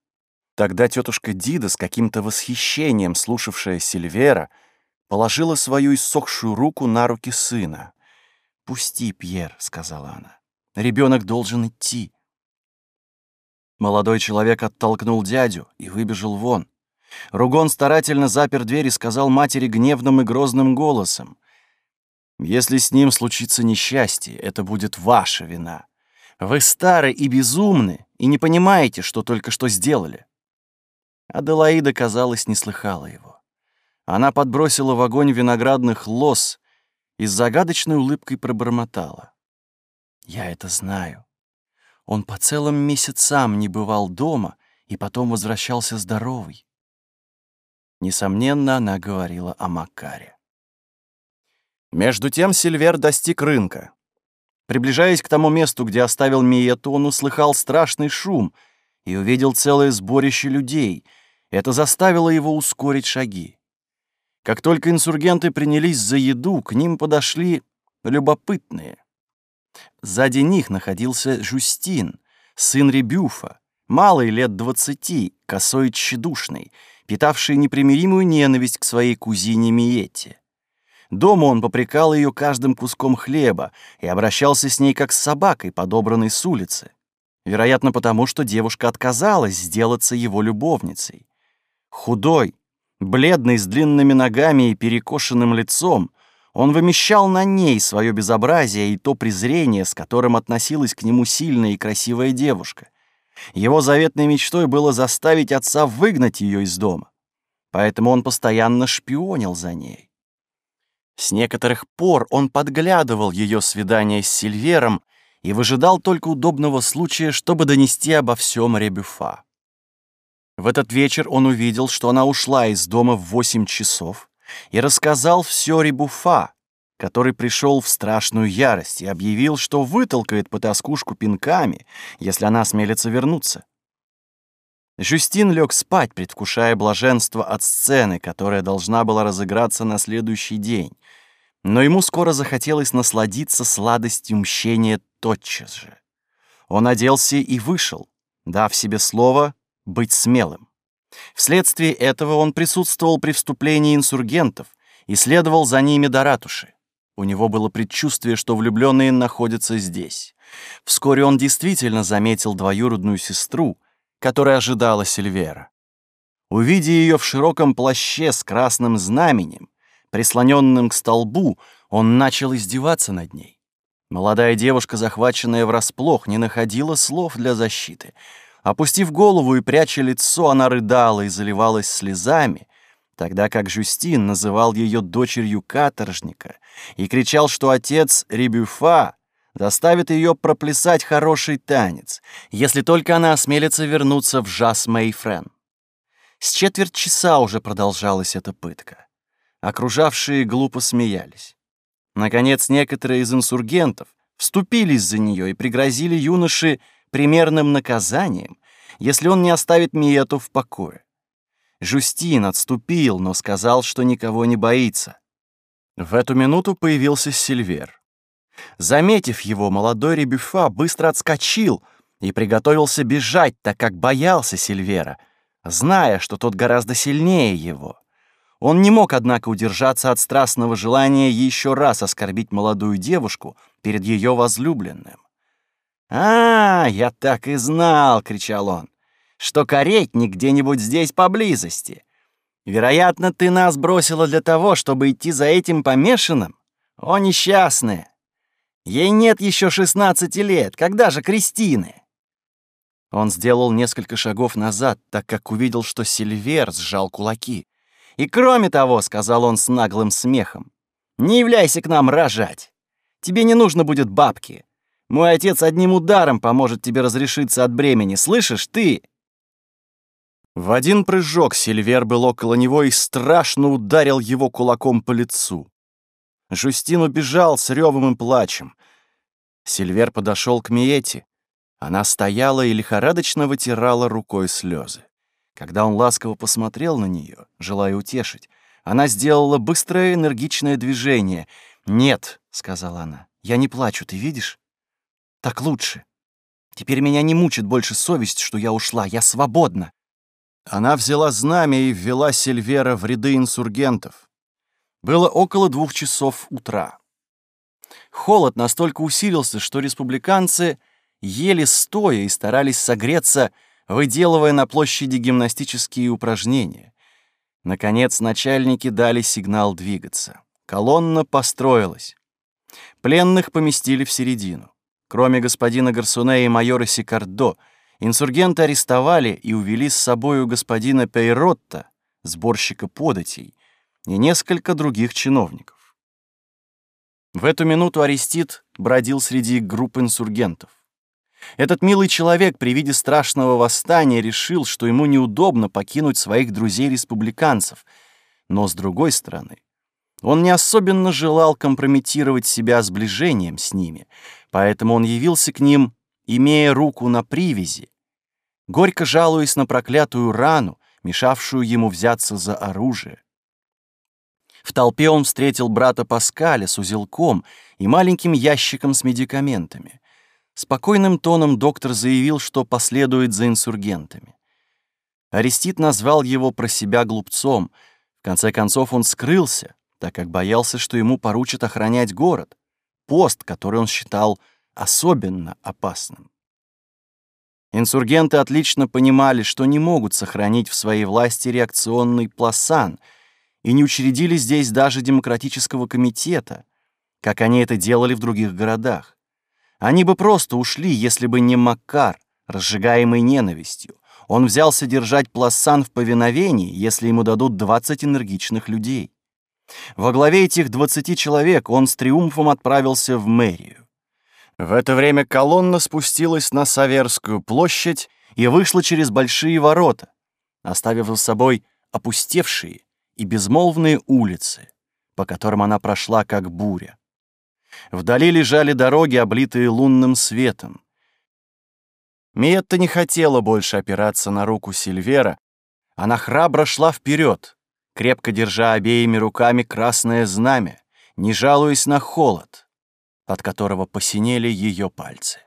Тогда тетушка Дида, с каким-то восхищением слушавшая Сильвера, положила свою иссохшую руку на руки сына. «Пусти, Пьер», — сказала она. «Ребенок должен идти». Молодой человек оттолкнул дядю и выбежал вон. Ругон старательно запер дверь и сказал матери гневным и грозным голосом. «Если с ним случится несчастье, это будет ваша вина. Вы стары и безумны и не понимаете, что только что сделали. Аделаида, казалось, не слыхала его. Она подбросила в огонь виноградных лоз и с загадочной улыбкой пробормотала. «Я это знаю. Он по целым месяцам не бывал дома и потом возвращался здоровый». Несомненно, она говорила о Макаре. Между тем Сильвер достиг рынка. Приближаясь к тому месту, где оставил Миету, он услыхал страшный шум и увидел целое сборище людей — это заставило его ускорить шаги. Как только инсургенты принялись за еду, к ним подошли любопытные. Сзади них находился Жустин, сын Ребюфа, малый лет двадцати, косой тщедушный, питавший непримиримую ненависть к своей кузине Миете. Дома он попрекал ее каждым куском хлеба и обращался с ней как с собакой, подобранной с улицы. Вероятно, потому что девушка отказалась сделаться его любовницей. Худой, бледный, с длинными ногами и перекошенным лицом, он вымещал на ней свое безобразие и то презрение, с которым относилась к нему сильная и красивая девушка. Его заветной мечтой было заставить отца выгнать ее из дома. Поэтому он постоянно шпионил за ней. С некоторых пор он подглядывал ее свидание с Сильвером и выжидал только удобного случая, чтобы донести обо всем Ребюфа. В этот вечер он увидел, что она ушла из дома в восемь часов и рассказал все Ребуфа, который пришел в страшную ярость и объявил, что вытолкает потаскушку пинками, если она смелится вернуться. Жюстин лег спать, предвкушая блаженство от сцены, которая должна была разыграться на следующий день. Но ему скоро захотелось насладиться сладостью мщения тотчас же. Он оделся и вышел, дав себе слово быть смелым. Вследствие этого он присутствовал при вступлении инсургентов и следовал за ними до ратуши. У него было предчувствие, что влюбленные находятся здесь. Вскоре он действительно заметил двоюродную сестру, которая ожидала Сильвера. Увидя ее в широком плаще с красным знаменем, прислоненным к столбу, он начал издеваться над ней. Молодая девушка, захваченная врасплох, не находила слов для защиты. Опустив голову и пряча лицо, она рыдала и заливалась слезами, тогда как Жюстин называл ее дочерью каторжника и кричал, что отец Рибюфа заставит ее проплясать хороший танец, если только она осмелится вернуться в Жас Мейфрен. С четверть часа уже продолжалась эта пытка. Окружавшие глупо смеялись. Наконец, некоторые из инсургентов вступились за нее и пригрозили юноше примерным наказанием, если он не оставит Миету в покое. Жустин отступил, но сказал, что никого не боится. В эту минуту появился Сильвер. Заметив его, молодой Ребюфа быстро отскочил и приготовился бежать, так как боялся Сильвера, зная, что тот гораздо сильнее его. Он не мог, однако, удержаться от страстного желания еще раз оскорбить молодую девушку перед ее возлюбленным. «А, я так и знал!» — кричал он, — «что каретник где-нибудь здесь поблизости. Вероятно, ты нас бросила для того, чтобы идти за этим помешанным? О, несчастная! Ей нет еще шестнадцати лет, когда же Кристины?» Он сделал несколько шагов назад, так как увидел, что Сильвер сжал кулаки. И кроме того, — сказал он с наглым смехом, — не являйся к нам рожать. Тебе не нужно будет бабки. Мой отец одним ударом поможет тебе разрешиться от бремени. Слышишь, ты?» В один прыжок Сильвер был около него и страшно ударил его кулаком по лицу. Жустин убежал с ревом и плачем. Сильвер подошел к Миете. Она стояла и лихорадочно вытирала рукой слезы. Когда он ласково посмотрел на нее, желая утешить, она сделала быстрое энергичное движение. «Нет», — сказала она, — «я не плачу, ты видишь? Так лучше. Теперь меня не мучит больше совесть, что я ушла, я свободна». Она взяла знамя и ввела Сильвера в ряды инсургентов. Было около двух часов утра. Холод настолько усилился, что республиканцы ели стоя и старались согреться, выделывая на площади гимнастические упражнения. Наконец начальники дали сигнал двигаться. Колонна построилась. Пленных поместили в середину. Кроме господина Гарсуне и майора Сикардо, инсургенты арестовали и увели с собою господина Пейротта, сборщика податей, и несколько других чиновников. В эту минуту Арестит бродил среди групп инсургентов. Этот милый человек при виде страшного восстания решил, что ему неудобно покинуть своих друзей-республиканцев, но, с другой стороны, он не особенно желал компрометировать себя сближением с ними, поэтому он явился к ним, имея руку на привязи, горько жалуясь на проклятую рану, мешавшую ему взяться за оружие. В толпе он встретил брата Паскаля с узелком и маленьким ящиком с медикаментами. Спокойным тоном доктор заявил, что последует за инсургентами. Арестит назвал его про себя глупцом. В конце концов он скрылся, так как боялся, что ему поручат охранять город, пост, который он считал особенно опасным. Инсургенты отлично понимали, что не могут сохранить в своей власти реакционный пласан и не учредили здесь даже демократического комитета, как они это делали в других городах. Они бы просто ушли, если бы не Макар, разжигаемый ненавистью. Он взялся держать Пласан в повиновении, если ему дадут 20 энергичных людей. Во главе этих 20 человек он с триумфом отправился в мэрию. В это время колонна спустилась на Саверскую площадь и вышла через большие ворота, оставив за собой опустевшие и безмолвные улицы, по которым она прошла как буря. Вдали лежали дороги, облитые лунным светом. Миетта не хотела больше опираться на руку Сильвера. Она храбро шла вперед, крепко держа обеими руками красное знамя, не жалуясь на холод, от которого посинели ее пальцы.